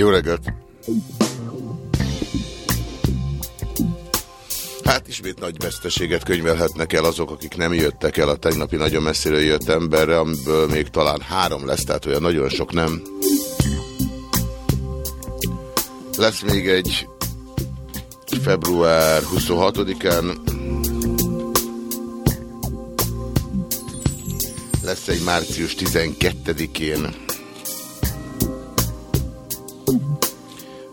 Jó reggelt! Hát ismét nagy veszteséget könyvelhetnek el azok, akik nem jöttek el a tegnapi nagyon messziről jött emberre, amiből még talán három lesz, tehát olyan nagyon sok nem. Lesz még egy február 26-án, lesz egy március 12-én,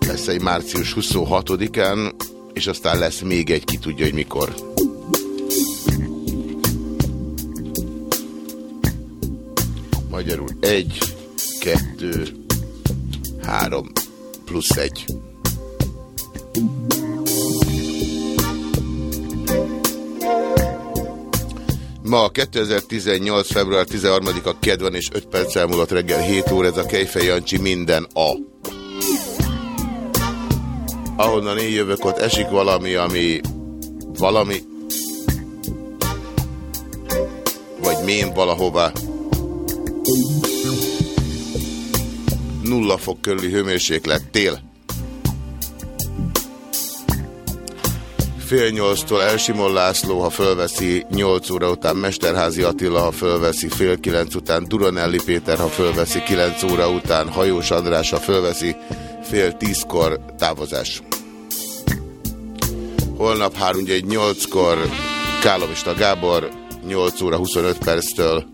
lesz egy március 26-án, és aztán lesz még egy, ki tudja, hogy mikor. Magyarul egy, kettő, három, plusz egy. Ma 2018. február 13-a kedven és 5 perc elmúlott reggel 7 óra, ez a Kejfej Jancsi minden a. Ahonnan én jövök, ott esik valami, ami valami, vagy mén valahová. Nulla fok körüli hőmérséklet, tél. Fél nyolctól Elsimon László, ha fölveszi, nyolc óra után Mesterházi Attila, ha fölveszi, fél kilenc után Duranelli Péter, ha fölveszi, kilenc óra után Hajós András, ha fölveszi, fél tízkor távozás. Holnap 3 nyolckor Kálomista Gábor, 8 óra 25 perctől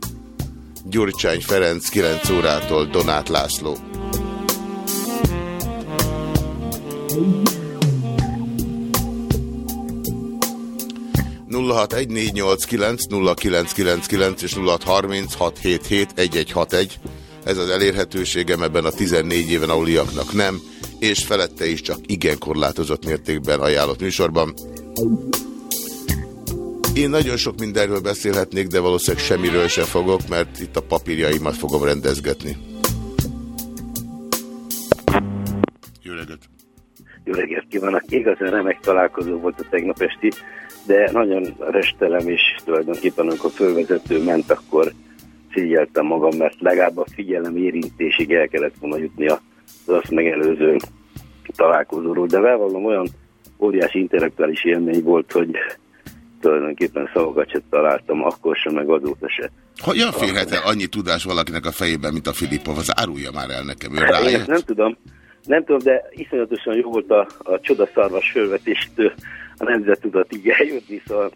Gyurcsány Ferenc, 9 órától Donát László. nulla és 0636771161. Ez az elérhetőségem ebben a 14 éven aluliaknak nem, és felette is csak igen korlátozott mértékben ajánlott műsorban. Én nagyon sok mindenről beszélhetnék, de valószínűleg semmiről sem fogok, mert itt a papírjaimat fogom rendezgetni. Jó reggelt! Jó reggelt kívánok! Igazán remek találkozó volt a tegnap esti, de nagyon restelem is tulajdonképpen, amikor fölvezető ment, akkor figyeltem magam, mert legalább a figyelem érintésig el kellett volna jutni az azt megelőző találkozóról, de bevallom olyan óriási intellektuális élmény volt, hogy tulajdonképpen szavakat sem találtam, akkor sem, meg azóta se. Hogyan férhet el annyi tudás valakinek a fejében, mint a Filippov? Az árulja már el nekem, ő hát Én nem tudom, nem tudom, de iszonyatosan jó volt a, a csodaszarvas fölvetéstől a nemzettudatig eljutni, szóval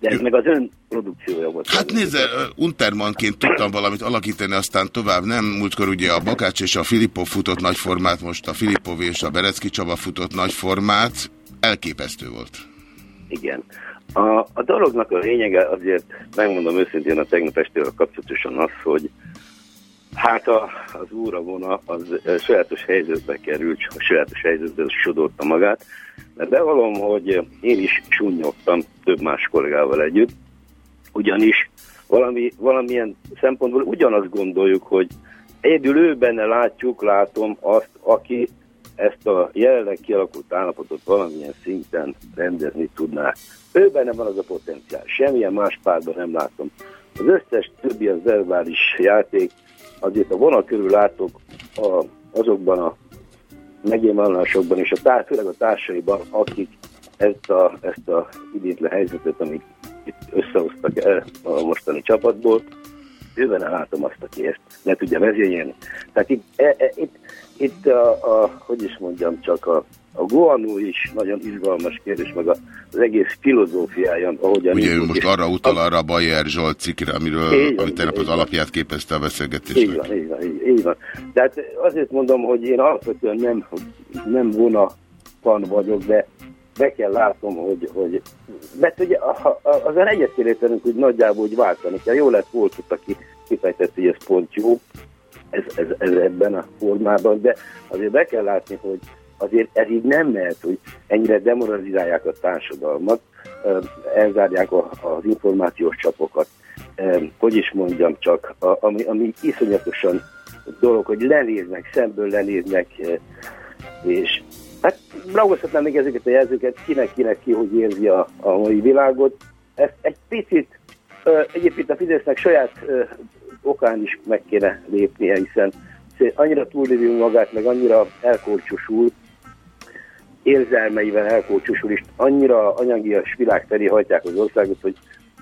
de ez meg az ön produkciója volt. Hát nézze, Untermanként tudtam valamit alakítani, aztán tovább nem. Múltkor ugye a Bakács és a Filippov futott nagy formát, most a Filippov és a Berecki Csaba futott nagy formát. Elképesztő volt. Igen. A, a dolognak a lényege azért, megmondom őszintén a tegnap estével kapcsolatosan az, hogy hát a, az úravona az sajátos helyzetbe került, a sajátos helyzetbe sodorta magát, mert bevallom, hogy én is sunnyogtam több más kollégával együtt, ugyanis valami, valamilyen szempontból ugyanazt gondoljuk, hogy egyedül ő benne látjuk, látom azt, aki ezt a jelenleg kialakult állapotot valamilyen szinten rendezni tudná. Ő benne van az a potenciál. Semmilyen más párban nem látom. Az összes többi az verbális játék, azért a vonal körül látok a, azokban a megnyilvánulásokban és a tár, főleg a társaiban, akik ezt a, ezt a idétlen helyzetet, amit itt összehoztak el a mostani csapatból, őben látom azt, aki ezt ne tudja vezényelni. Tehát itt, e, e, itt, itt a, a, hogy is mondjam, csak a, a Goanú is nagyon izgalmas kérdés, meg az egész filozófiája, ahogyan... Ugye ő most arra utal arra a Bayer Zsolt cikkre, amiről, amit tegnap az alapját képezte a beszélgetésnek. Így van, így van, így, így van. Tehát azért mondom, hogy én alapvetően nem, nem vona fan vagyok, de be kell látnom, hogy, hogy mert ugye azon egyetértenek, hogy nagyjából hogy váltani kell. Jó lett volt ott, aki kifejtett hogy ez pont jó, ez, ez, ez ebben a formában, de azért be kell látni, hogy azért ez így nem mehet, hogy ennyire demoralizálják a társadalmat, elzárják az információs csapokat, hogy is mondjam csak, ami, ami iszonyatosan dolog, hogy lenéznek, szemből lenéznek, és hát ragozhatnám még ezeket a jelzőket, kinek-kinek ki, hogy érzi a, a mai világot. Ezt egy picit, egyébként a Fidesznek saját okán is meg kéne lépnie, hiszen annyira túlélünk magát, meg annyira elkorcsosul, érzelmeivel elkócsosul, és annyira anyagias világ felé hajtják az országot, hogy,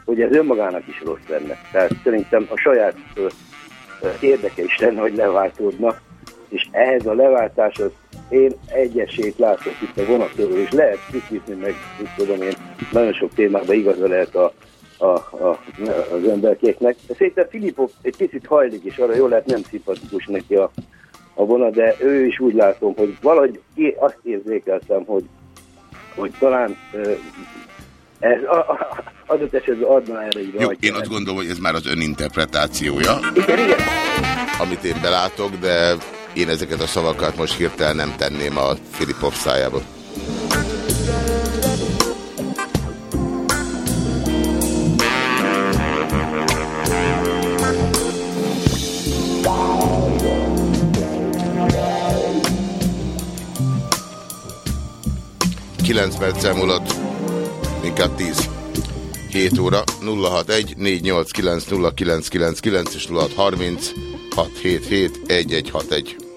hogy ez önmagának is rossz lenne. Tehát szerintem a saját ö, ö, érdeke is lenne, hogy leváltódna, és ehhez a leváltáshoz én egyesét látok itt a vonatról, és lehet kicsit, meg mit tudom én, nagyon sok témában igaza lehet a, a, a, az emberkéknek. Szerintem Filipov egy picit hajlik, és arra jól lehet nem szimpatikus neki a a vonat, de ő is úgy látom, hogy valahogy azt érzékeltem, hogy, hogy talán ez adott esetben adna erre egy Jó, én azt gondolom, hogy ez már az öninterpretációja. Igen, igen. Amit én belátok, de én ezeket a szavakat most hirtelen nem tenném a Filipov szájába. 9 perccel múlott, inkább 10. 7 óra 061 489 0999 és 0630 677 1161.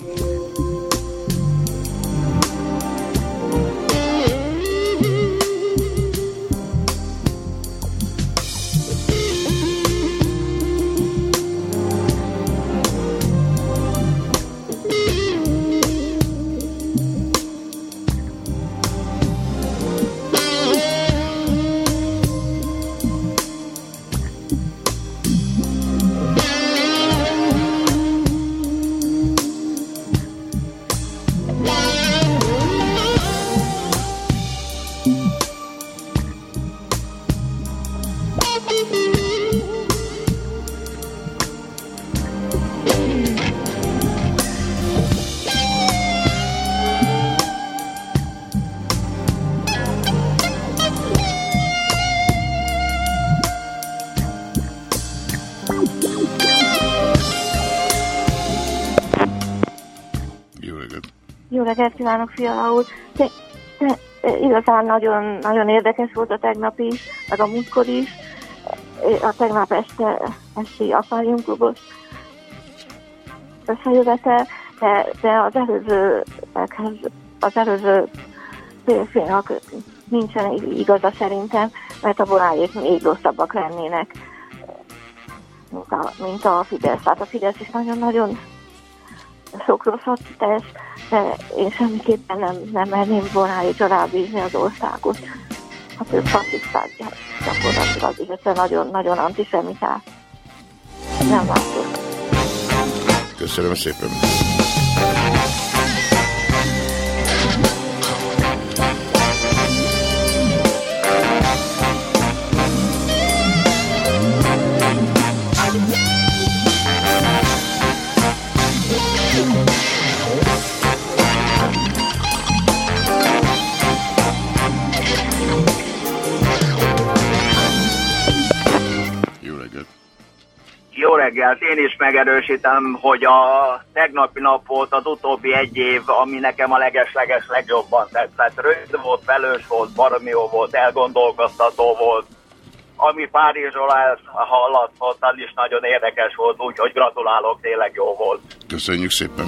kívánok, Fiala úr! De, de, de igazán nagyon, nagyon érdekes volt a tegnap is, meg a múltkor is. A tegnap este, esti akváriumklubos összejövetel, de, de az előző, az előző férfinak nincsen igaza szerintem, mert a vonályék még rosszabbak lennének, mint a, mint a Fidesz. Tehát a Fidesz is nagyon-nagyon sok rosszat tesz, én semmiképpen nem, nem merném vonáig rábízni az országot. Hát ők fasiszták gyakorlatilag, illetve nagyon, nagyon antiszemiták. Nem látok. Köszönöm szépen. Jó reggelt, én is megerősítem, hogy a tegnapi nap volt az utóbbi egy év, ami nekem a legesleges legjobban tetszett. Rövid volt, felős volt, baromi jó volt, elgondolkoztató volt. Ami Párizsról hallatszott, az is nagyon érdekes volt, úgyhogy gratulálok, tényleg jó volt. Köszönjük szépen!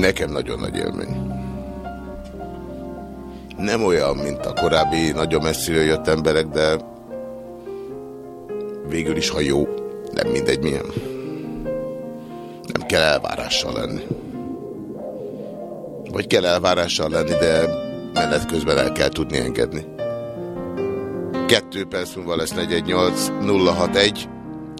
Nekem nagyon nagy élmény. Nem olyan, mint a korábbi nagyon messziről jött emberek, de végül is, ha jó, nem mindegy milyen. Nem kell elvárással lenni. Vagy kell elvárással lenni, de menet közben el kell tudni engedni. Kettő perc múlva lesz 418 061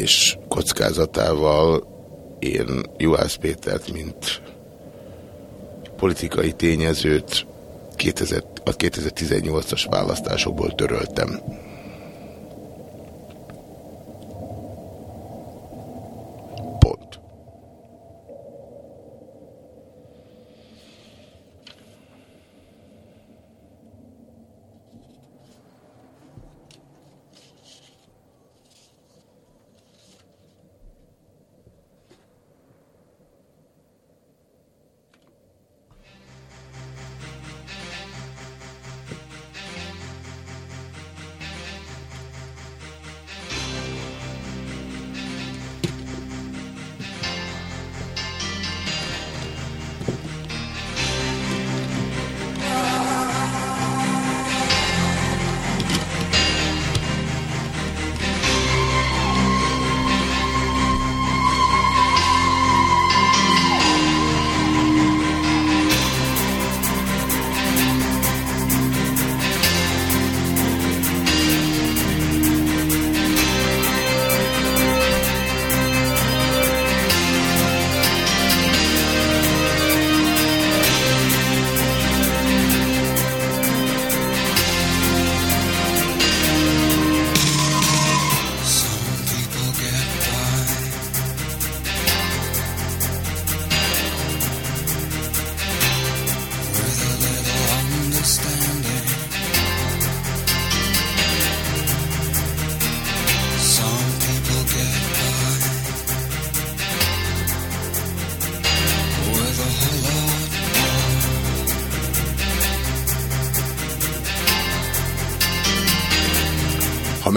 tévedés kockázatával én Juhász Pétert, mint politikai tényezőt 2000, a 2018-as választásokból töröltem.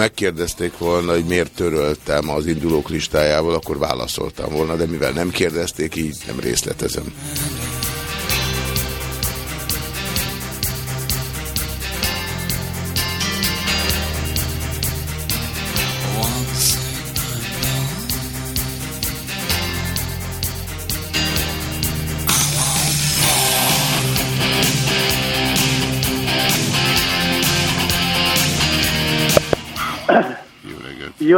Megkérdezték volna, hogy miért töröltem az indulók listájával, akkor válaszoltam volna, de mivel nem kérdezték, így nem részletezem.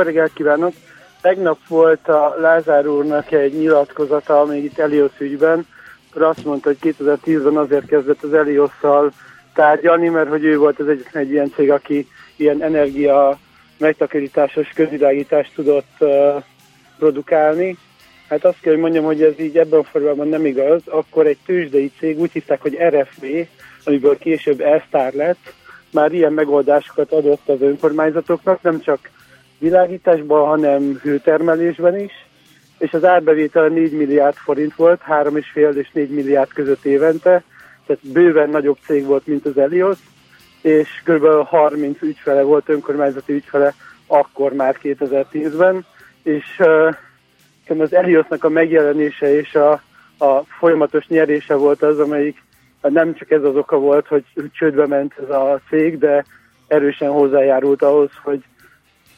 Reggelt kívánok! Tegnap volt a Lázár úrnak egy nyilatkozata, még itt Elios ügyben, akkor azt mondta, hogy 2010-ben azért kezdett az Eliosszal tárgyalni, mert hogy ő volt az egyetlen egy ilyen cég, aki ilyen energia megtakarításos közvilágítást tudott uh, produkálni. Hát azt kell, hogy mondjam, hogy ez így ebben a formában nem igaz. Akkor egy tőzsdei cég úgy hívták, hogy RFV, amiből később Elstár lett, már ilyen megoldásokat adott az önkormányzatoknak, nem csak világításban, hanem hőtermelésben is, és az árbevétel 4 milliárd forint volt, 3,5 és 4 milliárd között évente, tehát bőven nagyobb cég volt, mint az Elios, és kb. 30 ügyfele volt, önkormányzati ügyfele akkor már 2010-ben, és uh, az Eliosnak a megjelenése és a, a folyamatos nyerése volt az, amelyik nem csak ez az oka volt, hogy csődbe ment ez a cég, de erősen hozzájárult ahhoz, hogy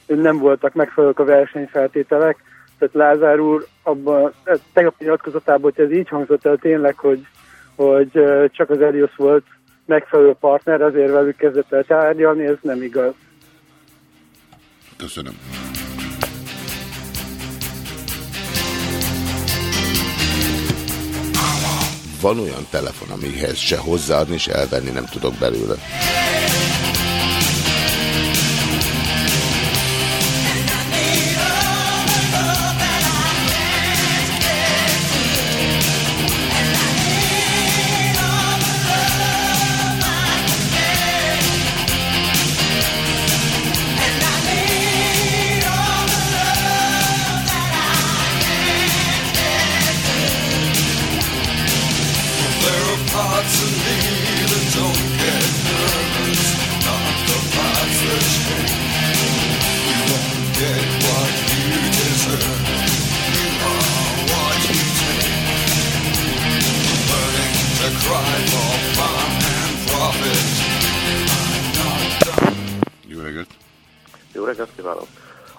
nem voltak megfelelők a versenyfeltételek. Tehát Lázár úr abban, tegnapi nyilatkozatában, hogy ez így hangzott el tényleg, hogy, hogy csak az Elios volt megfelelő partner, azért velük kezdett el tárgyalni, ez nem igaz. Köszönöm. Van olyan telefon, amihez se hozzáadni, se elvenni nem tudok belőle.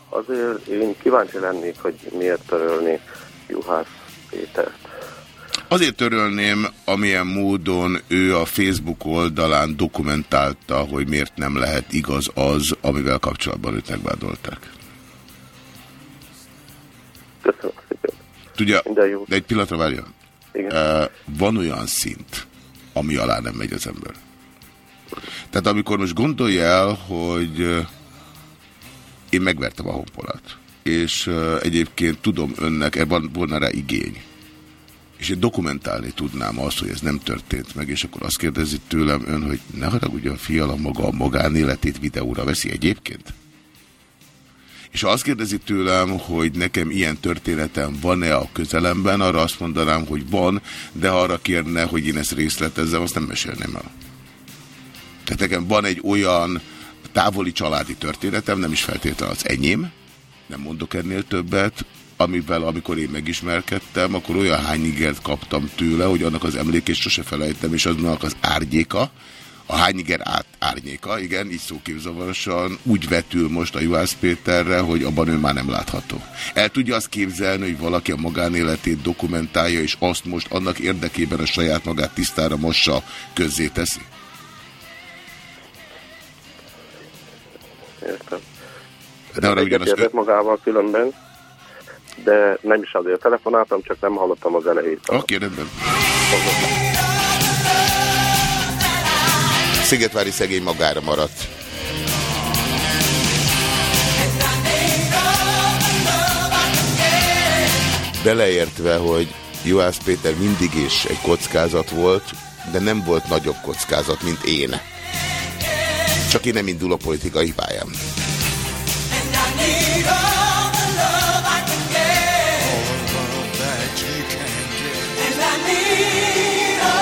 Azért én kíváncsi lennék, hogy miért törölni Juhász Pétert. Azért törölném, amilyen módon ő a Facebook oldalán dokumentálta, hogy miért nem lehet igaz az, amivel kapcsolatban őt megvádolták. Köszönöm szépen. Tudja, de egy pillanatra várjon. Igen. Van olyan szint, ami alá nem megy az ember. Tehát amikor most gondolja el, hogy én megvertem a honpolat. És uh, egyébként tudom önnek, ebben volna rá igény. És én dokumentálni tudnám azt, hogy ez nem történt meg, és akkor azt kérdezi tőlem ön, hogy ne haragudjon fiala maga a magánéletét videóra veszi egyébként? És ha azt kérdezi tőlem, hogy nekem ilyen történetem van-e a közelemben, arra azt mondanám, hogy van, de ha arra kérne, hogy én ezt részletezzem, azt nem mesélném el. Tehát nekem van egy olyan távoli családi történetem, nem is feltétlenül az enyém, nem mondok ennél többet, amivel amikor én megismerkedtem, akkor olyan hányigert kaptam tőle, hogy annak az emlékét sose felejtem, és aznak az árnyéka, a hányiger át, árnyéka, igen, így szóképzavarosan úgy vetül most a Juhász Péterre, hogy abban ő már nem látható. El tudja azt képzelni, hogy valaki a magánéletét dokumentálja, és azt most annak érdekében a saját magát tisztára mossa, közzé teszi? Értem. De arra ugyanaz... Ő... magával különben, de nem is azért telefonáltam, csak nem hallottam az elejét. Oké, okay, rendben. Szigetvári szegény magára maradt. Beleértve, hogy Juhász Péter mindig is egy kockázat volt, de nem volt nagyobb kockázat, mint én. Csak én nem indul a politikai pályán.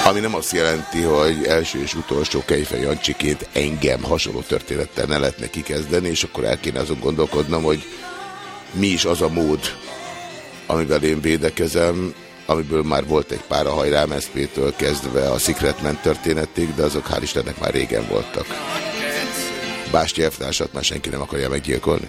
Ami nem azt jelenti, hogy első és utolsó Kejfej Jancsiként engem hasonló történettel ne lehetne kikezdeni, és akkor el kéne azon gondolkodnom, hogy mi is az a mód, amivel én védekezem, amiből már volt egy pár a hajrám SP-től kezdve a Secretman történetig, de azok hál' Istennek már régen voltak. Básti elvtársat már senki nem akarja meggyilkolni.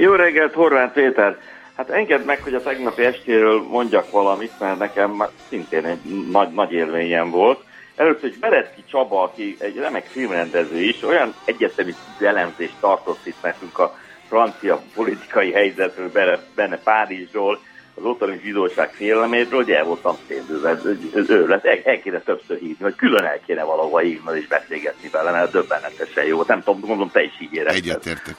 Jó reggelt, Horváth Péter! Hát engedd meg, hogy a tegnapi estéről mondjak valamit, mert nekem szintén egy nagy, nagy élményem volt. Először, hogy Berecki Csaba, aki egy remek filmrendező is, olyan egyetemi elemzést tartott itt nekünk a francia politikai helyzetről, benne Párizsról, az ottani zsidóság féleméről, hogy el voltam széndőve, ő lett, el, el kéne többször hívni, vagy külön el kéne valahova hívni és beszélgetni vele, mert döbbenetesen jó. Nem tudom, gondolom te is így érezted. Egyetértek.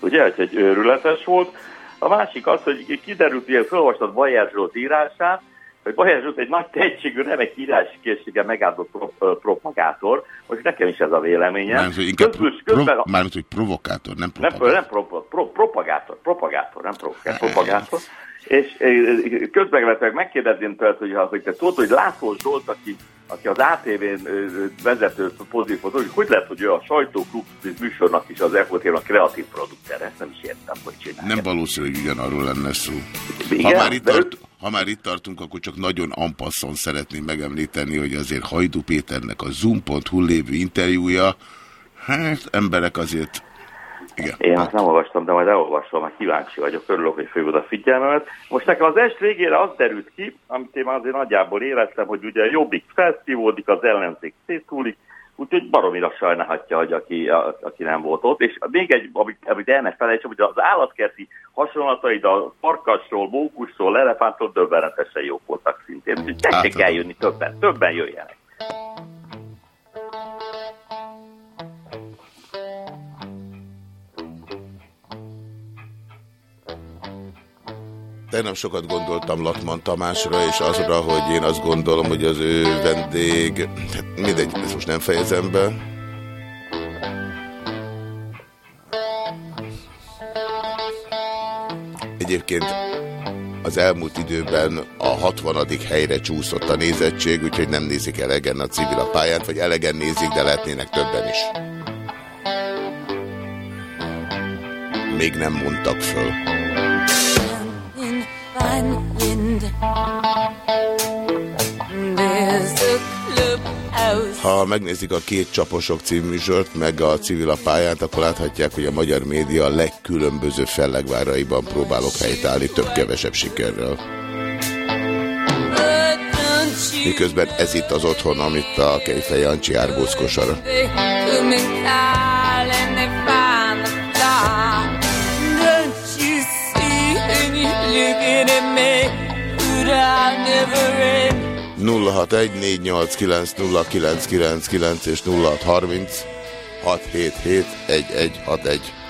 Ugye, hogy egy őrületes volt. A másik az, hogy kiderült, hogy felolvastad Bajer Zsolt írását, hogy Bajer Zsolt egy nagy tehetségű, nem egy írási készsége megáldott pro, propagátor. Most nekem is ez a véleményem. Mármint, hogy inkább Közből, pro, pro, mármint, hogy provokátor, nem propagátor. Nem, nem pro, pro, propagátor, propagátor, nem propagátor, propagátor. És közben megkérdezném tőled, hogy, hogy te tudod, hogy László Zsolt, aki aki az ATV-n vezető pozíciót, hogy hogy lehet, hogy ő a sajtóklub műsornak is az a kreatív producer, ezt nem is értem, hogy csinálja. Nem valószínű, hogy ugyanarról lenne szó. Igen, ha, már itt tart, ha már itt tartunk, akkor csak nagyon ampasszon szeretném megemlíteni, hogy azért Hajdu Péternek a Zoom.hu lévő interjúja, hát emberek azért igen. Én azt nem olvastam, de majd elolvasom, mert kíváncsi vagyok, örülök, hogy főbb a figyelmemet. Most nekem az est végére az derült ki, amit én azért nagyjából éreztem, hogy ugye a jobbik felszívódik, az ellenzék szétszúlik, úgyhogy baromira sajnálhatja, hogy aki, a, aki nem volt ott. És még egy, amit, amit el ne felejtsem, hogy az állatkerti hasonlataid a farkasról, mókusról, elefántról döbbenetesen jók voltak szintén. Úgyhogy tessék eljönni többen, többen jöjjenek. Tegnap sokat gondoltam Latman Tamásra, és azra, hogy én azt gondolom, hogy az ő vendég, hát mindegy, ezt most nem fejezem be. Egyébként az elmúlt időben a 60. helyre csúszott a nézettség, úgyhogy nem nézik elegen a civil a pályát, vagy elegen nézik, de lehetnének többen is. Még nem mondtak föl. Ha megnézik a két csaposok címűsort, meg a civil a pályát, akkor láthatják, hogy a magyar média legkülönböző fellegváraiban próbálok helytállni több-kevesebb sikerrel. Miközben ez itt az otthon, amit a Kejfej Jancsi árbózkosara. 061 és 0630 677 1161.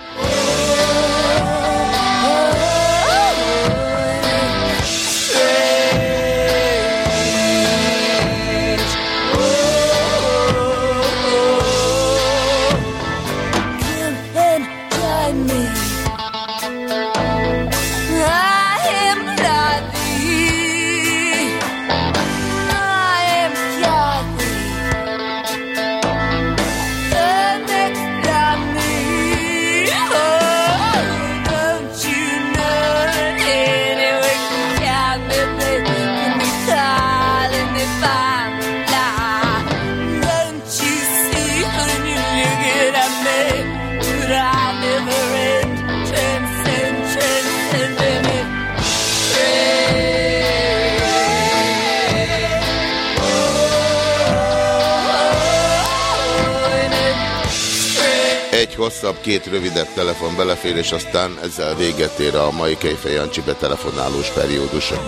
hosszabb, két rövidebb telefon belefér, és aztán ezzel véget ér a mai Kejfej Jancsi betelefonálós periódusa.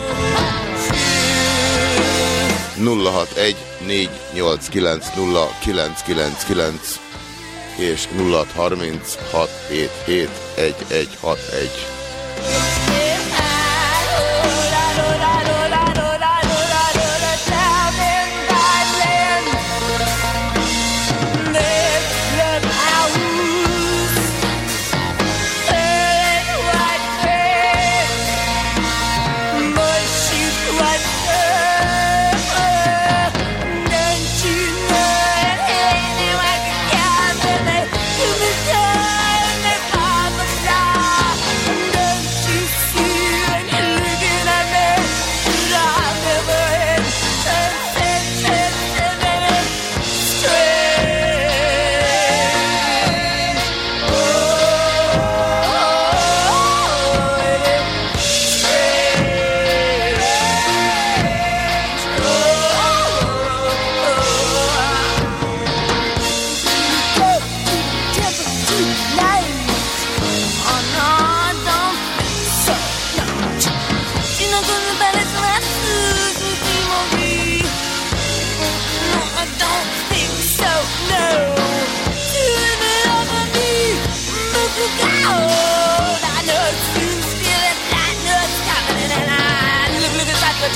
061 489 és 0636771161.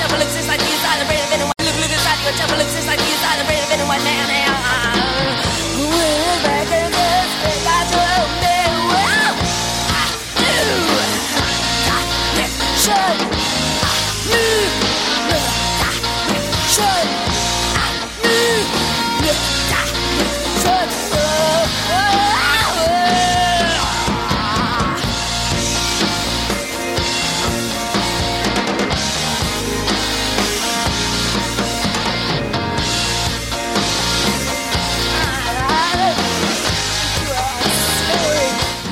temple exists like the inside of brain of anyone. Look, look inside your temple exists like the inside of brain of anyone now, now.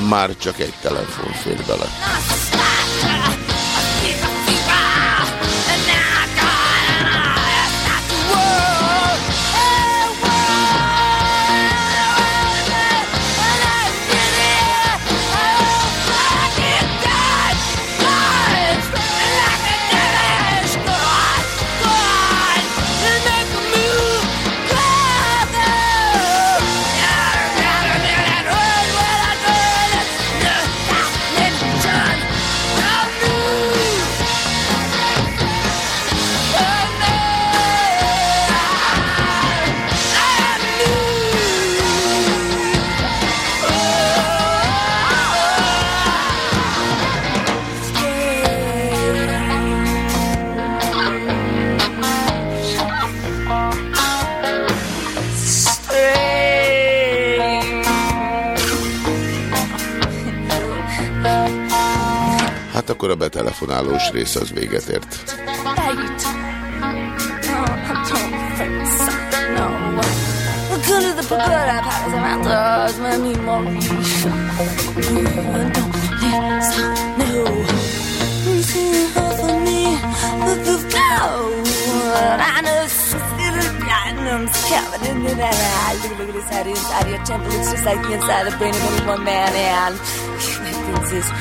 Már csak egy telefon fér bele. Betelefonálós rész az véget ért. Look, at this head inside your temple. It's just like inside the brain of only one man. And figure to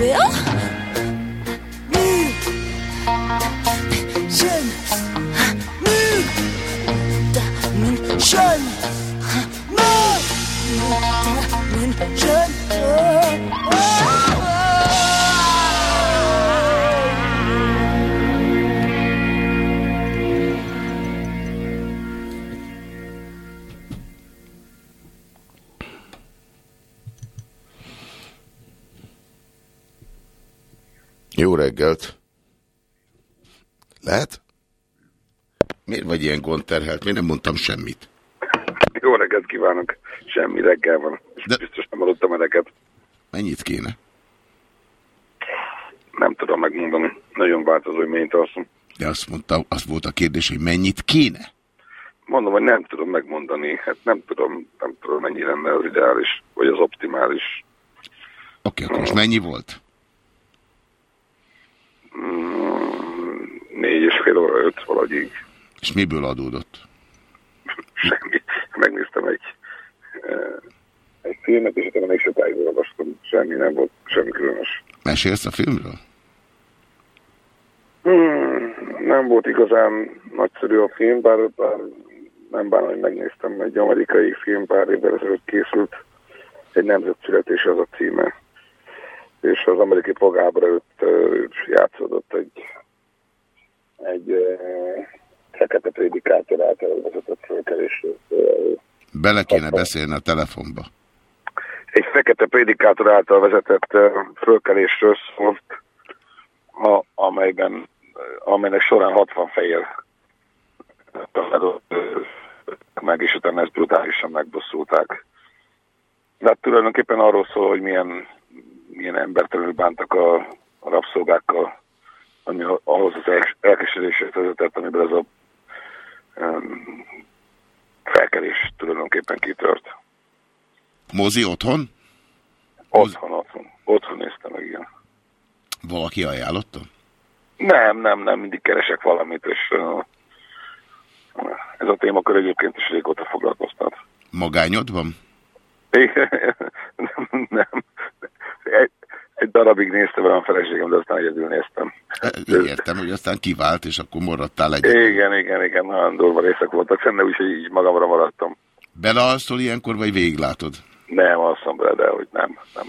Will. Ilyen gondterhelt? Miért nem mondtam semmit? Jó reggelt kívánok! Semmi reggel van. De... Biztos nem aludtam eleget. Mennyit kéne? Nem tudom megmondani. Nagyon változó, hogy mennyit alszom. De azt mondta, az volt a kérdés, hogy mennyit kéne? mondom, hogy nem tudom megmondani, hát nem tudom, nem tudom mennyi lenne az ideális, vagy az optimális. Oké, okay, akkor most mennyi volt? Mm, négy és fél óra, öt valahogy így. És miből adódott? Semmi. Megnéztem egy, egy filmet, és utána még sokáig olvastam. Semmi nem volt, semmi különös. Mesélsz a filmről? Hmm, nem volt igazán nagyszerű a film, bár, bár nem bánom, hogy megnéztem, egy amerikai film pár évvel ezelőtt készült, egy nemzetszületés az a címe, és az amerikai polgábra őt, őt játszódott egy, egy fekete prédikátor által vezetett fölkelés. Bele kéne beszélni a telefonba. Egy fekete prédikátor által vezetett fölkelésről szólt, amelyben, amelynek során 60 fehér meg, és utána ezt brutálisan megbosszulták. De hát tulajdonképpen arról szól, hogy milyen, milyen embertelenül bántak a, a rabszolgákkal, ami ahhoz az elkeseréshez vezetett, amiből ez a felkelés tulajdonképpen kitört. Mozi otthon? Otthon, otthon. Otthon néztem meg, igen. Valaki ajánlotta? Nem, nem, nem, mindig keresek valamit, és uh, ez a témakör egyébként is régóta foglalkoztat. Magányod van? nem, nem. Egy, egy darabig nézte velem a feleségem, de aztán egyedül néztem. Értem, hogy aztán kivált, és akkor maradtál egy. Igen, igen, igen, nagyon durva részek voltak fenne, úgyhogy így magamra maradtam. Belealszol ilyenkor, vagy végiglátod? Nem, alszom bele, de hogy nem, nem.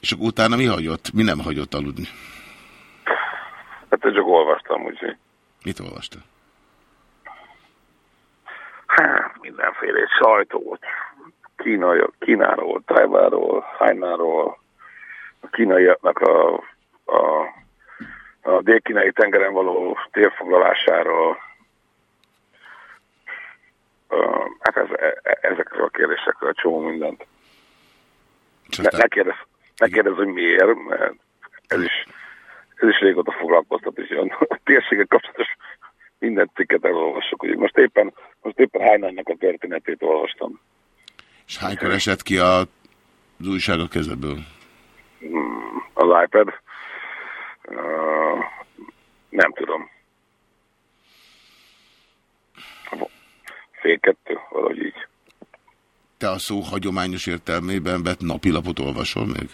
És akkor utána mi hagyott? Mi nem hagyott aludni? Hát csak olvastam, úgyhogy. Mit olvastál? Hát, mindenféle sajtót. Kínai, Kínáról, Tajváról, Haináról, a kínaiaknak a, a, a dél-kínai tengeren való térfoglalásáról. Hát ez, e, e, ezekről a kérdésekről csomó mindent. Ne, ne, kérdez, ne kérdez, hogy miért, mert ez is, ez is régóta foglalkoztat, és a térségek kapcsolatos minden cikket elolvassuk. Ugye most éppen, most éppen Hánánynak a történetét olvastam. És hánykor esett ki a, az újság a kezedből? Hmm, az iPad? Uh, nem tudom. Fél kettő, valahogy így. Te a szó hagyományos értelmében vett napilapot olvasol még?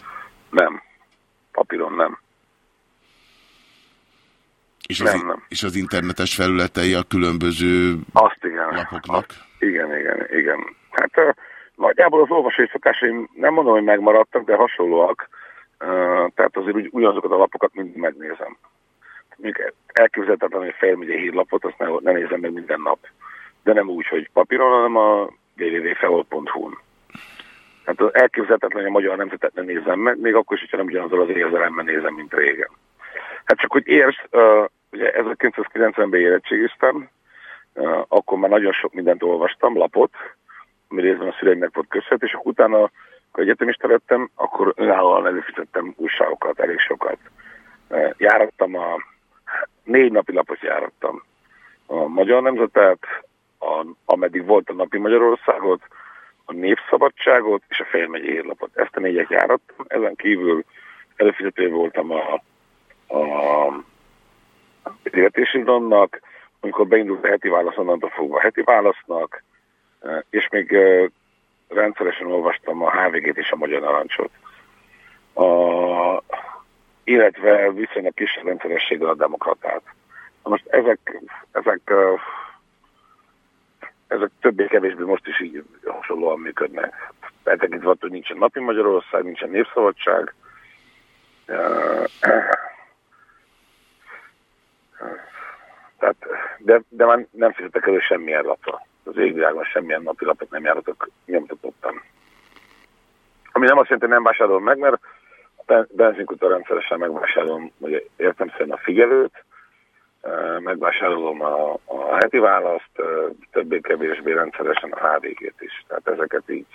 Nem. Papíron nem. És az, nem, nem. és az internetes felületei a különböző azt igen, lapoknak? Azt, igen, igen, igen. Hát uh, nagyjából az olvasói szokásaim nem mondom, hogy megmaradtak, de hasonlóak. Uh, tehát azért úgy, ugyanazokat a lapokat mind megnézem. Még elképzelhetetlen, hogy felmegye hírlapot, azt ne, ne nézem meg minden nap. De nem úgy, hogy papíron, hanem a www.feol.hu-n. Hát elképzelhetetlen, hogy a magyar nemzetet ne nézem meg, még akkor is, hogyha nem ugyanazzal az érzelemmel nézem, mint régen. Hát csak hogy érsz, uh, ugye 1990-ben érettségiztem, uh, akkor már nagyon sok mindent olvastam, lapot, ami részben a szüleimnek volt köszönhet, és utána, egyetemista lettem, akkor önállóan előfizettem újságokat, elég sokat. Uh, járattam a négy napi lapot járattam. A Magyar Nemzetet, a, ameddig volt a Napi Magyarországot, a Népszabadságot és a Fejlmegyi Hírlapot. Ezt a négyet járattam, ezen kívül előfizető voltam a a életésidonnak, amikor beindult a heti válasz, onnantól fogva a heti válasznak, e, és még e, rendszeresen olvastam a HVG-t és a Magyar Narancsot. A, illetve viszonylag kis rendszerességgel a demokratát. Na most ezek, ezek, ezek többé-kevésbé most is így hasonlóan működnek. Eltekintve hogy nincsen napi Magyarország, nincsen népszabadság, tehát, de, de már nem fizetek elő semmilyen lapra. Az égvilágban semmilyen napi lapot nem járatok nyomtatottan. Ami nem azt jelenti, hogy nem vásárolom meg, mert a benzinkuta rendszeresen megvásárolom, hogy értem a figyelőt, megvásárolom a, a heti választ, többé-kevésbé rendszeresen a HVG-t is. Tehát ezeket így,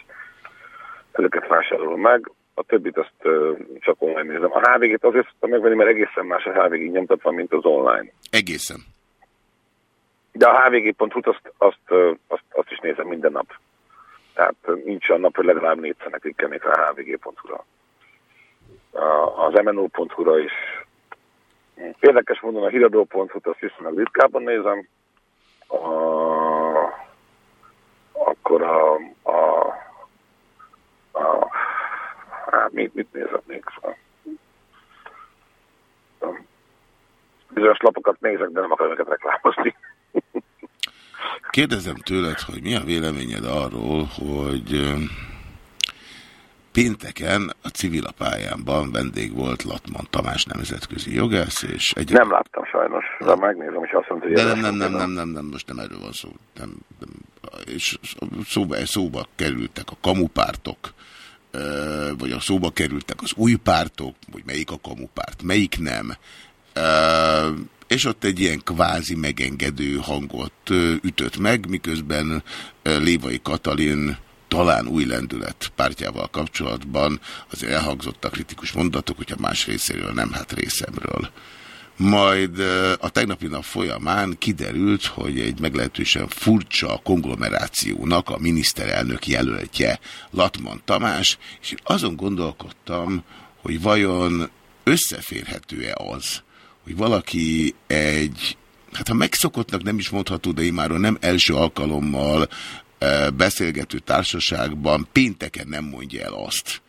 ezeket vásárolom meg a többit azt csak online nézem. A HVG-t azért szoktam megvenni, mert egészen más a HVG nyomtatva, mint az online. Egészen. De a hvg.hu-t azt, azt, azt, azt is nézem minden nap. Tehát nincs olyan nap, hogy legalább négyszer ne klikkelnék rá a hvg.hu-ra. Az mno.hu-ra is. Érdekes módon a híradó.hu-t azt viszonylag ritkábban nézem. A, akkor a, a, a hát mit, mit nézem még? Bizonyos lapokat nézek, de nem akarom őket reklámozni. Kérdezem tőled, hogy mi a véleményed arról, hogy pénteken a civilapályámban vendég volt Latman Tamás nemzetközi jogász, és egy... Nem láttam sajnos, de megnézem, és azt mondta, hogy... De nem, nem, nem, nem, nem, nem, most nem erről van szó. Nem, nem, és szóba, szóba kerültek a kamupártok, vagy a szóba kerültek az új pártok, vagy melyik a kamupárt, melyik nem és ott egy ilyen kvázi megengedő hangot ütött meg, miközben Lévai Katalin talán új lendület pártjával kapcsolatban az elhangzottak kritikus mondatok, hogyha más részéről nem, hát részemről. Majd a tegnapi nap folyamán kiderült, hogy egy meglehetősen furcsa konglomerációnak a miniszterelnök jelöltje Latman Tamás, és azon gondolkodtam, hogy vajon összeférhető-e az, hogy valaki egy, hát ha megszokottnak nem is mondható, de imáron nem első alkalommal e, beszélgető társaságban pénteken nem mondja el azt,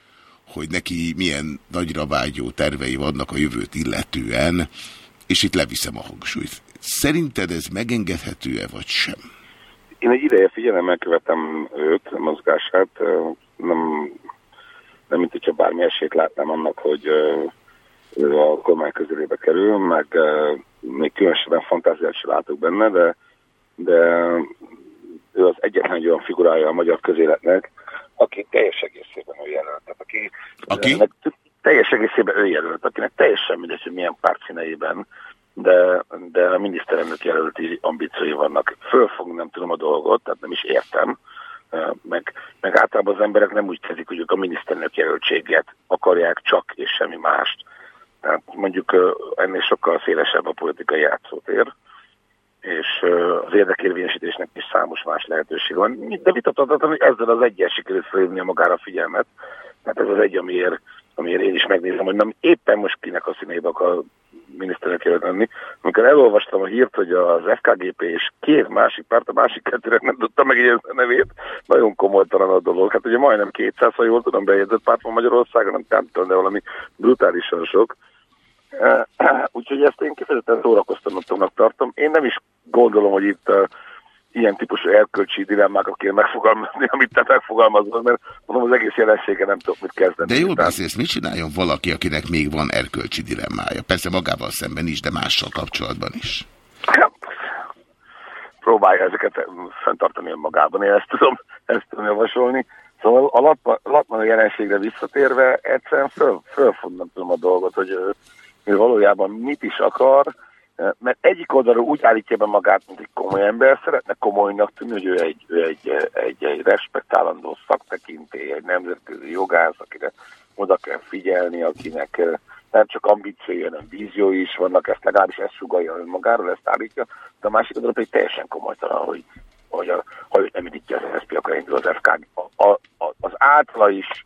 hogy neki milyen nagyra vágyó tervei vannak a jövőt illetően, és itt leviszem a hangsúlyt. Szerinted ez megengedhető-e, vagy sem? Én egy ideje figyelemmel követem őt, mozgását, nem, nem mint hogyha bármi esélyt látnám annak, hogy ő a kormány közelébe kerül, meg uh, még különösebben fantáziát sem látok benne, de, de ő az egyetlen egy olyan figurája a magyar közéletnek, aki teljes egészében ő jelölt. Tehát aki, aki? Ennek, teljes egészében ő jelölt, akinek teljesen mindegy, hogy milyen párt színeiben, de, de a miniszterelnök jelölti ambíciói vannak. Fölfogni nem tudom a dolgot, tehát nem is értem, meg, meg általában az emberek nem úgy kezdik, hogy ők a miniszterelnök jelöltséget akarják csak és semmi mást, tehát mondjuk ennél sokkal szélesebb a politikai játszótér, és az érdekérvényesítésnek is számos más lehetőség van. De vitathatatlan, hogy ezzel az egyen sikerült felhívni magára a figyelmet. Tehát ez az egy, amiért, amiért én is megnézem, hogy nem éppen most kinek a színébe akar miniszternek lenni. Amikor elolvastam a hírt, hogy az FKGP és két másik párt, a másik kettőnek nem tudta megjegyezni a nevét, nagyon komolytalan a dolog. Hát ugye majdnem 200, ha jól tudom, bejegyzett párt van Magyarországon, nem, nem tudom, de valami brutálisan sok. Úgyhogy ezt én kifejezetten szórakoztatónak tartom. Én nem is gondolom, hogy itt uh, ilyen típusú erkölcsi dilemmákat kéne megfogalmazni, amit te megfogalmazol, mert mondom, az egész jelensége nem tudok mit kezdeni. De jól beszélsz, mit csináljon valaki, akinek még van erkölcsi dilemmája? Persze magával szemben is, de mással kapcsolatban is. próbálja ezeket fenntartani önmagában, én ezt tudom, ezt tudom javasolni. Szóval a latman, jelenségre visszatérve egyszerűen föl, fölfognom a dolgot, hogy ő valójában mit is akar, mert egyik oldalról úgy állítja be magát, mint egy komoly ember, szeretne komolynak tűnni, hogy ő egy, ő egy, egy, egy respektálandó szaktekintély, egy nemzetközi jogász, akire oda kell figyelni, akinek nem csak ambíciói, hanem víziói is vannak, ezt legalábbis ezt sugalja önmagáról, ezt állítja, de a másik oldalról pedig teljesen komolytalan, hogy, hogy a, ha őt nem indítja az NSZP, akkor indul az FK. A, a, az általa is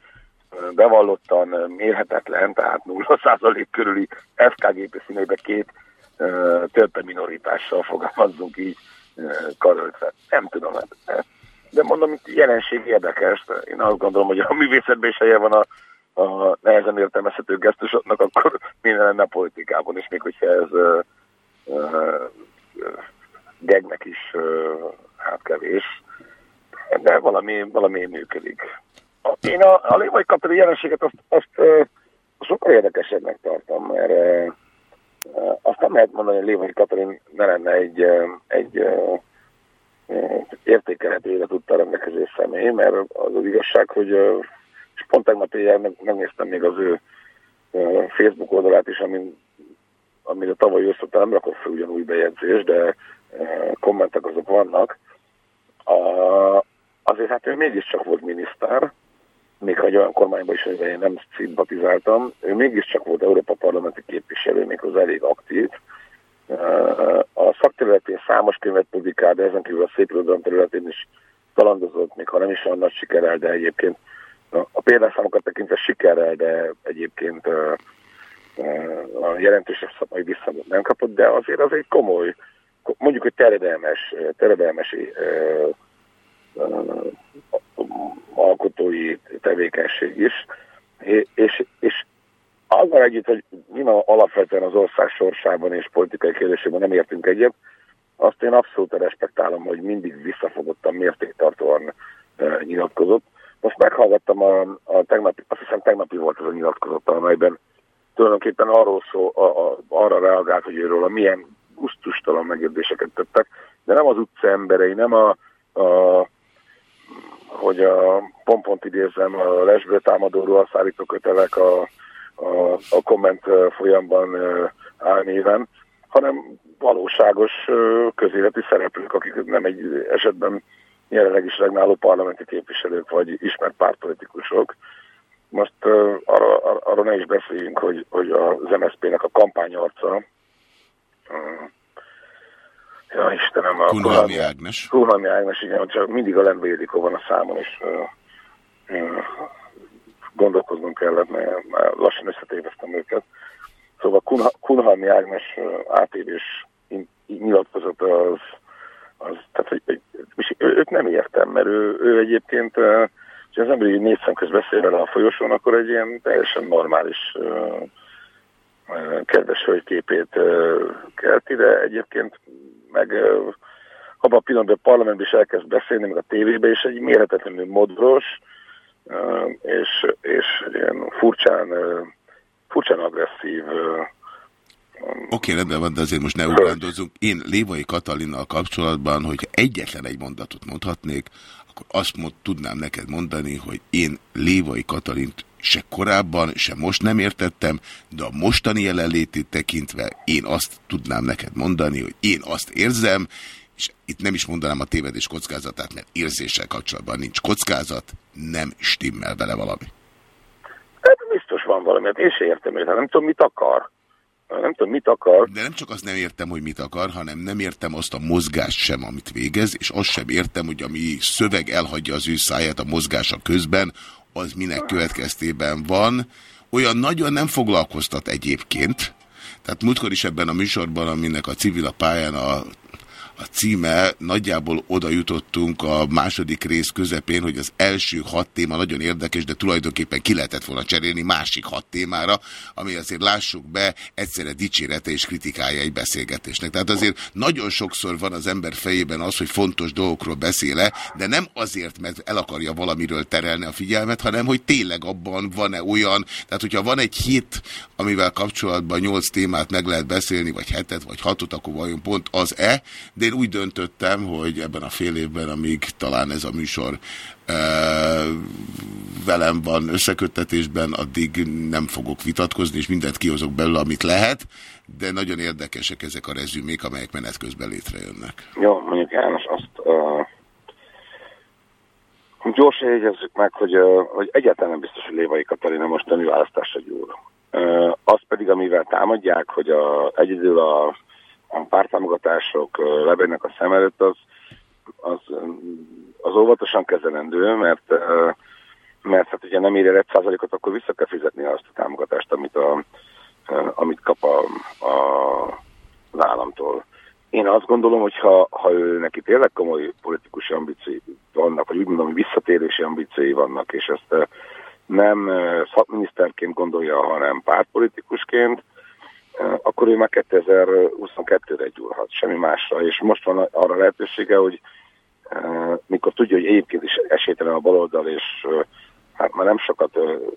bevallottan mérhetetlen, tehát 0% körüli FKGP színébe két törpe minoritással fogalmazzunk így karöltve. Nem tudom, hát, de mondom, itt jelenség érdekes. Én azt gondolom, hogy a művészetben is helye van a, a nehezen értelmezhető gesztusoknak, akkor minden lenne a politikában, és még hogyha ez uh, uh, gegnek is uh, hát kevés, de valami, valami működik. Én a, a Lévai Katalin jelenséget azt, azt uh, sokkal érdekesebbnek tartom, mert azt nem lehet mondani, hogy Lévai Katalin ne lenne egy, egy uh, értékelhető életúttal rendelkező személy, mert az az igazság, hogy és pont tegnap éjjel meg, megnéztem még az ő Facebook oldalát is, amin, amire tavaly őszottan nem rakott fel ugyanúgy bejegyzés, de kommentek azok vannak. Uh, azért hát ő mégiscsak volt miniszter, még ha egy olyan kormányban is, hogy én nem szimpatizáltam, ő mégiscsak volt Európa parlamenti képviselő, méghozzá elég aktív, A szakterületén számos könyvet publikál, de ezen kívül a szép területén is kalandozott, még ha nem is olyan nagy sikerrel, de egyébként a példászámokat tekintve sikerrel, de egyébként a jelentősebb szakmai visszamot nem kapott, de azért az egy komoly, mondjuk, hogy teredelmes, teredelmes alkotói tevékenység is, és, és azzal együtt, hogy nyilván alapvetően az ország sorsában és politikai kérdésében nem értünk egyet, azt én abszolút respektálom, hogy mindig visszafogottan, mértéktartóan e, nyilatkozott. Most meghallgattam a, a tegnapi, azt hiszem tegnapi volt az a nyilatkozata, amelyben tulajdonképpen arról szó, a, a, arra reagált, hogy őről a milyen gusztustalan megérdéseket tettek, de nem az utca emberei, nem a, a hogy a pompont idézem, a lesből támadóról szállító kötelek a, a, a komment folyamban álnéven, hanem valóságos közéleti szereplők, akik nem egy esetben jelenleg is regnáló parlamenti képviselők vagy ismert pártpolitikusok. Most uh, arra, ne is beszéljünk, hogy, hogy az MSZP-nek a kampányarca Ja, Istenem, a Kunhalmi Ágnes. Kunhalmi Ágnes, igen, csak mindig a Lembe Ildikó van a számon, és uh, uh, gondolkoznunk kellett, mert lassan összetéveztem őket. Szóval Kunhalmi Ágnes uh, ATV-s nyilatkozat az, az tehát, hogy, hogy őt nem értem, mert ő, ő egyébként, uh, ha az ember így négy szemköz beszél vele a folyosón, akkor egy ilyen teljesen normális uh, kedves hölgyképét kelti, de egyébként meg abban a pillanatban a parlamentben is elkezd beszélni, meg a tévében, és egy mérhetetlenül modros, és, és ilyen furcsán, furcsán agresszív Oké, okay, rendben van, de azért most ne ugrándozunk. Én Lévai Katalinnal kapcsolatban, hogyha egyetlen egy mondatot mondhatnék, akkor azt mond, tudnám neked mondani, hogy én Lévai Katalint se korábban, se most nem értettem, de a mostani jelenlétét tekintve én azt tudnám neked mondani, hogy én azt érzem, és itt nem is mondanám a tévedés kockázatát, mert érzéssel kapcsolatban nincs kockázat, nem stimmel vele valami. Hát biztos van valami, hát én sem értem őt, nem tudom, mit akar. Nem tudom, mit akar. De nem csak azt nem értem, hogy mit akar, hanem nem értem azt a mozgást sem, amit végez, és azt sem értem, hogy ami szöveg elhagyja az ő száját a mozgása közben, az minek következtében van. Olyan nagyon nem foglalkoztat egyébként, tehát múltkor is ebben a műsorban, aminek a civil a pályán a a címe, nagyjából oda jutottunk a második rész közepén, hogy az első hat téma nagyon érdekes, de tulajdonképpen ki lehetett volna cserélni másik hat témára, ami azért lássuk be, egyszerre dicsérete és kritikája egy beszélgetésnek. Tehát azért nagyon sokszor van az ember fejében az, hogy fontos dolgokról beszéle, de nem azért, mert el akarja valamiről terelni a figyelmet, hanem hogy tényleg abban van-e olyan, tehát hogyha van egy hét, amivel kapcsolatban nyolc témát meg lehet beszélni, vagy hetet, vagy hatot, akkor vajon pont az-e, de én úgy döntöttem, hogy ebben a fél évben, amíg talán ez a műsor e, velem van összeköttetésben, addig nem fogok vitatkozni, és mindent kihozok belőle, amit lehet, de nagyon érdekesek ezek a rezümék, amelyek menet közben létrejönnek. Jó, mondjuk János, azt uh, gyorsan jegyezzük meg, hogy, uh, hogy egyáltalán nem biztos, hogy Lévai Katalina mostani választásra gyúr. Uh, az pedig, amivel támadják, hogy a, egyedül a a pártámogatások lebegnek a szem előtt, az, az, az óvatosan kezelendő, mert, mert hát ugye nem ér egy százalékot, akkor vissza kell fizetni azt a támogatást, amit, a, amit kap a, a, az államtól. Én azt gondolom, hogy ha, ha ő neki tényleg komoly politikusi ambíciói vannak, vagy úgy mondom, hogy visszatérési ambíciói vannak, és ezt nem szakminiszterként gondolja, hanem pártpolitikusként, akkor ő már 2022-re gyúrhat, semmi másra. És most van arra lehetősége, hogy mikor tudja, hogy egyébként is esélytelen a baloldal, és hát már nem sokat,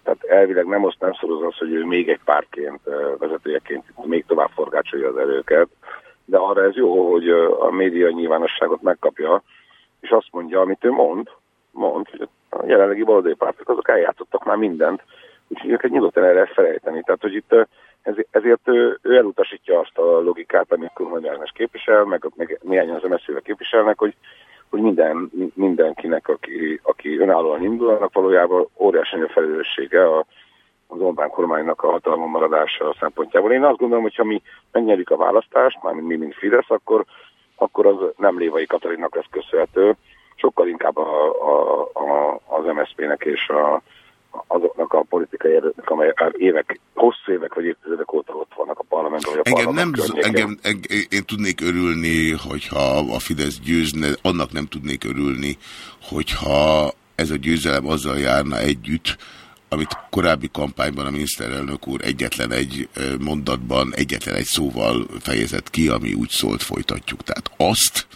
tehát elvileg nem azt nem szoroz az, hogy ő még egy pártként, vezetőjeként még tovább forgácsolja az erőket, de arra ez jó, hogy a média nyilvánosságot megkapja, és azt mondja, amit ő mond, mond, hogy a jelenlegi baloldali pártok azok eljátszottak már mindent, úgyhogy őket nyugodtan el felejteni. Tehát, hogy itt ezért ő, ő elutasítja azt a logikát, amit Kurmany Ágnes képvisel, meg, meg néhányan az msz képviselnek, hogy, hogy minden, mindenkinek, aki, aki önállóan indul, annak valójában óriási a felelőssége a, az Orbán kormánynak a hatalmon maradása szempontjából. Én azt gondolom, hogy ha mi megnyerjük a választást, mármint mi, mint Fidesz, akkor, akkor az nem Lévai Katalinnak lesz köszönhető, sokkal inkább a, a, a, az MSZP-nek és a, azoknak a politikai erőknek, amelyek évek, hosszú évek vagy évtizedek óta ott vannak a parlamentben. Vagy a engem nem, engem, engem, én tudnék örülni, hogyha a Fidesz győzne, annak nem tudnék örülni, hogyha ez a győzelem azzal járna együtt, amit korábbi kampányban a miniszterelnök úr egyetlen egy mondatban, egyetlen egy szóval fejezett ki, ami úgy szólt, folytatjuk. Tehát azt,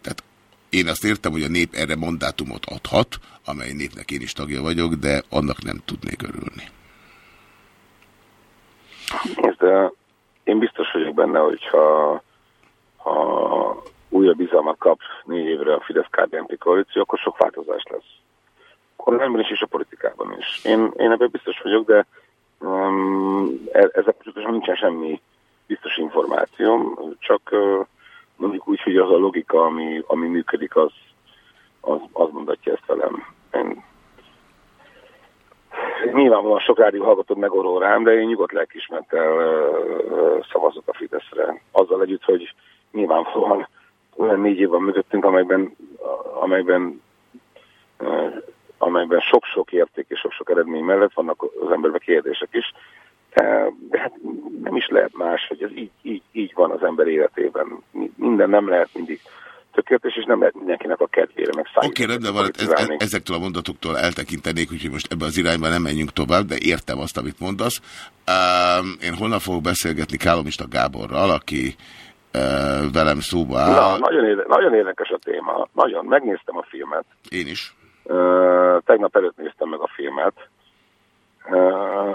tehát én azt értem, hogy a nép erre mandátumot adhat, amely népnek én is tagja vagyok, de annak nem tudnék örülni. Nézd, én biztos vagyok benne, hogyha ha újabb bizalmat kap négy évre a fidesz kdnp koalíció, akkor sok változás lesz. Kormányban is és a politikában is. Én, én ebben biztos vagyok, de um, ezzel kapcsolatosan nincsen semmi biztos információm, csak uh, mondjuk úgy, hogy az a logika, ami, ami működik, az, az, az mondatja ezt velem. Én nyilvánvalóan sok rádió hallgatót megorol rám, de én nyugodt lelkismertel szavazok a Fideszre. Azzal együtt, hogy nyilvánvalóan olyan négy év van mögöttünk, amelyben, amelyben amelyben sok-sok érték és sok-sok eredmény mellett vannak az emberben kérdések is. De hát nem is lehet más, hogy ez így, így, így van az ember életében. Minden nem lehet mindig tökéletes, és nem lehet mindenkinek a kedvére meg Oké, okay, rendben van, ez, ez, ezektől a mondatoktól eltekintenék, úgyhogy most ebbe az irányba nem menjünk tovább, de értem azt, amit mondasz. Um, én holnap fogok beszélgetni Kálomista Gáborral, aki uh, velem szóba áll. Na, nagyon, éle, nagyon érdekes a téma. Nagyon. Megnéztem a filmet. Én is. Uh, tegnap előtt néztem meg a filmet.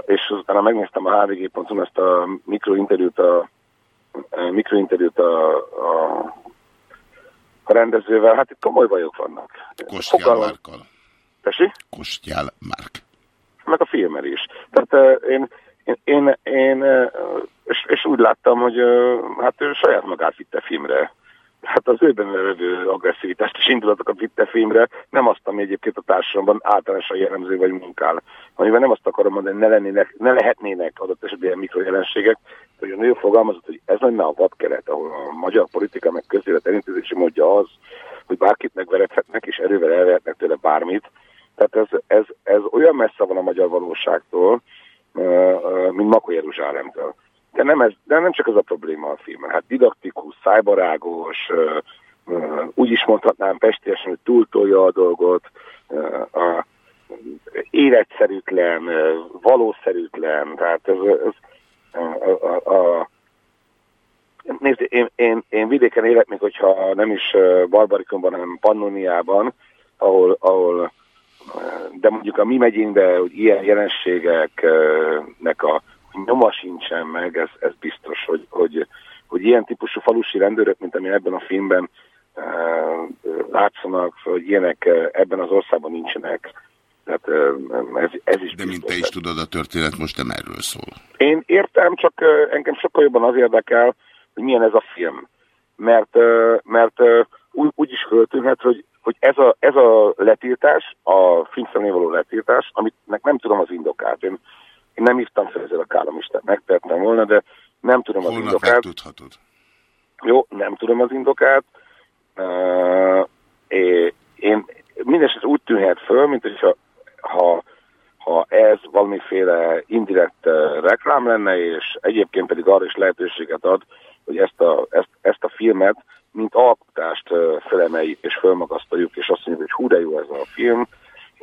És utána megnéztem a hvg.hu ezt a mikrointerjút a, a mikrointerjút a, a, a rendezővel. Hát itt komoly bajok vannak. Kostjál Márkkal. Tessé? Kostjál Márk. Meg a filmer is. Tehát én, én, én, én és, és úgy láttam, hogy hát ő saját magát vitte filmre hát az őben levő agresszivitást és indulatokat vitte filmre, nem azt, ami egyébként a társadalomban általánosan jellemző vagy munkál. Amivel nem azt akarom mondani, ne, lennének, ne lehetnének adott esetben ilyen mikrojelenségek, hogy a nő fogalmazott, hogy ez lenne a vadkeret, ahol a magyar politika meg közélet elintézési módja az, hogy bárkit megverethetnek és erővel elvehetnek tőle bármit. Tehát ez, ez, ez olyan messze van a magyar valóságtól, mint Makó Jeruzsálemtől. De nem, ez, de nem csak ez a probléma a filmben. Hát didaktikus, szájbarágos, úgy is mondhatnám pestésen, hogy túltolja a dolgot, a életszerűtlen, valószerűtlen, tehát ez, ez a, a, a Nézd, én, én, én vidéken élek, még hogyha nem is Barbarikonban, hanem Pannoniában, ahol, ahol de mondjuk a mi megyénkben, hogy ilyen jelenségeknek a nyoma sincsen meg, ez, ez biztos, hogy, hogy, hogy ilyen típusú falusi rendőrök, mint ami ebben a filmben e, látszanak, hogy ilyenek ebben az országban nincsenek. Tehát ez, ez is De mint te is tudod, a történet most nem erről szól. Én értem, csak engem sokkal jobban az érdekel, hogy milyen ez a film. Mert, mert úgy, úgy is föltűnhet, hogy, hogy ez, a, ez a letiltás, a filmszernél való letiltás, amit nem tudom az indokát. Én én nem írtam fel ezzel a kálomistát, megtettem volna, de nem tudom Holnap az indokát. tudhatod. Jó, nem tudom az indokát. Uh, én mindeset úgy tűnhet föl, mint hogyha ha, ha ez valamiféle indirekt uh, reklám lenne, és egyébként pedig arra is lehetőséget ad, hogy ezt a, ezt, ezt a filmet, mint alkotást uh, felemeljük és fölmagasztaljuk, és azt mondjuk, hogy hú de jó ez a film,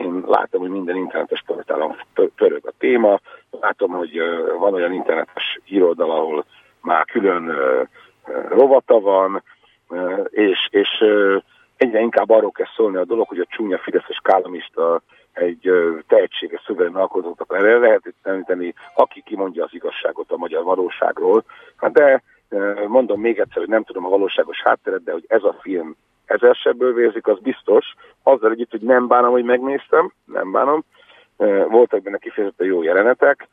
én látom, hogy minden internetes portálon pörög a téma, látom, hogy van olyan internetes irodal, ahol már külön rovata van, és, és egyre inkább arról kell szólni a dolog, hogy a csúnya fideszes kállamista egy tehetséges szövegen alkotott, akkor erre lehet említeni, aki kimondja az igazságot a magyar valóságról. Hát de mondom még egyszer, hogy nem tudom a valóságos hátteret, de hogy ez a film ezerseből vérzik, az biztos. Azzal együtt, hogy nem bánom, hogy megnéztem, nem bánom. Voltak benne kifejezetten jó jelenetek.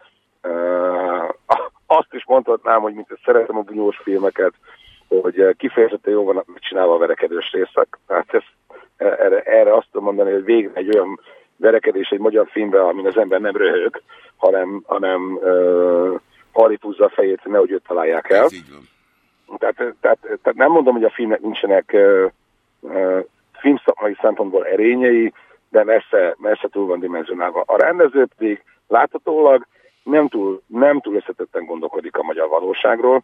Azt is mondhatnám, hogy mint szeretem a bunyós filmeket, hogy kifejezetten jó van megcsinálva a verekedős részek. Tehát ez, erre, erre azt tudom mondani, hogy végre egy olyan verekedés egy magyar filmben, amin az ember nem röhög, hanem, hanem uh, haripúzza a fejét, nehogy őt találják el. Tehát, tehát, tehát nem mondom, hogy a filmnek nincsenek uh, filmszakmai szempontból erényei, de messze, messze túl van dimenzionálva. A rendező pedig láthatólag nem túl, nem túl összetetten gondolkodik a magyar valóságról,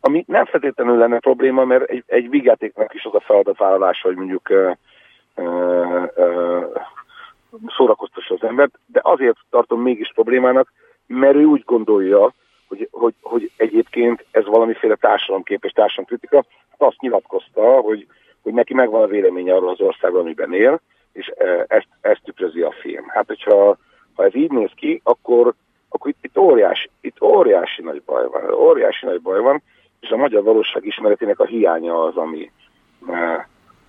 ami nem feltétlenül lenne probléma, mert egy, egy vigyátéknak is az a feladatvállalása, hogy mondjuk uh, szórakoztassa az embert, de azért tartom mégis problémának, mert ő úgy gondolja, hogy, hogy, hogy egyébként ez valamiféle társadalomképes társadalomkritika. Azt nyilatkozta, hogy, hogy neki megvan a véleménye arról az országról, amiben él, és ezt, ezt tükrözi a film. Hát, hogyha ha ez így néz ki, akkor, akkor itt, itt, óriási, itt óriási nagy baj van. Óriási nagy baj van, és a magyar valóság ismeretének a hiánya az, ami,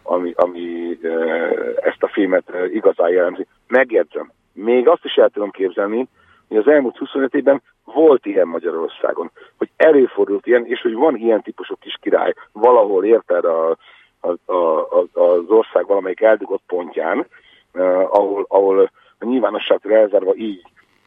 ami, ami ezt a filmet igazán jellemzi. Megjegyzem, még azt is el tudom képzelni, hogy az elmúlt 25 évben volt ilyen Magyarországon, hogy előfordult ilyen, és hogy van ilyen típusú kis király valahol, érted, a, az ország valamelyik eldugott pontján, ahol, ahol a nyilvánosságra elzárva így,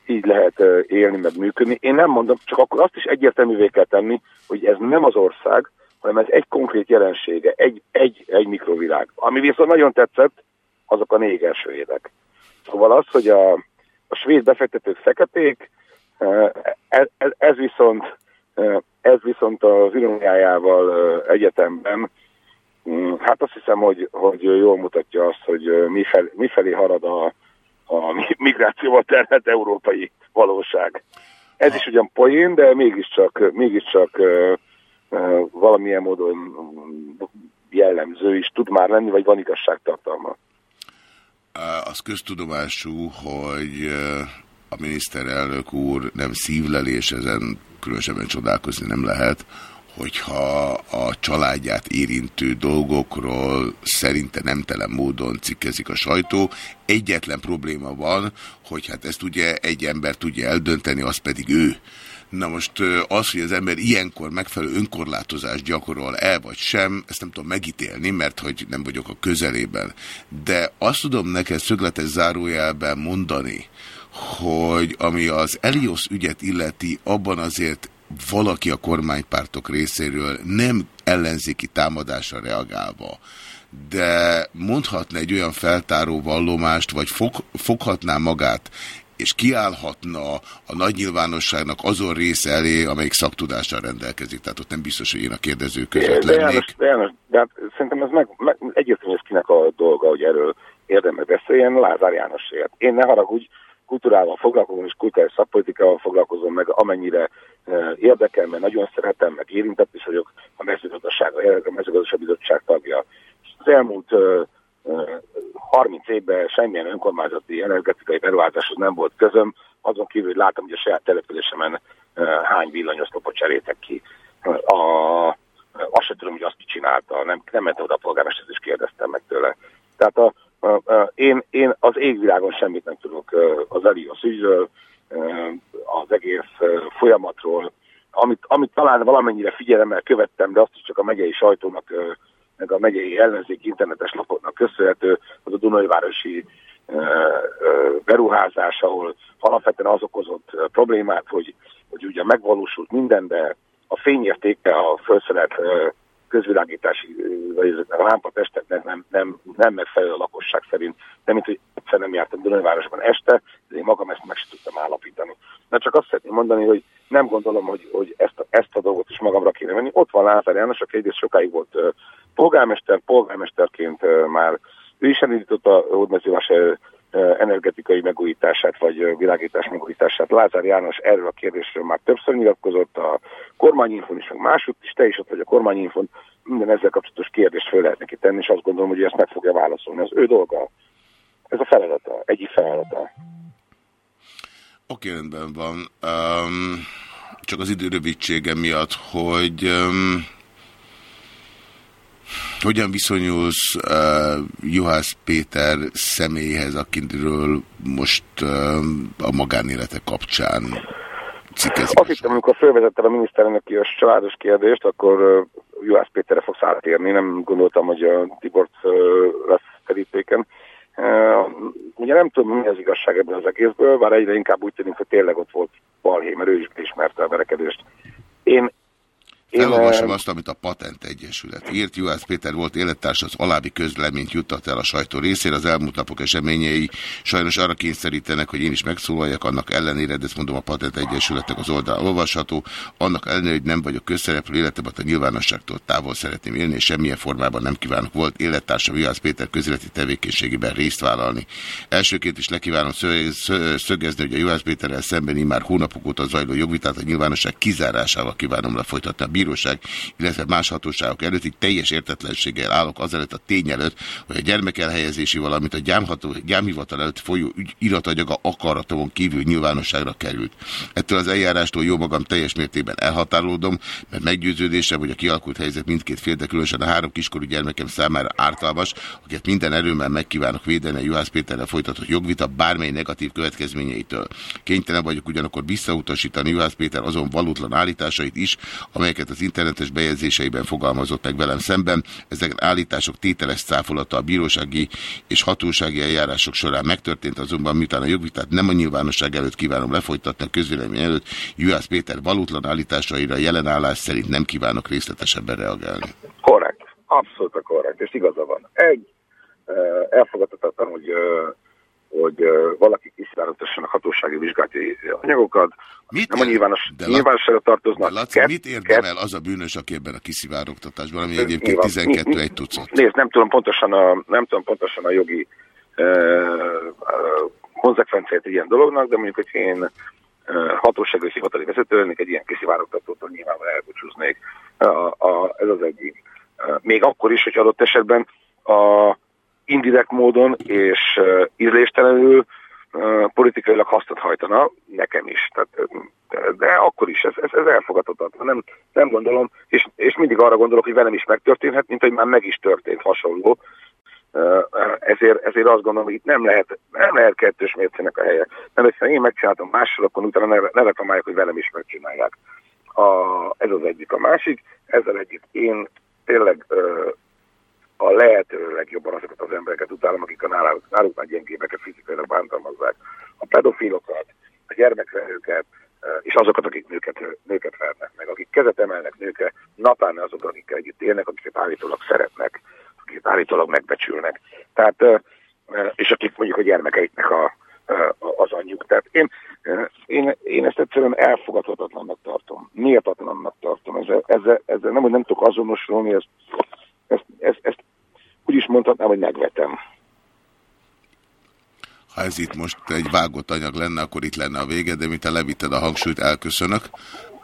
így lehet élni, meg működni. Én nem mondom, csak akkor azt is egyértelművé kell tenni, hogy ez nem az ország, hanem ez egy konkrét jelensége, egy, egy, egy mikrovilág. Ami viszont nagyon tetszett, azok a néger svédek. Szóval az, hogy a, a svéd befektetők feketék, ez, ez, ez viszont ez viszont az iróniájával egyetemben, hát azt hiszem, hogy, hogy jól mutatja azt, hogy mifelé, mifelé harad a, a migrációval terhelt európai valóság. Ez is ugyan poén, de mégiscsak, mégiscsak valamilyen módon jellemző is tud már lenni, vagy van igazságtartalma. Az köztudomású, hogy a miniszterelnök úr nem szívlelés, ezen különösebben csodálkozni nem lehet, hogyha a családját érintő dolgokról szerinte nemtelen módon cikkezik a sajtó. Egyetlen probléma van, hogy hát ezt ugye egy ember tudja eldönteni, az pedig ő. Na most az, hogy az ember ilyenkor megfelelő önkorlátozást gyakorol el vagy sem, ezt nem tudom megítélni, mert hogy nem vagyok a közelében. De azt tudom neked szögletes zárójelben mondani, hogy ami az Elios ügyet illeti, abban azért valaki a kormánypártok részéről nem ellenzéki támadásra reagálva, de mondhatna egy olyan feltáró vallomást, vagy fog, foghatná magát és kiállhatna a nagy nyilvánosságnak azon része elé, amelyik szaktudással rendelkezik. Tehát ott nem biztos, hogy én a kérdező között lennék. De, János, de, János, de hát szerintem ez meg, meg egyértelmű kinek a dolga, hogy erről érdemes beszéljen, Lázár Jánosért. Én ne haragudj, kultúrával foglalkozom, és kulturális szakpolitikával foglalkozom meg, amennyire érdekel, mert nagyon szeretem, meg érintett is vagyok a mezőgazdaság, a mezőgazdaság bizottság tagja. Az elmúlt e, 30 évben semmilyen önkormányzati energetikai beruházáshoz nem volt közöm, azon kívül, hogy látom, hogy a saját településemen hány villanyoszlopot cseréltek ki. A, azt sem tudom, hogy azt csinálta, nem, nem ment oda a polgármester, is kérdeztem meg tőle. Tehát a, a, a, én, én az égvilágon semmit nem tudok az Elios ügyről, az egész folyamatról, amit, amit talán valamennyire figyelemmel követtem, de azt is csak a megyei sajtónak meg a megyei ellenzék internetes lapoknak köszönhető, az a Dunajvárosi beruházás, ahol alapvetően az okozott problémát, hogy, hogy ugye megvalósult minden, de a fényértéke a felszerelt közvilágítási, vagy a lámpatesteknek nem, nem, nem megfelelő a lakosság szerint, de mint hogy egyszer nem jártam Dunajvárosban este, én magam ezt meg sem tudtam állapítani. Na csak azt szeretném mondani, hogy nem gondolom, hogy, hogy ezt, ezt a dolgot is magamra kéne venni. Ott van Lázár János, aki egyrészt sokáig volt polgármester, polgármesterként már ő is elindította a hódmezővásár energetikai megújítását, vagy világítás megújítását. Lázár János erről a kérdésről már többször nyilatkozott, a kormányinfon is, meg másút is, te is ott vagy a kormányinfon, minden ezzel kapcsolatos kérdést föl lehet neki tenni, és azt gondolom, hogy ezt meg fogja válaszolni. Az ő dolga. Ez a feladata, egyik feladata. Oké, rendben van. Um, csak az idő rövidsége miatt, hogy um, hogyan viszonyulsz uh, Juhász Péter személyhez, akiről most uh, a magánélete kapcsán cikkezik? Azt hittem, amikor felvezettem a miniszterelnöki a családos kérdést, akkor uh, Juhász Péterre fogsz átérni. Nem gondoltam, hogy a Tibort uh, lesz terítéken. Uh, ugye nem tudom, mi az igazság ebben az egészből, bár egyre inkább úgy tűnik, hogy tényleg ott volt balhé, mert ő is ismerte a verekedést. Én, Elolvasom azt, amit a Patent Egyesület írt. Juhász Péter volt élettárs, az alábbi közleményt juttat el a sajtó részére. Az elmúlt napok eseményei sajnos arra kényszerítenek, hogy én is megszólaljak, annak ellenére, de ezt mondom a Patent Egyesületnek az oldal olvasható. Annak ellenére, hogy nem vagyok közszereplő életemet a nyilvánosságtól távol szeretném élni, és semmilyen formában nem kívánok volt élettársa Juhász Péter közéleti tevékenységében részt vállalni. Elsőként is lekívánom szögezni, hogy a Juhász Péterrel szemben már hónapok óta zajló jogvitát a nyilvánosság kizárásával kívánom lefolytatni a bíróság, illetve más hatóságok előtt, így teljes értetlenséggel állok azelőtt a tény előtt, hogy a gyermekelhelyezési, valamint a gyámható, gyámhivatal előtt folyó ügy, iratanyaga akaratomon kívül nyilvánosságra került. Ettől az eljárástól jó magam teljes mértékben elhatárolódom, mert meggyőződésem, hogy a kialakult helyzet mindkét fél, különösen a három kiskorú gyermekem számára ártalmas, akiket minden erőmmel megkívánok védeni a Juhász Péterrel folytatott jogvita bármely negatív következményeitől. Kénytelen vagyok ugyanakkor visszautasítani Juhász Péter azon valótlan állításait is, amelyeket az internetes bejegyzéseiben fogalmazott meg velem szemben. Ezek állítások tételes cáfolata a bírósági és hatósági eljárások során megtörtént, azonban miután a jogvitát nem a nyilvánosság előtt kívánom lefolytatni a közvélemény előtt, Juhász Péter valótlan állításaira jelen állás szerint nem kívánok részletesebben reagálni. Korrekt. Abszolút korrekt, és igaza van. Egy, elfogadhatatlan, hogy hogy uh, valaki kiszivárogtasson a hatósági vizsgálati anyagokat, mit nem a nyilvános, de nyilvánosságra tartoznak. De Laci, mit érdemel az a bűnös, aki ebben a kiszivárogtatásban, ami egyébként nyilván, 12 egy tucat? Nézd, nem tudom pontosan a, nem tudom pontosan a jogi uh, uh, konzekvenciát ilyen dolognak, de mondjuk, hogy én uh, hatósági hivatali vezető lennék, egy ilyen kiszivárogtatótól nyilvánvalóan elbúcsúznék. A, a, ez az egyik. Még akkor is, hogy adott esetben a indirekt módon és ízléstelenül politikailag hasznot hajtana, nekem is. Tehát, de akkor is ez, ez, ez elfogadhatatlan. Nem, nem gondolom, és, és mindig arra gondolok, hogy velem is megtörténhet, mint hogy már meg is történt hasonló. Ezért, ezért azt gondolom, hogy itt nem lehet, nem lehet kettős mércének a helye. Nem, hogyha én megcsináltam mással, akkor utána ne, ne reklamálják, hogy velem is megcsinálják. A, ez az egyik. A másik, ezzel együtt én tényleg a lehető legjobban azokat az embereket utálom, akik a náluk, náluk már gyengébeket fizikailag bántalmazzák. A pedofilokat, a gyermekverőket, eh, és azokat, akik nőket, nőket vernek meg, akik kezet emelnek nőkre, napán azok, akik együtt élnek, akiket állítólag szeretnek, akiket állítólag megbecsülnek. Tehát, eh, eh, és akik mondjuk a gyermekeiknek a, az anyjuk. Tehát én, én, én ezt egyszerűen elfogadhatatlannak tartom, méltatlannak tartom. Ezzel, ezzel, ezzel nem, hogy nem tudok azonosulni, ezt, ezt, ezt, ezt úgy is mondhatnám, hogy megvetem. Ha ez itt most egy vágott anyag lenne, akkor itt lenne a vége, de mint te levitted a hangsúlyt, elköszönök,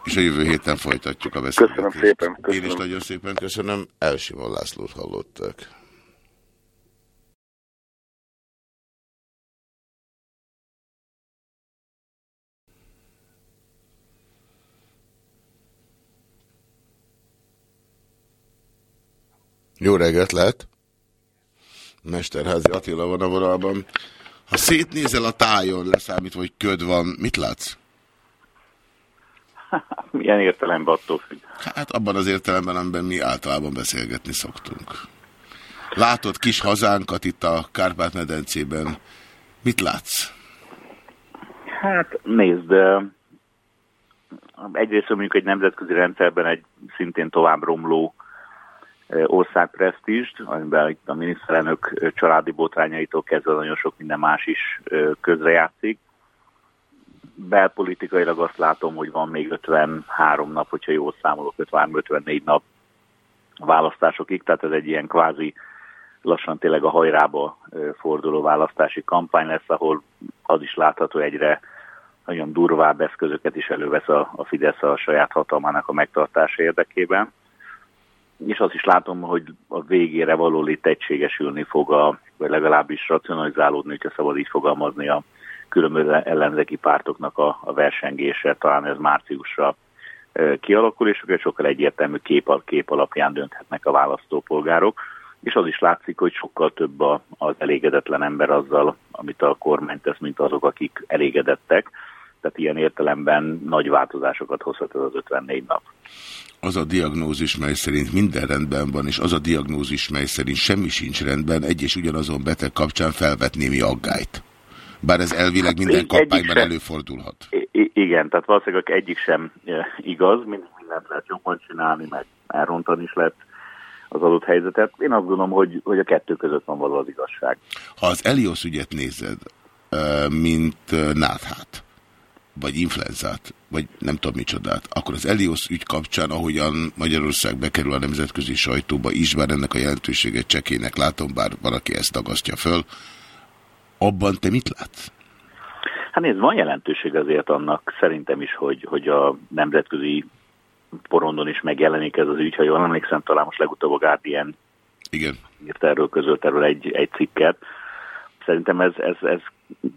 és a jövő héten folytatjuk a beszélgetést. Köszönöm szépen. Köszönöm. Én is nagyon szépen köszönöm. Elsimon Lászlót hallottak. Jó reggelt lehet! Mesterházi Attila van a vonalban. Ha szétnézel a tájon, leszámítva, hogy köd van, mit látsz? Milyen értelemben attól függ? Hát abban az értelemben, amiben mi általában beszélgetni szoktunk. Látod kis hazánkat itt a Kárpát-medencében. Mit látsz? Hát nézd, egyrészt mondjuk egy nemzetközi rendszerben egy szintén tovább romló országpresztízst, amiben itt a miniszterelnök családi botrányaitól kezdve nagyon sok minden más is közrejátszik. Belpolitikailag azt látom, hogy van még 53 nap, hogyha jól számolok, 53-54 nap választásokig, tehát ez egy ilyen kvázi lassan tényleg a hajrába forduló választási kampány lesz, ahol az is látható egyre nagyon durvább eszközöket is elővesz a, Fidesz a saját hatalmának a megtartása érdekében és azt is látom, hogy a végére való itt fog, a, vagy legalábbis racionalizálódni, hogyha szabad így fogalmazni a különböző ellenzéki pártoknak a, a versengése, talán ez márciusra kialakul, és akkor sokkal egyértelmű kép, kép alapján dönthetnek a választópolgárok, és az is látszik, hogy sokkal több az elégedetlen ember azzal, amit a kormány tesz, mint azok, akik elégedettek. Tehát ilyen értelemben nagy változásokat hozhat ez az 54 nap az a diagnózis, mely szerint minden rendben van, és az a diagnózis, mely szerint semmi sincs rendben, egy és ugyanazon beteg kapcsán felvet némi aggályt? Bár ez elvileg minden kampányban előfordulhat. I igen, tehát valószínűleg egyik sem igaz, mindent lehet jobban csinálni, meg elrontani is lehet az adott helyzetet. Én azt gondolom, hogy, hogy a kettő között van való az igazság. Ha az Elios ügyet nézed, mint náthát, vagy influenzát, vagy nem tudom micsodát, akkor az Elios ügy kapcsán, ahogyan Magyarország bekerül a nemzetközi sajtóba is, bár ennek a jelentőséget csekének látom, bár valaki ezt tagasztja föl, abban te mit látsz? Hát nézd, van jelentőség azért annak szerintem is, hogy, hogy a nemzetközi porondon is megjelenik ez az ügy, ha jól emlékszem, talán most legutóbb a Guardian Igen. írt erről, közölt erről egy, egy cikket. Szerintem ez, ez, ez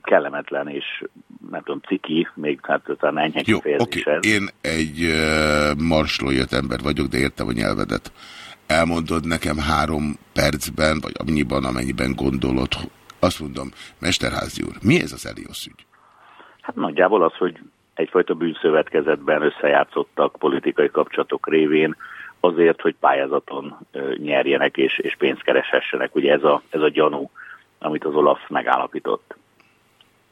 kellemetlen és nem tudom, ciki, még hát talán enyhe Jó, oké. Okay. Én egy uh, marsló jött ember vagyok, de értem a nyelvedet. Elmondod nekem három percben, vagy annyiban, amennyiben gondolod, azt mondom, Mesterházi úr, mi ez az Elios ügy? Hát nagyjából az, hogy egyfajta bűnszövetkezetben összejátszottak politikai kapcsolatok révén azért, hogy pályázaton nyerjenek és, és pénzt kereshessenek. Ugye ez a, ez a gyanú, amit az Olaf megállapított.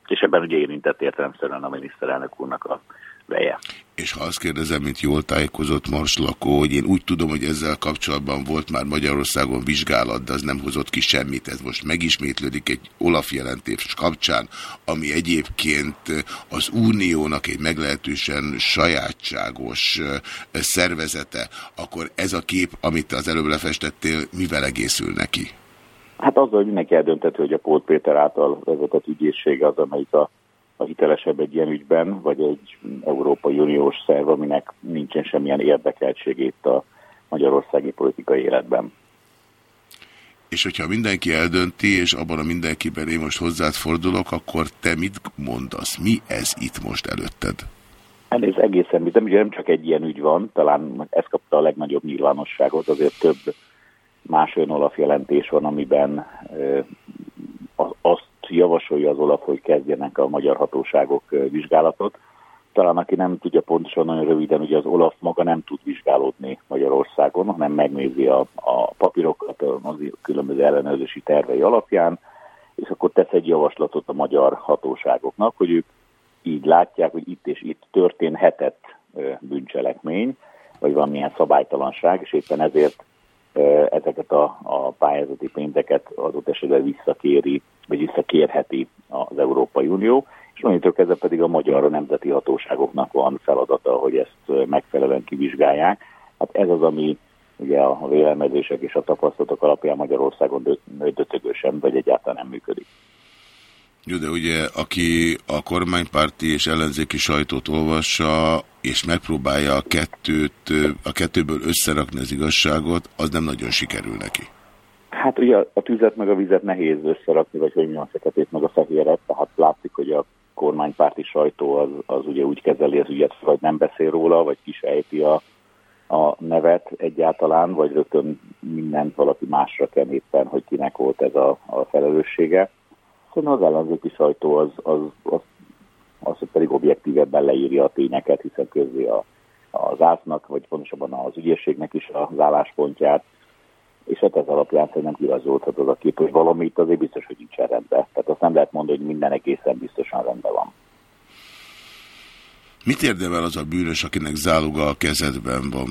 És ebben ugye érintett értelemszerűen a miniszterelnök úrnak a veje. És ha azt kérdezem, mint jól tájékozott lakó, hogy én úgy tudom, hogy ezzel kapcsolatban volt már Magyarországon vizsgálat, de az nem hozott ki semmit. Ez most megismétlődik egy Olaf jelentés kapcsán, ami egyébként az Uniónak egy meglehetősen sajátságos szervezete, akkor ez a kép, amit az előbb lefestettél, mivel egészül neki? Hát azzal, hogy mindenki eldöntető, hogy a Pólt Péter által vezetett ügyészsége az, amelyik a a hitelesebb egy ilyen ügyben, vagy egy Európai Uniós szerv, aminek nincsen semmilyen érdekeltség itt a magyarországi politikai életben. És hogyha mindenki eldönti, és abban a mindenkiben én most hozzád fordulok, akkor te mit mondasz? Mi ez itt most előtted? Hát ez egészen bizony, ugye nem csak egy ilyen ügy van, talán ez kapta a legnagyobb nyilvánosságot, azért több más olyan Olaf jelentés van, amiben azt javasolja az Olaf, hogy kezdjenek a magyar hatóságok vizsgálatot. Talán aki nem tudja pontosan nagyon röviden, hogy az Olaf maga nem tud vizsgálódni Magyarországon, hanem megnézi a, a papírokat az különböző ellenőrzési tervei alapján, és akkor tesz egy javaslatot a magyar hatóságoknak, hogy ők így látják, hogy itt és itt történhetett bűncselekmény, vagy valamilyen szabálytalanság, és éppen ezért ezeket a, a pályázati pénzeket adott esetben visszakéri, vagy visszakérheti az Európai Unió, és onnantól kezdve pedig a magyar nemzeti hatóságoknak van feladata, hogy ezt megfelelően kivizsgálják. Hát ez az, ami ugye a vélemezések és a tapasztalatok alapján Magyarországon döcögősen, vagy egyáltalán nem működik. Jó, de ugye, aki a kormánypárti és ellenzéki sajtót olvassa, és megpróbálja a kettőt, a kettőből összerakni az igazságot, az nem nagyon sikerül neki. Hát ugye a tüzet meg a vizet nehéz összerakni, vagy hogy mondjam, a feketét meg a fehéret, tehát látszik, hogy a kormánypárti sajtó az, az ugye úgy kezeli az ügyet, vagy nem beszél róla, vagy kisejti a, a nevet egyáltalán, vagy rögtön mindent valaki másra kell éppen, hogy kinek volt ez a, a felelőssége. Szerintem az ellenzéki sajtó az, az, az, az, az pedig objektívebben leírja a tényeket, hiszen közé a, az átnak, vagy pontosabban az ügyészségnek is az álláspontját, és hát ez alapján szerintem kirazódhat az a kép, hogy valami itt azért biztos, hogy nincsen rendben. Tehát azt nem lehet mondani, hogy minden egészen biztosan rendben van. Mit érdemel az a bűnös, akinek záloga a kezedben van?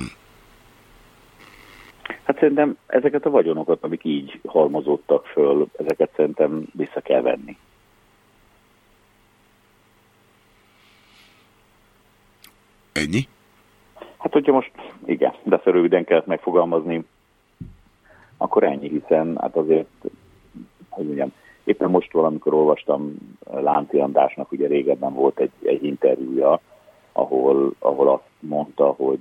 Hát szerintem ezeket a vagyonokat, amik így halmozódtak föl, ezeket szerintem vissza kell venni. Ennyi? Hát, hogyha most, igen, de röviden kellett megfogalmazni, akkor ennyi, hiszen hát azért, hogy mondjam, éppen most valamikor olvastam Lánci Andrásnak, ugye régebben volt egy, egy interjúja, ahol, ahol azt mondta, hogy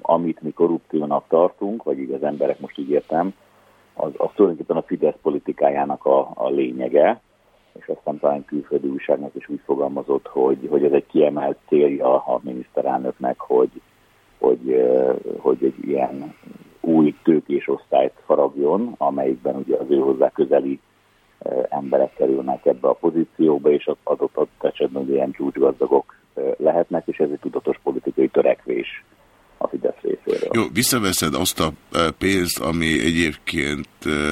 amit mi korrupciónak tartunk, vagy így az emberek most így értem, az, az tulajdonképpen a Fidesz politikájának a, a lényege, és aztán talán külföldi újságnak is úgy fogalmazott, hogy, hogy ez egy kiemelt célja a miniszterelnöknek, hogy, hogy, hogy egy ilyen új tőkés osztályt faragjon, amelyikben ugye az ő hozzá közeli emberek kerülnek ebbe a pozícióba, és az adott esetben ugye ilyen csúcsgazdagok lehetnek, és ez egy tudatos politikai törekvés a Fidesz részéről. Jó, visszaveszed azt a pénzt, ami egyébként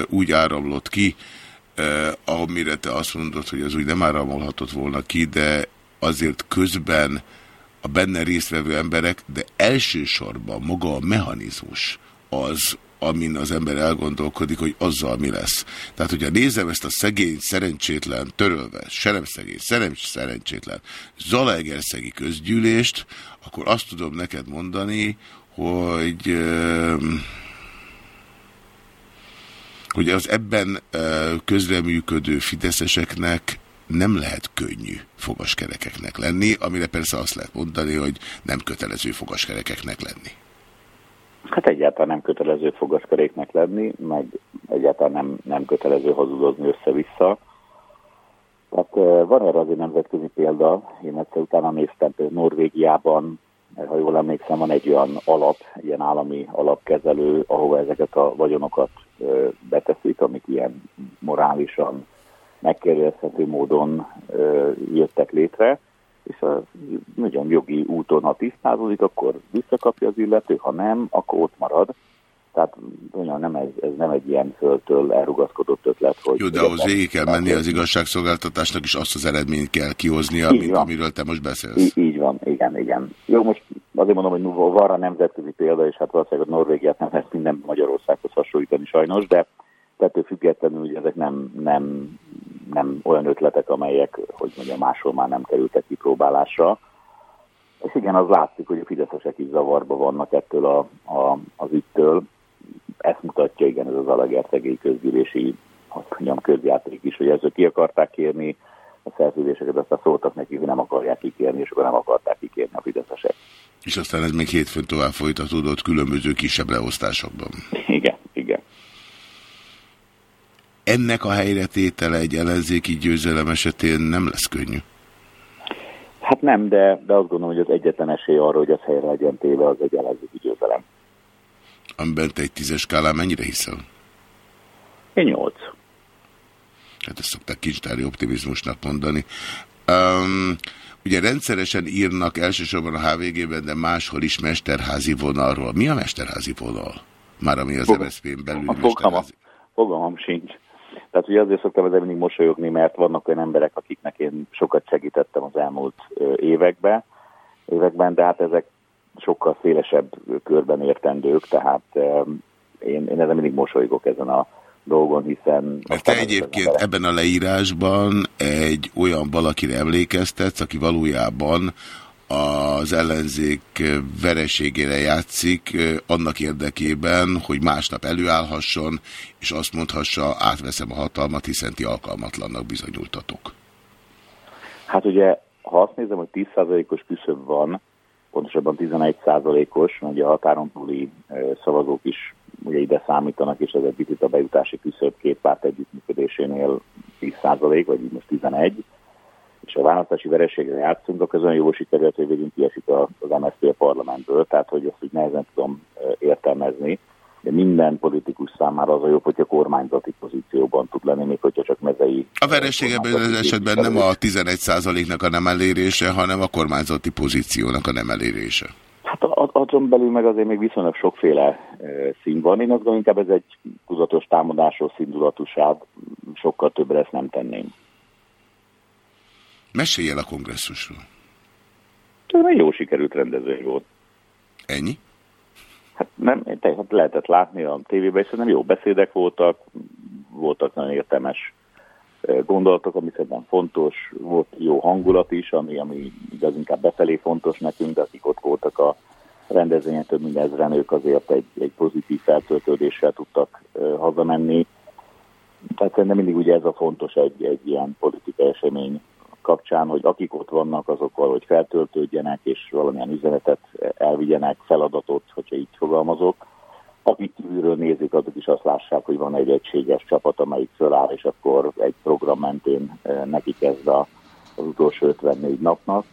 úgy áramlott ki, eh, amire te azt mondod, hogy az úgy nem áramolhatott volna ki, de azért közben a benne résztvevő emberek, de elsősorban maga a mechanizmus az, amin az ember elgondolkodik, hogy azzal mi lesz. Tehát, hogyha nézem ezt a szegény, szerencsétlen, törölve, se nem szegény, szerencs, szerencsétlen, Zalaegerszegi közgyűlést, akkor azt tudom neked mondani, hogy hogy az ebben közreműködő fideszeseknek nem lehet könnyű fogaskerekeknek lenni, amire persze azt lehet mondani, hogy nem kötelező fogaskerekeknek lenni. Hát egyáltalán nem kötelező fogaskeréknek lenni, meg egyáltalán nem, nem kötelező hazudozni össze-vissza. Tehát van erre azért nemzetközi példa, én egyszer utána néztem, hogy Norvégiában, ha jól emlékszem, van egy olyan alap, ilyen állami alapkezelő, ahova ezeket a vagyonokat beteszik, amik ilyen morálisan megkérdezhető módon jöttek létre, és a nagyon jogi úton, ha tisztázódik, akkor visszakapja az illető, ha nem, akkor ott marad. Tehát olyan nem ez, ez nem egy ilyen földtől elrugaszkodott ötlet, hogy... Jó, de ahhoz végig kell menni az igazságszolgáltatásnak, és azt az eredményt kell kihoznia, mint amiről te most beszélsz. Így, így van, igen, igen. Jó, most azért mondom, hogy van a nemzetközi példa, és hát valószínűleg a Norvégiát nem lehet minden Magyarországhoz hasonlítani sajnos, de ettől függetlenül hogy ezek nem, nem, nem olyan ötletek, amelyek, hogy mondjam, máshol már nem kerültek kipróbálásra. És igen, az látszik, hogy a fideszesek is zavarba vannak ettől a, a, az ügytől. Ezt mutatja, igen, ez az Alagerszegély közgyűlési, hogy mondjam, közjáték is, hogy ezzel ki akarták kérni a szerződéseket, aztán szóltak neki, hogy nem akarják kikérni, és akkor nem akarták kikérni a fideszesek. És aztán ez még hétfőn tovább folytatódott különböző kisebb leosztásokban. Igen, igen ennek a helyretétele egy ellenzéki győzelem esetén nem lesz könnyű. Hát nem, de, de azt gondolom, hogy az egyetlen esély arra, hogy az helyre legyen téve, az egy ellenzéki győzelem. Amiben te egy tízes skálán mennyire hiszel? Én nyolc. Hát ezt szokták kincstári optimizmusnak mondani. Um, ugye rendszeresen írnak elsősorban a HVG-ben, de máshol is mesterházi vonalról. Mi a mesterházi vonal? Már ami az MSZP-n belül mesterházi... Fogalmam sincs. Tehát ugye azért szoktam ezzel mindig mosolyogni, mert vannak olyan emberek, akiknek én sokat segítettem az elmúlt években, években de hát ezek sokkal szélesebb körben értendők, tehát én, én ezzel mindig mosolygok ezen a dolgon, hiszen... Mert te egyébként ebben a leírásban egy olyan valakire emlékeztetsz, aki valójában az ellenzék vereségére játszik annak érdekében, hogy másnap előállhasson, és azt mondhassa, átveszem a hatalmat, hiszen ti alkalmatlannak bizonyultatok. Hát ugye, ha azt nézem, hogy 10%-os küszöb van, pontosabban 11%-os, ugye a határon túli szavazók is ugye ide számítanak, és ez egy picit a bejutási küszöb két párt együttműködésénél 10%, vagy így most 11 és a választási vereségre játszunk, akkor olyan jó sikerült, hogy végül kiesik az MSZP a parlamentből, tehát hogy ezt úgy nehezen tudom értelmezni. De minden politikus számára az a jobb, hogyha kormányzati pozícióban tud lenni, még hogyha csak mezei... A vereség ebben az esetben nem a 11%-nak a nem elérése, hanem a kormányzati pozíciónak a nem elérése. Hát azon belül meg azért még viszonylag sokféle e, szín van. Én azt gondolom, inkább ez egy tudatos támadásos színdulatúság, sokkal többre ezt nem tenném. Mesélj el a kongresszusról. Jó sikerült rendezvény volt. Ennyi? Hát nem, tehát lehetett látni a tévében, és nem jó beszédek voltak, voltak nagyon értelmes gondolatok, ami szerintem fontos, volt jó hangulat is, ami, ami igaz inkább befelé fontos nekünk, de akik ott voltak a rendezvényen, több mint ezren ők azért egy, egy pozitív feltöltődéssel tudtak hazamenni. Tehát szerintem mindig ugye ez a fontos egy, egy ilyen politikai esemény kapcsán, hogy akik ott vannak, azok valahogy feltöltődjenek, és valamilyen üzenetet elvigyenek, feladatot, hogyha így fogalmazok. Akik kívülről nézik, azok is azt lássák, hogy van egy egységes csapat, amelyik föláll, és akkor egy program mentén eh, neki kezd az utolsó 54 napnak.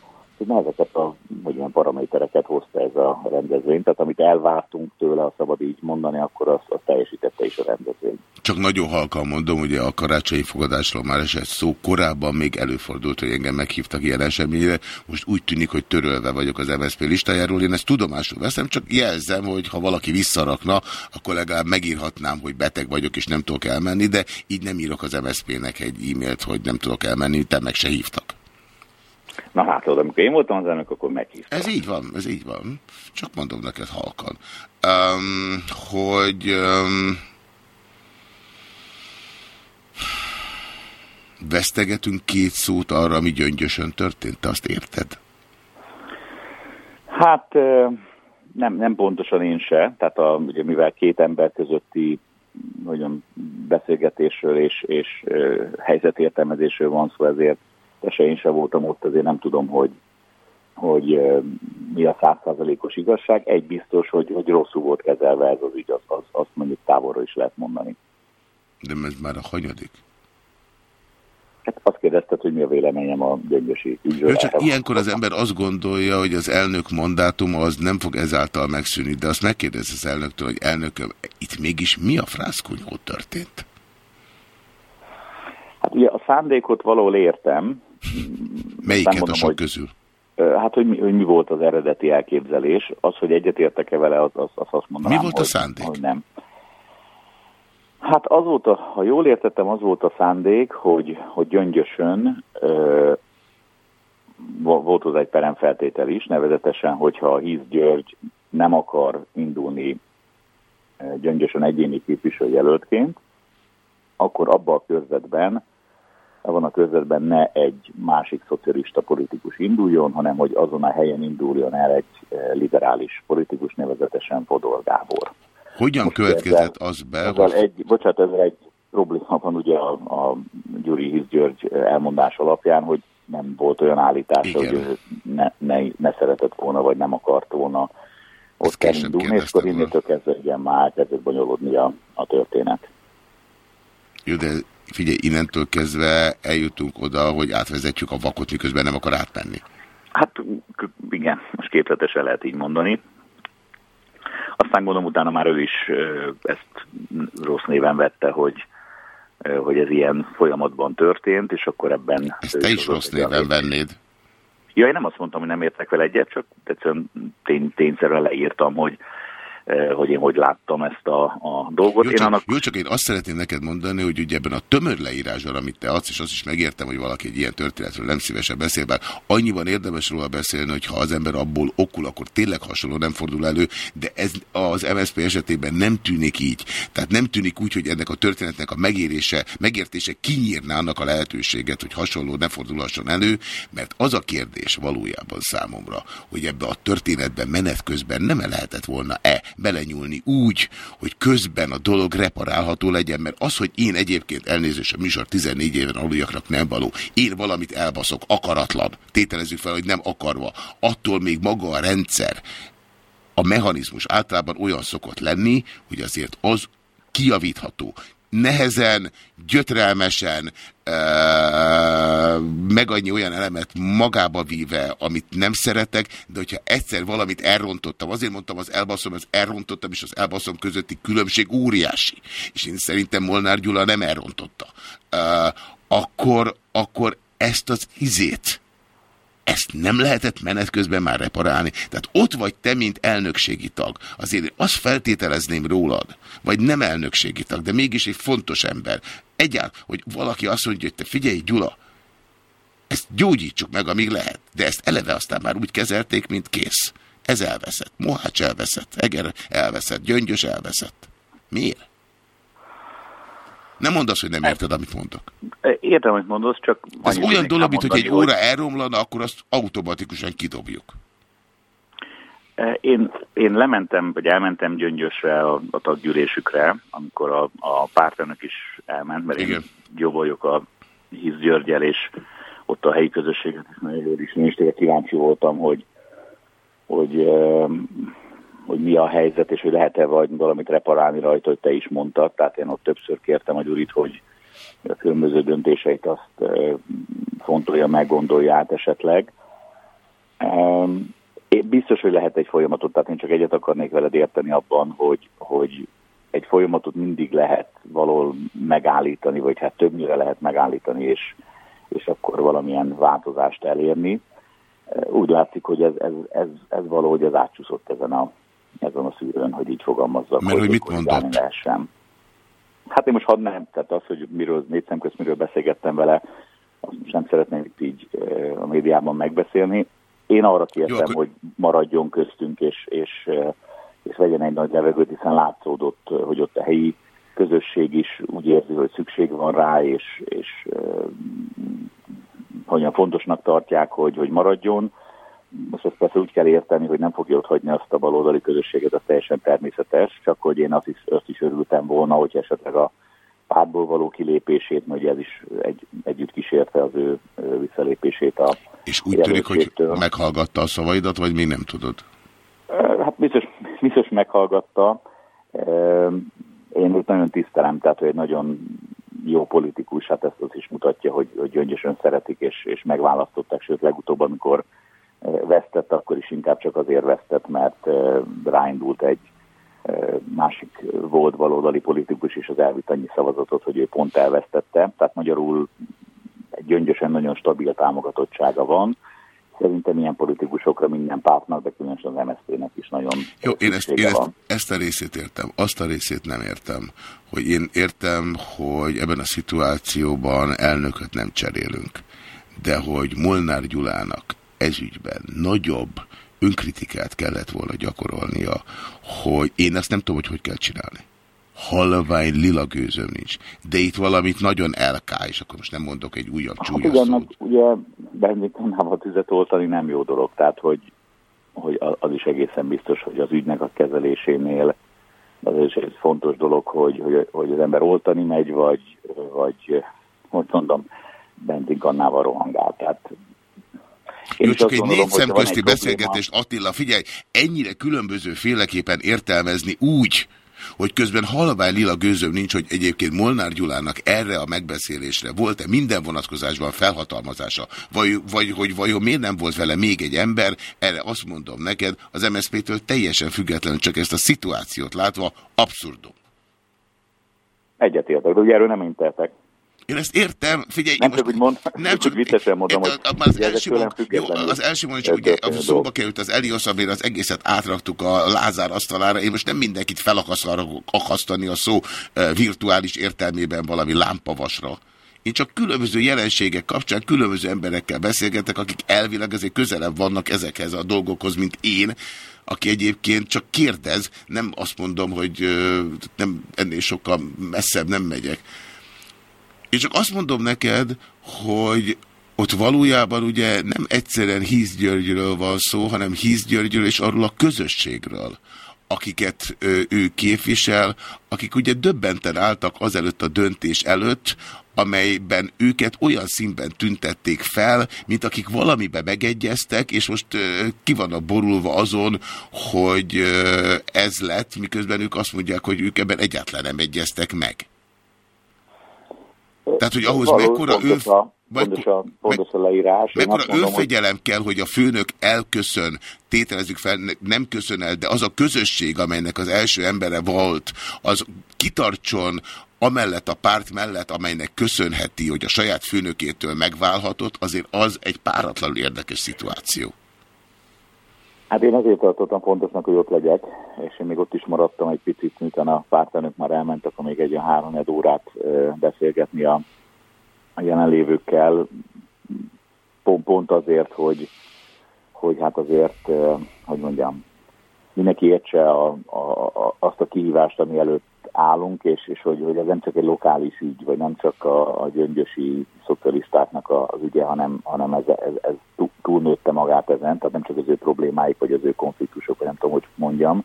Hogy ezeket a hogy ilyen paramétereket hozta ez a rendezvény. Tehát amit elvártunk tőle, a szabad így mondani, akkor azt, azt teljesítette is a rendezvény. Csak nagyon halkan mondom, hogy a karácsonyi fogadásról már esett szó. Korábban még előfordult, hogy engem meghívtak ilyen eseményre. Most úgy tűnik, hogy törölve vagyok az MSZP listájáról. Én ezt tudomásul veszem, csak jelzem, hogy ha valaki visszarakna, akkor legalább megírhatnám, hogy beteg vagyok és nem tudok elmenni, de így nem írok az MSZP-nek egy e-mailt, hogy nem tudok elmenni, te meg se hívtak. Na hát, amikor én voltam az elnök, akkor meghívtam. Ez így van, ez így van. Csak mondom neked halkan. Um, hogy... Um, vesztegetünk két szót arra, ami gyöngyösön történt, te azt érted? Hát nem, nem pontosan én se, tehát a, ugye, mivel két ember közötti nagyon beszélgetésről és, és helyzetértelmezésről van szó, ezért de se én se voltam ott, azért nem tudom, hogy, hogy mi a százszázalékos igazság. Egy biztos, hogy, hogy rosszul volt kezelve ez az ügy, az, az, azt mondjuk távolról is lehet mondani. De ez már a hanyadik? Hát azt kérdezted, hogy mi a véleményem a gyöngyösi ügyről. csak ilyenkor az ember azt gondolja, hogy az elnök mandátuma az nem fog ezáltal megszűnni, de azt megkérdez az elnöktől, hogy elnököm, itt mégis mi a frászkunyhó történt? Hát ugye a szándékot valahol értem. Melyiket mondom, a sok hogy, közül? Hát, hogy mi, hogy mi volt az eredeti elképzelés. Az, hogy egyetértek-e vele, az, az, az azt mondanám, Mi volt a szándék? Hogy nem. Hát az volt, a, ha jól értettem, az volt a szándék, hogy, hogy gyöngyösön ö, volt az egy peremfeltétel is, nevezetesen, hogyha a Hisz György nem akar indulni gyöngyösen egyéni képviselőjelöltként, akkor abban a körzetben, abban a körzetben ne egy másik szocialista politikus induljon, hanem hogy azon a helyen induljon el egy liberális politikus, nevezetesen Fodor Gábor. Hogyan Most következett ezzel, az be? Ezzel hogy... egy, bocsánat, ezzel egy probléma van ugye a, a Gyuri Hisz György elmondás alapján, hogy nem volt olyan állítás, hogy ő ne, ne, ne szeretett volna, vagy nem akart volna ott elindulni, és akkor innétől kezdve igen, már kezdett bonyolódni a, a történet. Jó, de figyelj, innentől kezdve eljutunk oda, hogy átvezetjük a vakot, miközben nem akar átmenni. Hát igen, most képletesen lehet így mondani. Aztán gondolom utána már ő is ezt rossz néven vette, hogy, hogy ez ilyen folyamatban történt, és akkor ebben... Ezt te is rossz néven vennéd. Ja, én nem azt mondtam, hogy nem értek vele egyet, csak egyszerűen tény, tényszerűen leírtam, hogy hogy én hogy láttam ezt a, a dolgot. Jó, én csak, annak... jó, csak én azt szeretném neked mondani, hogy ugye ebben a tömör leírásban, amit te adsz, és azt is megértem, hogy valaki egy ilyen történetről nem szívesen beszél, bár annyiban érdemes róla beszélni, hogy ha az ember abból okul, akkor tényleg hasonló nem fordul elő, de ez az MSZP esetében nem tűnik így. Tehát nem tűnik úgy, hogy ennek a történetnek a megérése, megértése kinyírná annak a lehetőséget, hogy hasonló ne fordulhasson elő, mert az a kérdés valójában számomra, hogy ebbe a történetben menet közben nem -e lehetett volna-e belenyúlni úgy, hogy közben a dolog reparálható legyen, mert az, hogy én egyébként elnézést a műsor 14 éven aluljaknak nem való, én valamit elbaszok, akaratlan, tételezzük fel, hogy nem akarva, attól még maga a rendszer, a mechanizmus általában olyan szokott lenni, hogy azért az kiavítható nehezen, gyötrelmesen, meg annyi olyan elemet magába víve, amit nem szeretek, de hogyha egyszer valamit elrontottam, azért mondtam az elbaszom, az elrontottam, és az elbaszom közötti különbség óriási. És én szerintem Molnár Gyula nem elrontotta. akkor, akkor ezt az izét, ezt nem lehetett menet közben már reparálni. Tehát ott vagy te, mint elnökségi tag. Azért azt feltételezném rólad, vagy nem elnökségi tag, de mégis egy fontos ember. Egyáltalán, hogy valaki azt mondja, hogy te figyelj, Gyula, ezt gyógyítsuk meg, amíg lehet. De ezt eleve aztán már úgy kezelték, mint kész. Ez elveszett. Mohács elveszett. Eger elveszett. Gyöngyös elveszett. Miért? Nem mondasz, hogy nem érted, amit mondok. Értem, amit mondasz, csak... Ez olyan dolog, mint hogy egy óra hogy... elromlana, akkor azt automatikusan kidobjuk. E, én, én lementem, vagy elmentem Gyöngyösre a, a taggyűlésükre, amikor a, a pártelnök is elment, mert Igen. én jó vagyok a Hisz Györgyel, és ott a helyi közösséget is nagyon is, én is kíváncsi voltam, hogy, hogy hogy mi a helyzet, és hogy lehet-e vagy valamit reparálni rajta, hogy te is mondtad. Tehát én ott többször kértem a Gyurit, hogy a különböző döntéseit azt fontolja, meggondolja át esetleg. Én biztos, hogy lehet egy folyamatot, tehát én csak egyet akarnék veled érteni abban, hogy, hogy egy folyamatot mindig lehet valahol megállítani, vagy hát többnyire lehet megállítani, és, és akkor valamilyen változást elérni. Úgy látszik, hogy ez, ez, ez, ez valahogy az átcsúszott ezen a, ezen a szűrőn, hogy így fogalmazzak. Mert hogy, hogy mit mondott? Lehessen. Hát én most hadd nem, tehát az, hogy miről, négy szemközt miről beszélgettem vele, azt most nem szeretném itt így a médiában megbeszélni. Én arra kértem, Jó, akkor... hogy maradjon köztünk, és, és, és vegyen egy nagy levegőt, hiszen látszódott, hogy ott a helyi közösség is úgy érzi, hogy szükség van rá, és, és hogyan fontosnak tartják, hogy, hogy maradjon. Most ezt persze úgy kell érteni, hogy nem fogja ott hagyni azt a baloldali közösséget, az teljesen természetes, csak hogy én azt is, azt is örültem volna, hogy esetleg a pártból való kilépését, mert ez is egy, együtt kísérte az ő visszalépését a És úgy tűnik, hogy meghallgatta a szavaidat, vagy még nem tudod? Hát biztos, biztos meghallgatta. Én őt nagyon tisztelem, tehát hogy egy nagyon jó politikus, hát ezt az is mutatja, hogy, hogy gyöngyösen szeretik, és, és megválasztották, sőt legutóbb, amikor vesztett, akkor is inkább csak azért vesztett, mert ráindult egy másik volt baloldali politikus, és az elvitt annyi szavazatot, hogy ő pont elvesztette. Tehát magyarul egy gyöngyösen nagyon stabil támogatottsága van. Szerintem ilyen politikusokra minden pártnak, de különösen az MSZP-nek is nagyon Jó, én, ezt, én ezt, ezt a részét értem, azt a részét nem értem. Hogy én értem, hogy ebben a szituációban elnököt nem cserélünk. De hogy Molnár Gyulának ezügyben nagyobb önkritikát kellett volna gyakorolnia, hogy én ezt nem tudom, hogy hogy kell csinálni. Halvány lila gőzöm nincs. De itt valamit nagyon elká, és akkor most nem mondok egy újabb hát csúnya hát szót. Ugye a tüzet oltani nem jó dolog, tehát hogy, hogy az is egészen biztos, hogy az ügynek a kezelésénél az is egy fontos dolog, hogy, hogy, hogy az ember oltani megy, vagy, vagy hogy mondom, benzinkannával rohangál. Tehát én Jó, csak egy négy szemközti beszélgetést, Attila, figyelj, ennyire különböző féleképpen értelmezni úgy, hogy közben halvány lila gőzöm nincs, hogy egyébként Molnár Gyulának erre a megbeszélésre volt-e minden vonatkozásban felhatalmazása, vagy, vagy hogy vajon miért nem volt vele még egy ember, erre azt mondom neked, az MSZP-től teljesen függetlenül csak ezt a szituációt látva abszurdum. Egyetértek, de ugye erről nem intertek. Én ezt értem, figyelj, nem csak úgy mond, nem csak viccesen mondom, hogy az első, mond, jó, az első mond, hogy ugye a szóba került az Elios, amire az egészet átraktuk a Lázár asztalára. Én most nem mindenkit fel akarok akasztani a szó eh, virtuális értelmében valami lámpavasra. Én csak különböző jelenségek kapcsán különböző emberekkel beszélgetek, akik elvileg azért közelebb vannak ezekhez a dolgokhoz, mint én, aki egyébként csak kérdez, nem azt mondom, hogy nem ennél sokkal messzebb nem megyek. Én csak azt mondom neked, hogy ott valójában ugye nem egyszerűen Híz Györgyről van szó, hanem Híz Györgyről és arról a közösségről, akiket ő képvisel, akik ugye döbbenten álltak azelőtt a döntés előtt, amelyben őket olyan színben tüntették fel, mint akik valamibe megegyeztek, és most ki vannak borulva azon, hogy ez lett, miközben ők azt mondják, hogy ők ebben egyáltalán nem egyeztek meg. Tehát, hogy ahhoz Valós, mekkora önf... a, pontos a, pontos a leírás. Mekkora önfegyelem hogy... kell, hogy a főnök elköszön, tételezzük fel, nem köszön el, de az a közösség, amelynek az első embere volt, az kitartson amellett a párt mellett, amelynek köszönheti, hogy a saját főnökétől megválhatott, azért az egy páratlanul érdekes szituáció. Hát én azért tartottam fontosnak, hogy ott legyek, és én még ott is maradtam egy picit, miután a pártelnök már elment, akkor még egy olyan három órát beszélgetni a, a jelenlévőkkel, pont, pont azért, hogy, hogy hát azért, hogy mondjam, mindenki értse a, a, a, azt a kihívást, ami előtt állunk, és, és hogy, hogy ez nem csak egy lokális ügy, vagy nem csak a, a gyöngyösi szocialistáknak az ügye, hanem, hanem ez, ez, ez túlnőtte magát ezen, tehát nem csak az ő problémáik, vagy az ő konfliktusok, vagy nem tudom, hogy mondjam.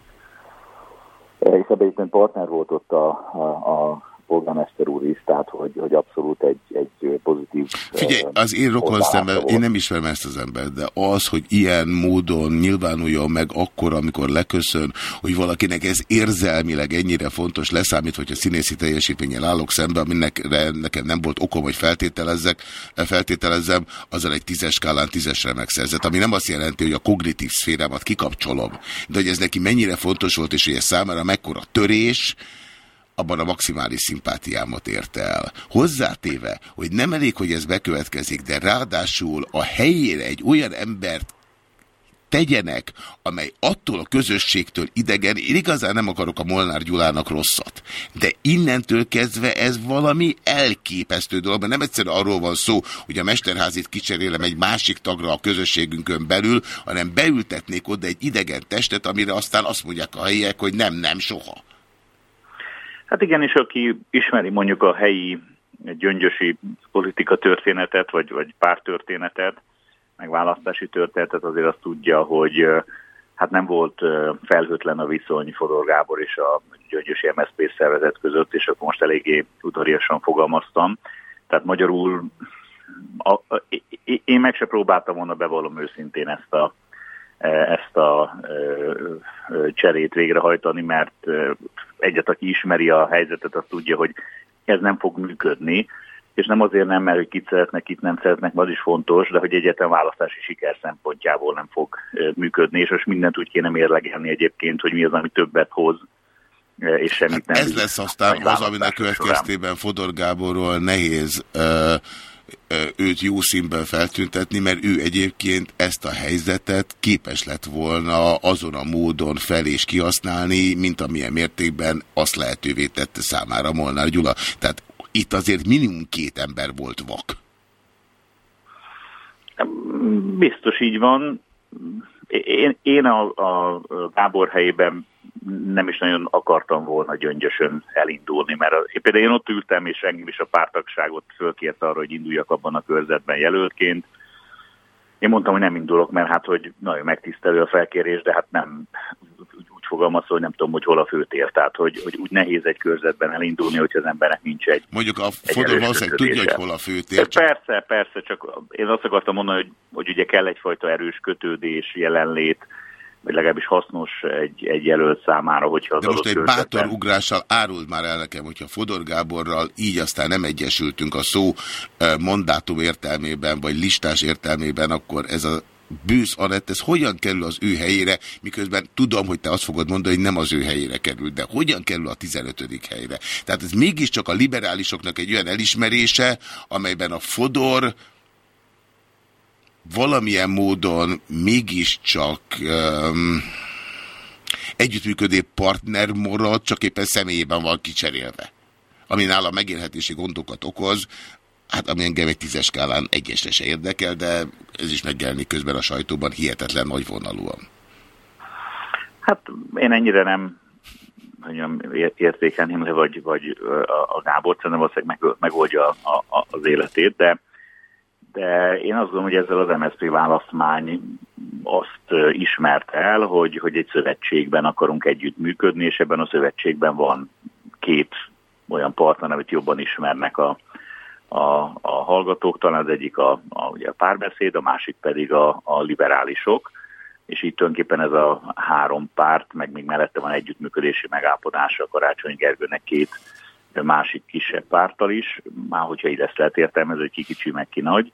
És ebben egyébként partner volt ott a, a, a polgármester úr is, tehát hogy, hogy abszolút egy, egy pozitív... Figyelj, az én rokon szemben, én nem ismerem ezt az embert, de az, hogy ilyen módon nyilvánuljon meg akkor, amikor leköszön, hogy valakinek ez érzelmileg ennyire fontos, leszámít, hogyha színészi teljesítménnyel állok szembe, aminek nekem nem volt okom, hogy feltételezzek, feltételezzem, azzal egy tízes skálán tízesre megszerzett, ami nem azt jelenti, hogy a kognitív szférámat kikapcsolom, de hogy ez neki mennyire fontos volt, és hogy ez számára mekkora törés, abban a maximális szimpátiámat érte el. Hozzátéve, hogy nem elég, hogy ez bekövetkezik, de ráadásul a helyére egy olyan embert tegyenek, amely attól a közösségtől idegen, én igazán nem akarok a Molnár Gyulának rosszat, de innentől kezdve ez valami elképesztő dolog, mert nem egyszerűen arról van szó, hogy a Mesterházit kicserélem egy másik tagra a közösségünkön belül, hanem beültetnék oda egy idegen testet, amire aztán azt mondják a helyiek, hogy nem, nem, soha. Hát igen, és aki ismeri mondjuk a helyi gyöngyösi politika történetet, vagy, vagy pártörténetet, meg választási történetet, azért azt tudja, hogy hát nem volt felhőtlen a viszony Fodor Gábor és a gyöngyösi MSZP szervezet között, és akkor most eléggé udariasan fogalmaztam. Tehát magyarul a, a, én meg se próbáltam volna bevallom őszintén ezt a, ezt a cserét végrehajtani, mert egyet, aki ismeri a helyzetet, azt tudja, hogy ez nem fog működni, és nem azért nem, mert hogy kit szeretnek, kit nem szeretnek, az is fontos, de hogy egyetem választási siker szempontjából nem fog működni, és most mindent úgy kéne mérlegelni egyébként, hogy mi az, ami többet hoz, és semmit hát nem. Ez lesz aztán az, aminek következtében Fodor Gáborról nehéz uh, őt jó színben feltüntetni, mert ő egyébként ezt a helyzetet képes lett volna azon a módon fel és kihasználni, mint amilyen mértékben azt lehetővé tette számára Molnár Gyula. Tehát itt azért minimum két ember volt vak. Biztos így van. Én, én a, a Gábor helyében nem is nagyon akartam volna gyöngyösön elindulni, mert én például én ott ültem, és engem is a pártagságot fölkért arra, hogy induljak abban a körzetben jelöltként. Én mondtam, hogy nem indulok, mert hát, hogy nagyon megtisztelő a felkérés, de hát nem úgy fogalmaz, hogy nem tudom, hogy hol a főtér. Tehát, hogy, hogy úgy nehéz egy körzetben elindulni, hogyha az embernek nincs egy Mondjuk a Fodor valószínűleg tudja, hogy hol a főtér. Csak... Persze, persze, csak én azt akartam mondani, hogy, hogy ugye kell egyfajta erős kötődés, jelenlét, vagy legalábbis hasznos egy, egy jelölt számára, hogyha az De most egy bátor ugrással árult már el nekem, hogyha Fodor Gáborral így aztán nem egyesültünk a szó mandátum értelmében, vagy listás értelmében, akkor ez a Bősz Anett, ez hogyan kerül az ő helyére, miközben tudom, hogy te azt fogod mondani, hogy nem az ő helyére kerül, de hogyan kerül a 15. helyre? Tehát ez mégiscsak a liberálisoknak egy olyan elismerése, amelyben a Fodor valamilyen módon mégiscsak um, együttműködő partner marad, csak éppen személyében van kicserélve. Ami nála megélhetési gondokat okoz, hát ami engem egy tízes skálán egyesre se érdekel, de ez is megjelenik közben a sajtóban hihetetlen nagy vonalúan. Hát én ennyire nem mondjam, értékelném le, vagy, vagy a, Gábor, szerintem valószínűleg meg, megoldja a, a, az életét, de de én azt gondolom, hogy ezzel az MSZP választmány azt ismert el, hogy, hogy egy szövetségben akarunk együtt működni, és ebben a szövetségben van két olyan partner, amit jobban ismernek a, a, a hallgatók, talán az egyik a, a, ugye a párbeszéd, a másik pedig a, a liberálisok, és így tulajdonképpen ez a három párt, meg még mellette van együttműködési megállapodása Karácsony Gergőnek két másik kisebb pártal is, már hogyha így ezt lehet értelmezni, hogy ki kicsi, meg ki nagy,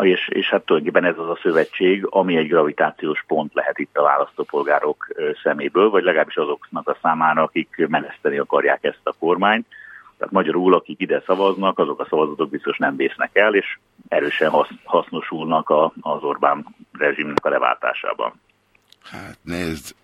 és, és hát tulajdonképpen ez az a szövetség, ami egy gravitációs pont lehet itt a választópolgárok szeméből, vagy legalábbis azoknak a számára, akik meneszteni akarják ezt a kormányt. Tehát magyarul, akik ide szavaznak, azok a szavazatok biztos nem vésznek el, és erősen hasznosulnak a, az Orbán rezsimnek a leváltásában. Hát nézd,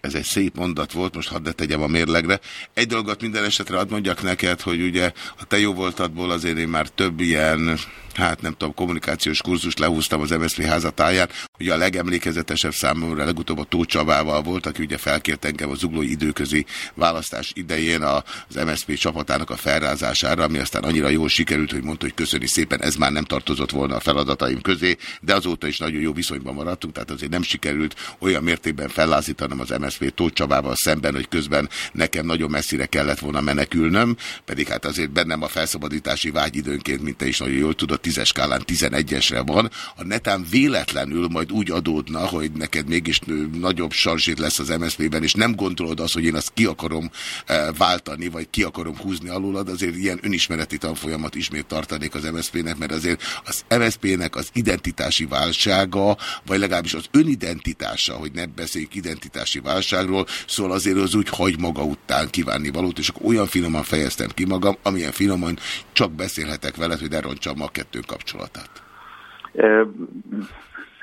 ez egy szép mondat volt, most hadd ne tegyem a mérlegre. Egy dolgot minden esetre ad mondjak neked, hogy ugye a te jó voltadból azért én már több ilyen hát nem tudom, kommunikációs kurzust lehúztam az MSZP házatáján. Ugye a legemlékezetesebb számomra legutóbb a Tóth Csabával volt, aki ugye felkért engem a zuglói időközi választás idején az MSZP csapatának a felrázására, ami aztán annyira jól sikerült, hogy mondta, hogy köszöni szépen, ez már nem tartozott volna a feladataim közé, de azóta is nagyon jó viszonyban maradtunk, tehát azért nem sikerült olyan mértékben fellázítanom az MSZP Tóth Csabával szemben, hogy közben nekem nagyon messzire kellett volna menekülnöm, pedig hát azért bennem a felszabadítási vágy időnként, mint te is nagyon jól tudod, tízes skálán 11-esre van, a netán véletlenül majd úgy adódna, hogy neked mégis nagyobb sarzsét lesz az MSZP-ben, és nem gondolod azt, hogy én azt ki akarom eh, váltani, vagy ki akarom húzni alulad, azért ilyen önismereti tanfolyamat ismét tartanék az MSZP-nek, mert azért az MSZP-nek az identitási válsága, vagy legalábbis az önidentitása, hogy ne beszéljük identitási válságról, szól azért az úgy hagy maga után kívánni valót, és akkor olyan finoman fejeztem ki magam, amilyen finoman csak beszélhetek veled, hogy ne roncsam a kettő kapcsolatát.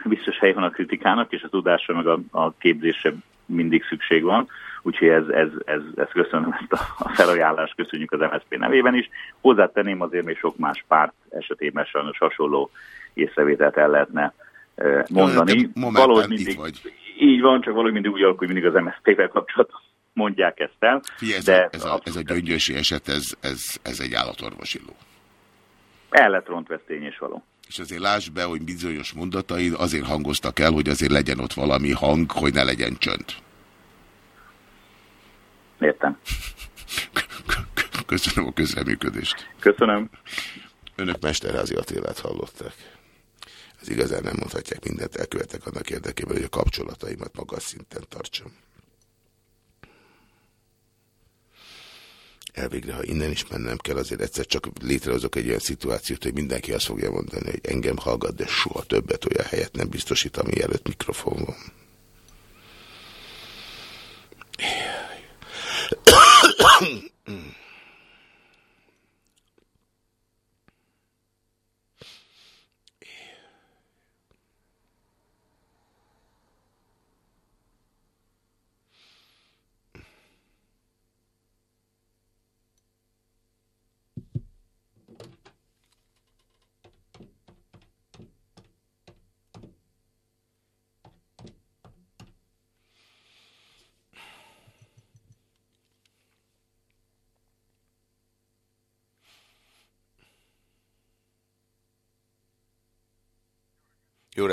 Biztos hely van a kritikának, és a tudásra meg a, a képzésre mindig szükség van, úgyhogy ez, ez, ez, ez köszönöm ezt a, felajánlást, köszönjük az MSZP nevében is. Hozzátenném azért még sok más párt esetében sajnos hasonló észrevételt el lehetne mondani. Valahogy mindig, vagy. Így van, csak valahogy mindig úgy alakul, hogy mindig az MSZP-vel kapcsolatban mondják ezt el. Fie, ez, de a, ez, a, ez a gyöngyösi eset, ez, ez, ez egy állatorvosi ló. El lett rontva tény és való. És azért láss be, hogy bizonyos mondataid azért hangoztak el, hogy azért legyen ott valami hang, hogy ne legyen csönd. Értem. Köszönöm a közreműködést. Köszönöm. Önök Mesterházi Attilát hallották. Ez igazán nem mondhatják mindent, elkövetek annak érdekében, hogy a kapcsolataimat magas szinten tartsam. Elvégre, ha innen is mennem kell, azért egyszer csak létrehozok egy olyan szituációt, hogy mindenki azt fogja mondani, hogy engem hallgat, de soha többet olyan helyet nem biztosít, ami előtt mikrofon van.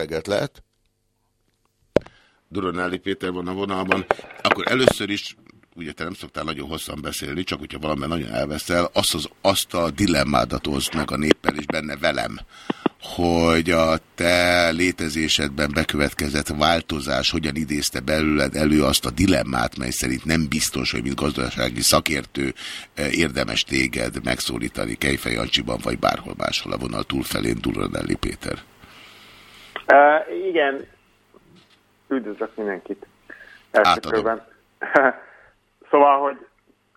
Reggelt lehet. Duronelli Péter van a vonalban. Akkor először is, ugye te nem szoktál nagyon hosszan beszélni, csak hogyha valamiben nagyon elveszel, azt, az, azt a dilemmádat oszd meg a néppel, és benne velem, hogy a te létezésedben bekövetkezett változás hogyan idézte belőled elő azt a dilemmát, mely szerint nem biztos, hogy mint gazdasági szakértő eh, érdemes téged megszólítani Kejfej Jancsiban, vagy bárhol máshol a vonal túlfelén Duronelli Péter. Uh, igen, üdvözlök mindenkit. Elsőkörben. szóval, hogy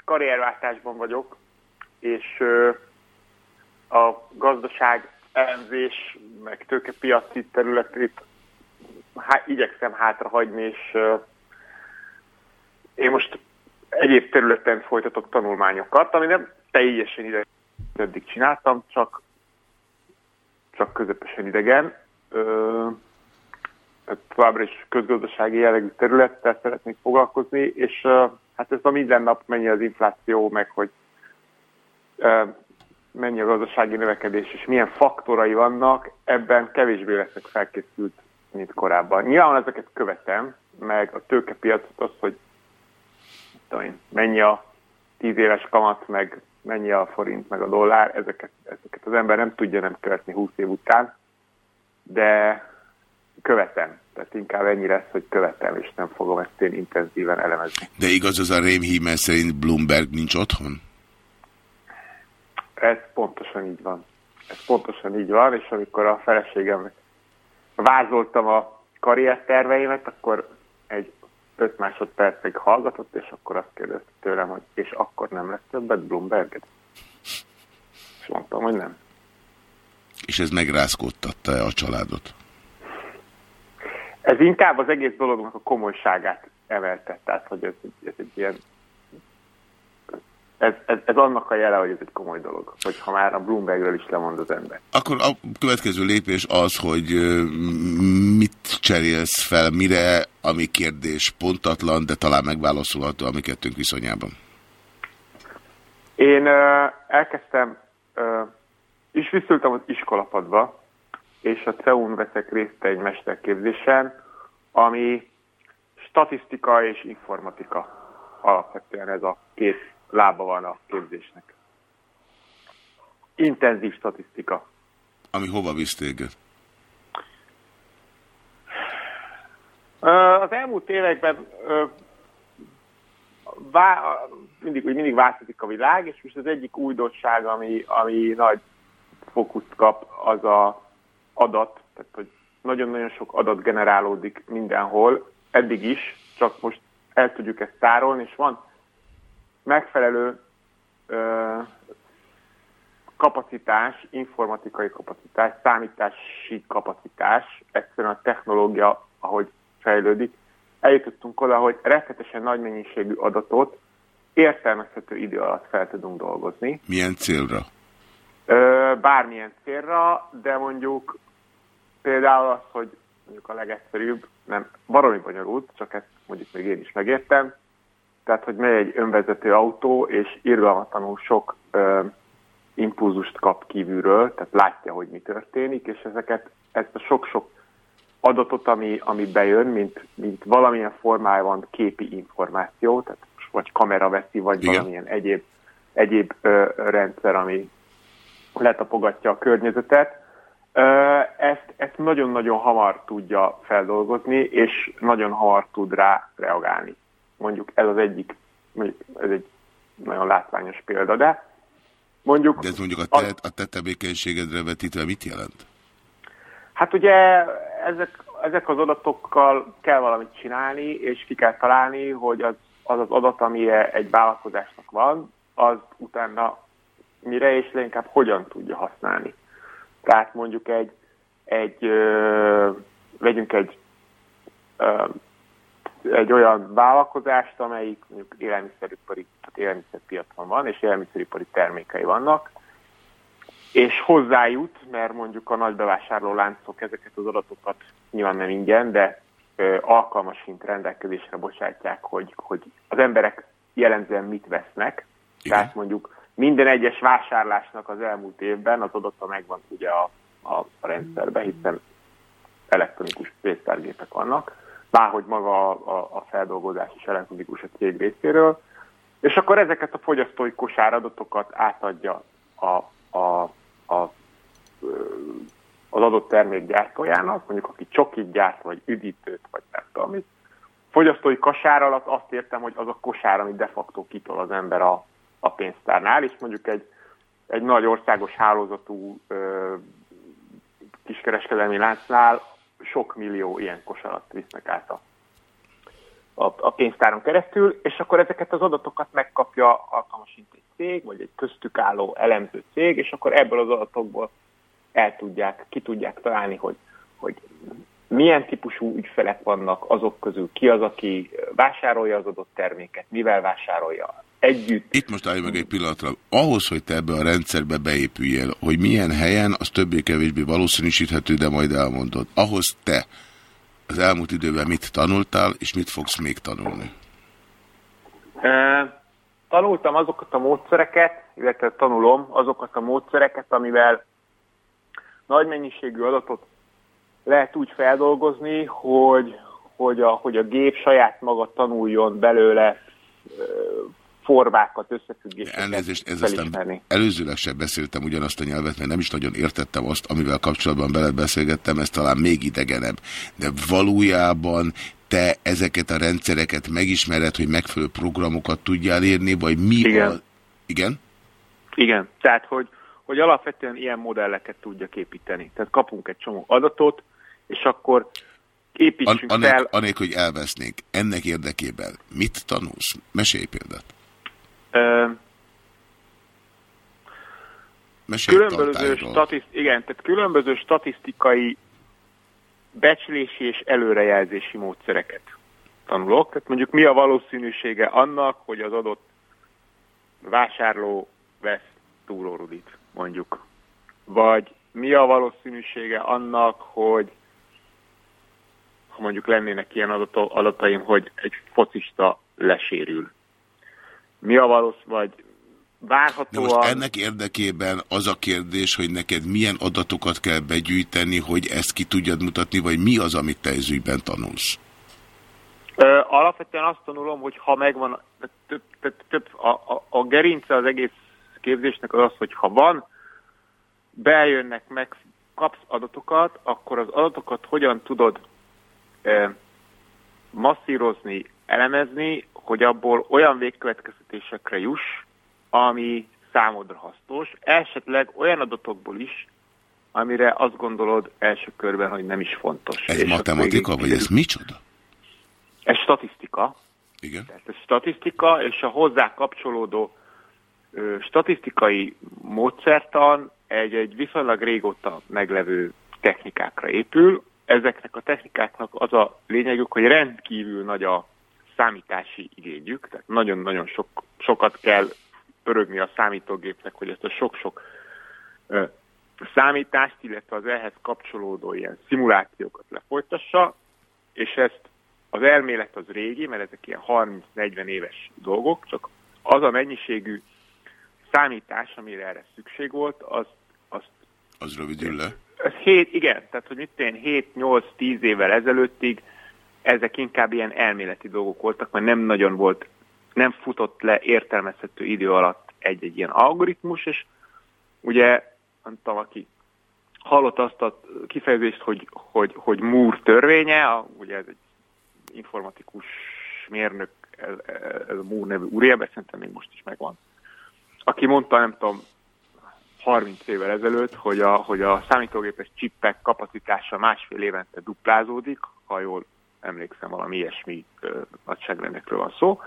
karrierváltásban vagyok, és uh, a gazdaság elemzés, meg tőkepiaci területét há igyekszem hátrahagyni, és uh, én most egyéb területen folytatok tanulmányokat, ami nem teljesen idegen eddig csináltam, csak, csak közepesen idegen továbbra is közgazdasági jellegű területtel szeretnék foglalkozni, és hát ez a minden nap mennyi az infláció, meg hogy mennyi a gazdasági növekedés, és milyen faktorai vannak, ebben kevésbé leszek felkészült, mint korábban. Nyilván ezeket követem, meg a tőkepiacot az, hogy én, mennyi a tíz éves kamat, meg mennyi a forint, meg a dollár, ezeket, ezeket az ember nem tudja nem követni 20 év után de követem. Tehát inkább ennyi lesz, hogy követem, és nem fogom ezt én intenzíven elemezni. De igaz az a rémhímen szerint Bloomberg nincs otthon? Ez pontosan így van. Ez pontosan így van, és amikor a feleségem vázoltam a karrierterveimet, akkor egy 5 másodpercig hallgatott, és akkor azt kérdezte tőlem, hogy és akkor nem lesz többet Bloomberg-et? És mondtam, hogy nem. És ez megrázkódtatta -e a családot? Ez inkább az egész dolognak a komolyságát emelte, tehát hogy ez, ez egy ilyen ez, ez, ez annak a jele, hogy ez egy komoly dolog, hogy ha már a Bloombergről is lemond az ember. Akkor a következő lépés az, hogy mit cserélsz fel, mire, ami kérdés pontatlan, de talán megválaszolható a mi kettőnk viszonyában. Én uh, elkezdtem, uh, is visszültem az iskolapadba, és a CEUN veszek részt egy mesterképzésen, ami statisztika és informatika. Alapvetően ez a két lába van a képzésnek. Intenzív statisztika. Ami hova visz téged? Az elmúlt években vá, mindig, mindig változik a világ, és most az egyik újdonság, ami, ami nagy fókuszt kap, az a adat, tehát hogy nagyon-nagyon sok adat generálódik mindenhol, eddig is, csak most el tudjuk ezt tárolni, és van megfelelő ö, kapacitás, informatikai kapacitás, számítási kapacitás, egyszerűen a technológia, ahogy fejlődik, eljutottunk oda, hogy rettetesen nagy mennyiségű adatot értelmezhető idő alatt fel tudunk dolgozni. Milyen célra? Bármilyen célra, de mondjuk például az, hogy mondjuk a legegyszerűbb, nem, baromi bonyolult, csak ezt mondjuk még én is megértem, tehát hogy megy egy önvezető autó, és irgalmatlanul sok ö, impulzust kap kívülről, tehát látja, hogy mi történik, és ezeket, ezt a sok-sok adatot, ami, ami bejön, mint, mint valamilyen formájában képi információ, tehát vagy kamera veszi, vagy Igen. valamilyen egyéb, egyéb ö, rendszer, ami letapogatja a környezetet. Ezt, ezt nagyon-nagyon hamar tudja feldolgozni, és nagyon hamar tud rá reagálni. Mondjuk ez az egyik, mondjuk ez egy nagyon látványos példa, de mondjuk... De ez mondjuk a te, a te tevékenységedre vetítve mit jelent? Hát ugye ezek, ezek az adatokkal kell valamit csinálni, és ki kell találni, hogy az az, az adat, ami egy vállalkozásnak van, az utána mire és leginkább hogyan tudja használni. Tehát mondjuk egy, egy ö, vegyünk egy ö, egy olyan vállalkozást, amelyik mondjuk élelmiszeripari, tehát élelmiszerpiacon van, és élelmiszeripari termékei vannak, és hozzájut, mert mondjuk a nagy bevásárló láncok ezeket az adatokat nyilván nem ingyen, de ö, alkalmasint rendelkezésre bocsátják, hogy, hogy az emberek jellemzően mit vesznek. Igen. Tehát mondjuk minden egyes vásárlásnak az elmúlt évben az adata megvan ugye a, a, a rendszerben, hiszen elektronikus pénztárgépek vannak, bárhogy maga a, a, a feldolgozás is elektronikus a cég részéről, és akkor ezeket a fogyasztói kosáradatokat átadja a, a a, az adott termék gyártójának, mondjuk aki csokit gyárt, vagy üdítőt, vagy nem tudom. Fogyasztói kosár alatt azt értem, hogy az a kosár, amit de facto kitol az ember a, a pénztárnál, és mondjuk egy, egy nagy országos hálózatú ö, kiskereskedelmi láncnál sok millió ilyen kosarat visznek át a, a, a pénztáron keresztül, és akkor ezeket az adatokat megkapja alkalmasint cég, vagy egy köztük álló elemző cég, és akkor ebből az adatokból el tudják, ki tudják találni, hogy, hogy milyen típusú ügyfelek vannak azok közül, ki az, aki vásárolja az adott terméket, mivel vásárolja együtt. Itt most állj meg egy pillanatra. Ahhoz, hogy te ebbe a rendszerbe beépüljél, hogy milyen helyen, az többé-kevésbé valószínűsíthető, de majd elmondod. Ahhoz te az elmúlt időben mit tanultál, és mit fogsz még tanulni? tanultam azokat a módszereket, illetve tanulom azokat a módszereket, amivel nagy mennyiségű adatot lehet úgy feldolgozni, hogy, hogy, a, hogy a gép saját maga tanuljon belőle formákat, összefüggéseket Elnézést, ez aztán előzőleg sem beszéltem ugyanazt a nyelvet, mert nem is nagyon értettem azt, amivel kapcsolatban veled beszélgettem, ez talán még idegenebb. De valójában te ezeket a rendszereket megismered, hogy megfelelő programokat tudjál írni, vagy mi Igen. A... Igen? Igen, tehát hogy, hogy alapvetően ilyen modelleket tudjak építeni. Tehát kapunk egy csomó adatot, és akkor építsünk An fel... Annék, hogy elvesznék, ennek érdekében mit tanulsz? Mesélj példát. Ö, Mesélj különböző, statiszt, igen, tehát különböző statisztikai becslési és előrejelzési módszereket tanulok. Tehát mondjuk mi a valószínűsége annak, hogy az adott vásárló vesz túlórudit, mondjuk. Vagy mi a valószínűsége annak, hogy ha mondjuk lennének ilyen adataim, hogy egy focista lesérül. Mi a valószínű, vagy várhatóan... De most ennek érdekében az a kérdés, hogy neked milyen adatokat kell begyűjteni, hogy ezt ki tudjad mutatni, vagy mi az, amit te ezügyben tanulsz? Ö, alapvetően azt tanulom, hogy ha megvan, több, több, több, a, a, a gerince az egész képzésnek az az, hogy ha van, bejönnek meg, kapsz adatokat, akkor az adatokat hogyan tudod masszírozni, elemezni, hogy abból olyan végkövetkeztetésekre juss, ami számodra hasznos, esetleg olyan adatokból is, amire azt gondolod első körben, hogy nem is fontos. Ez és matematika, vagy ez micsoda? Ez statisztika. Igen. Tehát ez statisztika, és a hozzá kapcsolódó ö, statisztikai módszertan egy, egy viszonylag régóta meglevő technikákra épül. Ezeknek a technikáknak az a lényegük, hogy rendkívül nagy a számítási igényük, tehát nagyon-nagyon sok, sokat kell pörögni a számítógépnek, hogy ezt a sok-sok számítást, illetve az ehhez kapcsolódó ilyen szimulációkat lefolytassa, és ezt az elmélet az régi, mert ezek ilyen 30-40 éves dolgok, csak az a mennyiségű számítás, amire erre szükség volt, az... Az, az rövidül le? Ez 7, igen, tehát hogy mit én 7-8-10 évvel ezelőttig ezek inkább ilyen elméleti dolgok voltak, mert nem nagyon volt, nem futott le értelmezhető idő alatt egy-egy ilyen algoritmus, és ugye, nem tudom, aki hallott azt a kifejezést, hogy, hogy, hogy Moore törvénye, a, ugye ez egy informatikus mérnök, ez, ez a Moore nevű úriember, szerintem még most is megvan, aki mondta, nem tudom, 30 évvel ezelőtt, hogy a, hogy a számítógépes csippek kapacitása másfél évente duplázódik, ha jól emlékszem, valami ilyesmi nagyságrendekről van szó.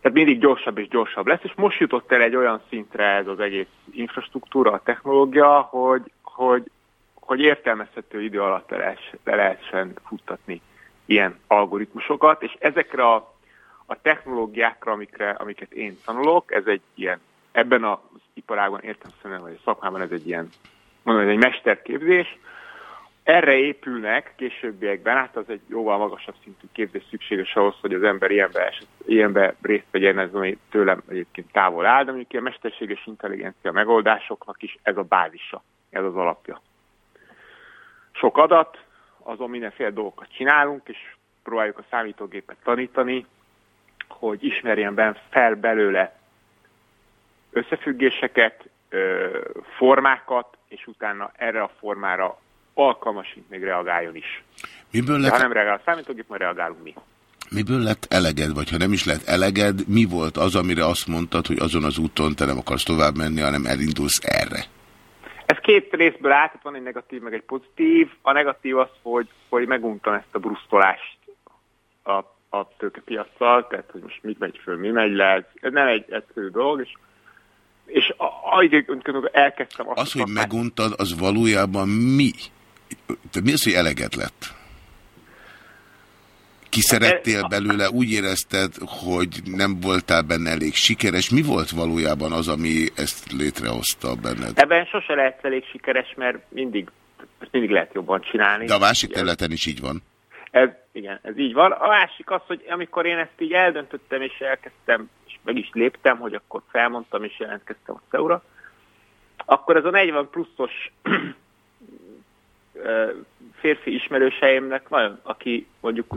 Tehát mindig gyorsabb és gyorsabb lesz, és most jutott el egy olyan szintre ez az egész infrastruktúra, a technológia, hogy, hogy, hogy értelmezhető idő alatt le, le lehessen futtatni ilyen algoritmusokat, és ezekre a, a technológiákra, amikre, amiket én tanulok, ez egy ilyen, ebben az iparágon értem vagy a szakmában ez egy ilyen, mondom, ez egy mesterképzés, erre épülnek későbbiekben, hát az egy jóval magasabb szintű képzés szükséges ahhoz, hogy az ember ilyenbe, ilyenbe részt vegyen, ez ami tőlem egyébként távol áll, de mondjuk a mesterséges intelligencia megoldásoknak is ez a bázisa, ez az alapja. Sok adat, azon mindenféle dolgokat csinálunk, és próbáljuk a számítógépet tanítani, hogy ismerjen fel belőle összefüggéseket, formákat, és utána erre a formára alkalmasint még reagáljon is. Miből lett... De ha nem reagál a számítógép, majd reagálunk mi. Miből lett eleged, vagy ha nem is lett eleged, mi volt az, amire azt mondtad, hogy azon az úton te nem akarsz tovább menni, hanem elindulsz erre? Ez két részből állt, van egy negatív, meg egy pozitív. A negatív az, hogy, hogy meguntam ezt a brusztolást a, a tőkepiacsal, tehát hogy most mit megy föl, mi megy le, ez nem egy egyszerű dolog, és és ahogy elkezdtem azt... Az, hogy meguntad, az valójában mi? Tehát mi az, hogy eleget lett? Ki szerettél belőle, úgy érezted, hogy nem voltál benne elég sikeres. Mi volt valójában az, ami ezt létrehozta benned? Ebben sose lehet elég sikeres, mert mindig, mindig lehet jobban csinálni. De a másik területen is így van. Ez, igen, ez így van. A másik az, hogy amikor én ezt így eldöntöttem, és elkezdtem, meg is léptem, hogy akkor felmondtam, és jelentkeztem a Szeura, akkor ez a 40 pluszos férfi ismerőseimnek nagyon, aki mondjuk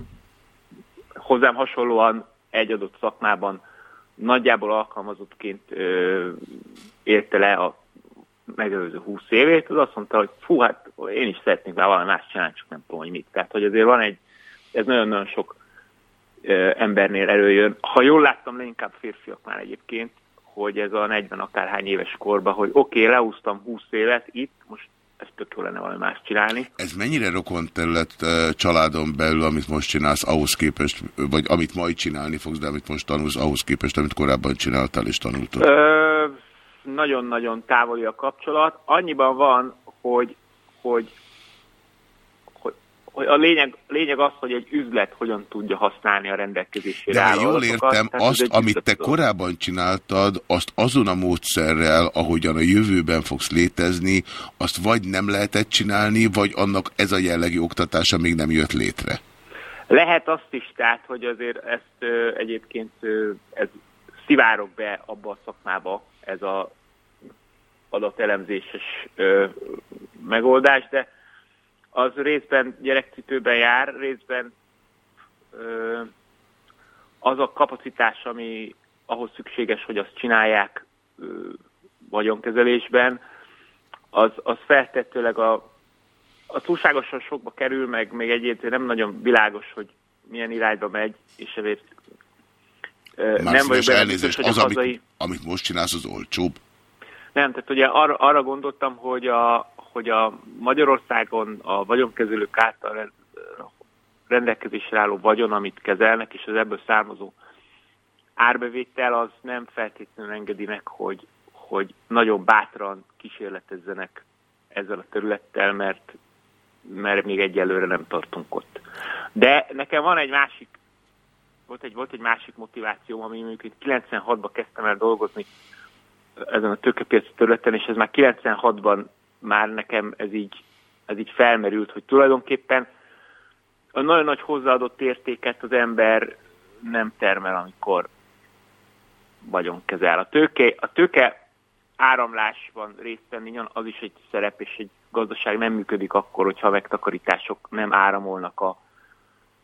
hozzám hasonlóan egy adott szakmában nagyjából alkalmazottként ö, érte le a megelőző 20 évét, az azt mondta, hogy fú, hát én is szeretnék már valami más csinálni, csak nem tudom, hogy mit. Tehát, hogy azért van egy, ez nagyon-nagyon sok embernél előjön. Ha jól láttam, leginkább férfiak már egyébként, hogy ez a 40 akárhány éves korban, hogy oké, okay, leúztam 20 évet itt, most ez tök jó lenne valami más csinálni. Ez mennyire rokon terület családon belül, amit most csinálsz, ahhoz képest, vagy amit majd csinálni fogsz, de amit most tanulsz, ahhoz képest, amit korábban csináltál és tanultad? Nagyon-nagyon távoli a kapcsolat. Annyiban van, hogy, hogy, hogy, a lényeg, lényeg az, hogy egy üzlet hogyan tudja használni a rendelkezésére De jól értem, tehát azt, amit te korábban csináltad, azt azon a módszerrel, ahogyan a jövőben fogsz létezni, azt vagy nem lehetett csinálni, vagy annak ez a jellegi oktatása még nem jött létre. Lehet azt is, tehát, hogy azért ezt ö, egyébként ö, ez szivárok be abba a szakmába, ez a adatelemzéses ö, megoldás, de az részben gyerekcipőben jár, részben ö, az a kapacitás, ami ahhoz szükséges, hogy azt csinálják ö, vagyonkezelésben, az, az feltettőleg a, a túlságosan sokba kerül, meg még egyébként nem nagyon világos, hogy milyen irányba megy, és ezért Már nem vagyok benne biztos, hogy a az, hazai... amit, amit most csinálsz, az olcsóbb. Nem, tehát ugye arra, arra gondoltam, hogy a, hogy a Magyarországon a vagyonkezelők által ren- rendelkezésre álló vagyon, amit kezelnek, és az ebből származó árbevétel, az nem feltétlenül engedi meg, hogy, hogy nagyon bátran kísérletezzenek ezzel a területtel, mert, mert még egyelőre nem tartunk ott. De nekem van egy másik, volt egy, volt egy másik motiváció, ami mondjuk 96-ban kezdtem el dolgozni ezen a tőkepiaci területen, és ez már 96-ban már nekem ez így, ez így felmerült, hogy tulajdonképpen a nagyon nagy hozzáadott értéket az ember nem termel, amikor vagyon kezel. A tőke, a tőke áramlásban részt venni, az is egy szerep, és egy gazdaság nem működik akkor, hogyha a megtakarítások nem áramolnak a,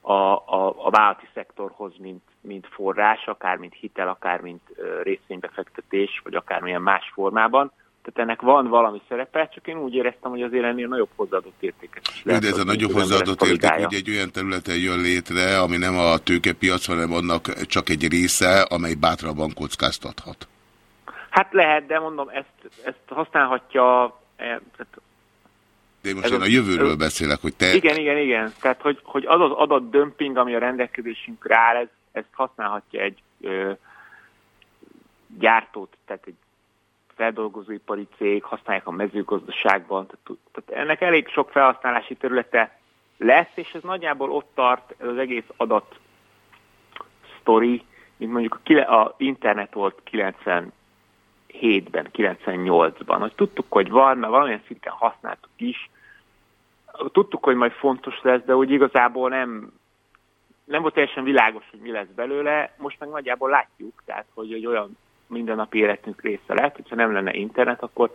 a, a, a vállalati szektorhoz, mint, mint forrás, akár mint hitel, akár mint részvénybefektetés, vagy akármilyen más formában. Tehát ennek van valami szerepe, csak én úgy éreztem, hogy azért ennél nagyobb hozzáadott értéket is Jó, de ez a nagyobb hozzáadott érték ugye egy olyan területen jön létre, ami nem a tőkepiac, hanem annak csak egy része, amely bátrabban kockáztathat. Hát lehet, de mondom, ezt, ezt használhatja... eh, Tehát De én most én a jövőről ez- beszélek, hogy te... Igen, igen, igen. Tehát, hogy, hogy az az adat dömping, ami a rendelkezésünkre áll, ez, ezt használhatja egy ö, gyártót, tehát egy feldolgozóipari cég, használják a mezőgazdaságban. Tehát, tehát ennek elég sok felhasználási területe lesz, és ez nagyjából ott tart, ez az egész adat sztori, mint mondjuk a, a internet volt 97-ben, 98-ban, hogy tudtuk, hogy van, mert valamilyen szinten használtuk is, tudtuk, hogy majd fontos lesz, de úgy igazából nem, nem volt teljesen világos, hogy mi lesz belőle. Most meg nagyjából látjuk, tehát, hogy egy olyan mindennapi életünk része lett, hogyha nem lenne internet, akkor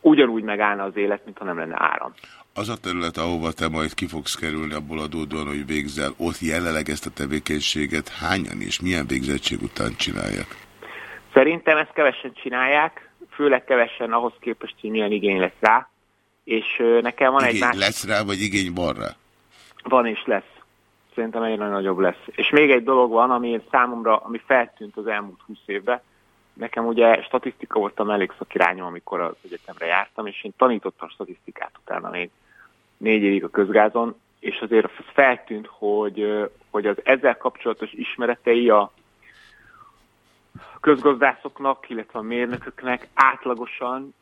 ugyanúgy megállna az élet, mintha nem lenne áram. Az a terület, ahova te majd ki fogsz kerülni abból adódóan, hogy végzel, ott jelenleg ezt a tevékenységet hányan és milyen végzettség után csinálják? Szerintem ezt kevesen csinálják, főleg kevesen ahhoz képest, hogy milyen igény lesz rá, és nekem van egy Igény másik... lesz rá, vagy igény van rá? Van és lesz. Szerintem egyre nagyobb lesz. És még egy dolog van, ami számomra, ami feltűnt az elmúlt 20 évben. Nekem ugye statisztika volt a mellékszakirányom, amikor az egyetemre jártam, és én tanítottam statisztikát utána még négy évig a közgázon, és azért az feltűnt, hogy, hogy az ezzel kapcsolatos ismeretei a közgazdászoknak, illetve a mérnököknek átlagosan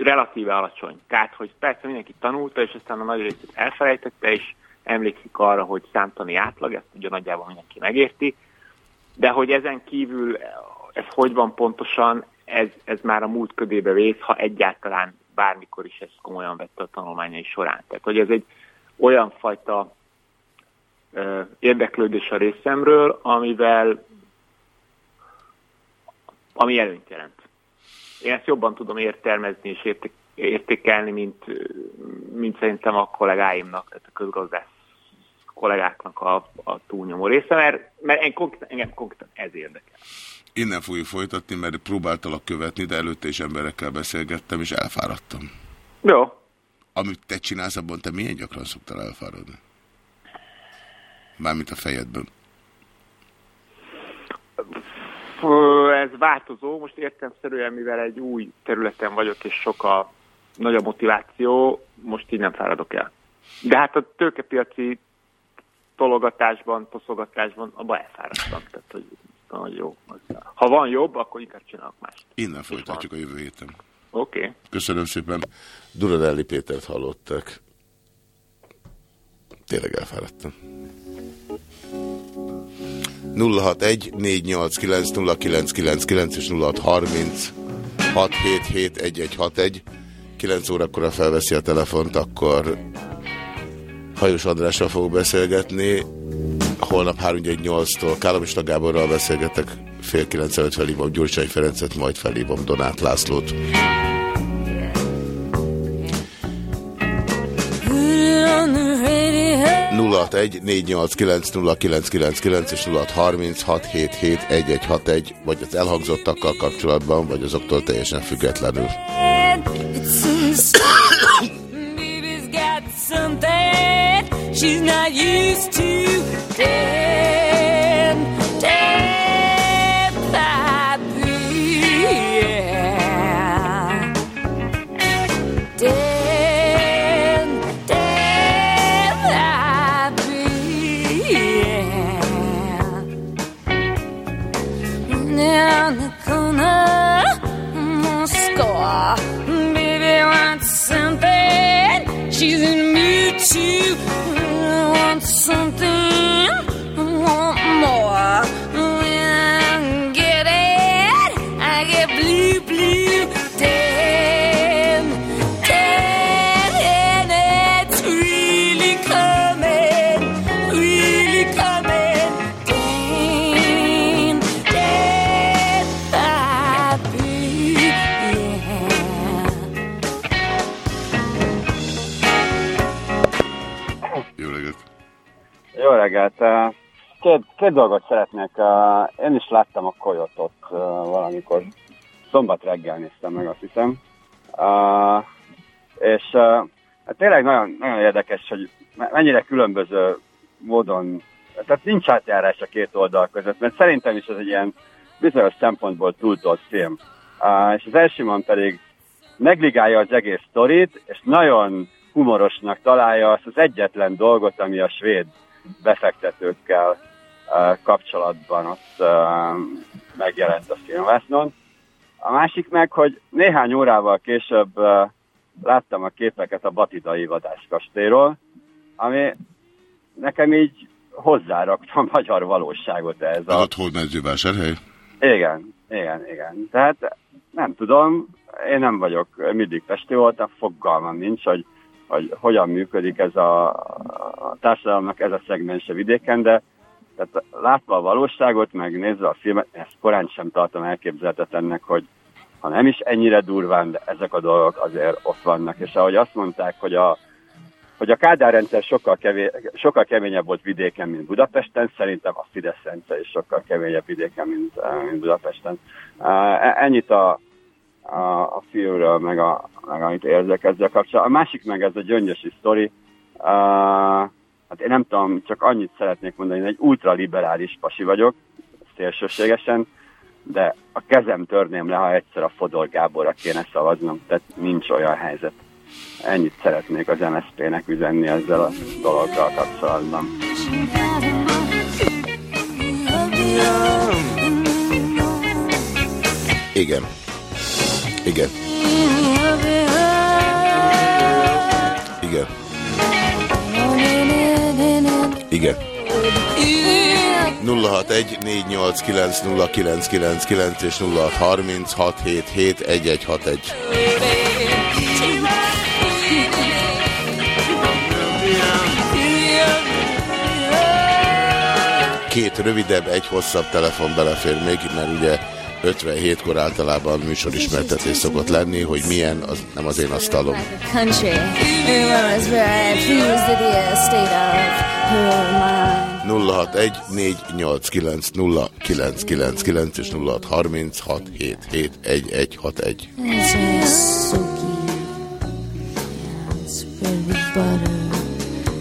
relatíve alacsony. Tehát, hogy persze mindenki tanulta, és aztán a nagy részét elfelejtette, és emlékszik arra, hogy számtani átlag, ezt ugye nagyjából mindenki megérti, de hogy ezen kívül ez hogy van pontosan, ez, ez már a múlt ködébe vész, ha egyáltalán bármikor is ezt komolyan vette a tanulmányai során. Tehát, hogy ez egy olyan fajta ö, érdeklődés a részemről, amivel ami előnyt jelent. Én ezt jobban tudom értelmezni és érték, értékelni, mint, mint szerintem a kollégáimnak, tehát a közgazdász kollégáknak a, a túlnyomó része, mert, mert én konkrétan, engem konkrétan ez érdekel. Innen fogjuk folytatni, mert próbáltalak követni, de előtte is emberekkel beszélgettem, és elfáradtam. Jó. Amit te csinálsz, abban te milyen gyakran szoktál elfáradni? Mármint a fejedben. Ez változó, most értemszerűen, mivel egy új területen vagyok, és sok a nagy a motiváció, most így nem fáradok el. De hát a tőkepiaci tologatásban, toszogatásban, abban elfáradtam. Tehát, hogy, hogy jó. Ha van jobb, akkor inkább csinálok mást. Innen folytatjuk a jövő héten. Oké. Okay. Köszönöm szépen. Duranelli Pétert hallottak. Tényleg elfáradtam. 061 489 0999 és 0630 677 1161 9 órakor felveszi a telefont, akkor Hajós Andrással fogok beszélgetni. Holnap 318-tól Kálomista Gáborral beszélgetek, fél 9 előtt felhívom Gyurcsány Ferencet, majd felhívom Donát Lászlót. 061 489 és 0636771161, vagy az elhangzottakkal kapcsolatban, vagy azoktól teljesen függetlenül. She's not used to She's in a mood to reggelt! Két, két dolgot szeretnék. Én is láttam a Koyotot valamikor. Szombat reggel néztem meg, azt hiszem. És hát tényleg nagyon, nagyon érdekes, hogy mennyire különböző módon, tehát nincs átjárás a két oldal között, mert szerintem is ez egy ilyen bizonyos szempontból túltolt film. És az elsőman pedig negligálja az egész sztorit, és nagyon humorosnak találja azt az egyetlen dolgot, ami a svéd befektetőkkel kapcsolatban ott megjelent a filmvásznon. A másik meg, hogy néhány órával később láttam a képeket a Batidai vadászkastélyról, ami nekem így hozzárakta a magyar valóságot ez a... Ott hol mezővásárhely? Igen, igen, igen. Tehát nem tudom, én nem vagyok, mindig festő voltam, fogalmam nincs, hogy hogy hogyan működik ez a, a társadalomnak ez a szegmense vidéken, de tehát látva a valóságot, meg nézve a filmet, ezt korán sem tartom elképzelhetetlennek, hogy ha nem is ennyire durván, de ezek a dolgok azért ott vannak. És ahogy azt mondták, hogy a, hogy a Kádár rendszer sokkal, kevé, sokkal keményebb volt vidéken, mint Budapesten, szerintem a Fidesz rendszer is sokkal keményebb vidéken, mint, mint Budapesten. E, ennyit a, a, a filmről, meg, a, meg amit érzek ezzel kapcsolatban. A másik meg ez a gyöngyösi sztori. Uh, hát én nem tudom, csak annyit szeretnék mondani, hogy egy ultraliberális pasi vagyok, szélsőségesen, de a kezem törném le, ha egyszer a Fodor Gáborra kéne szavaznom, tehát nincs olyan helyzet. Ennyit szeretnék az MSZP-nek üzenni ezzel a dologgal kapcsolatban. Igen. Igen. Igen. Igen. 061 489 és 0636771161. Két rövidebb, egy hosszabb telefon belefér még, mert ugye 57-kor általában műsorismertetés szokott lenni, hogy milyen, az nem az én asztalom. 061 489 0999 és 0636 1161.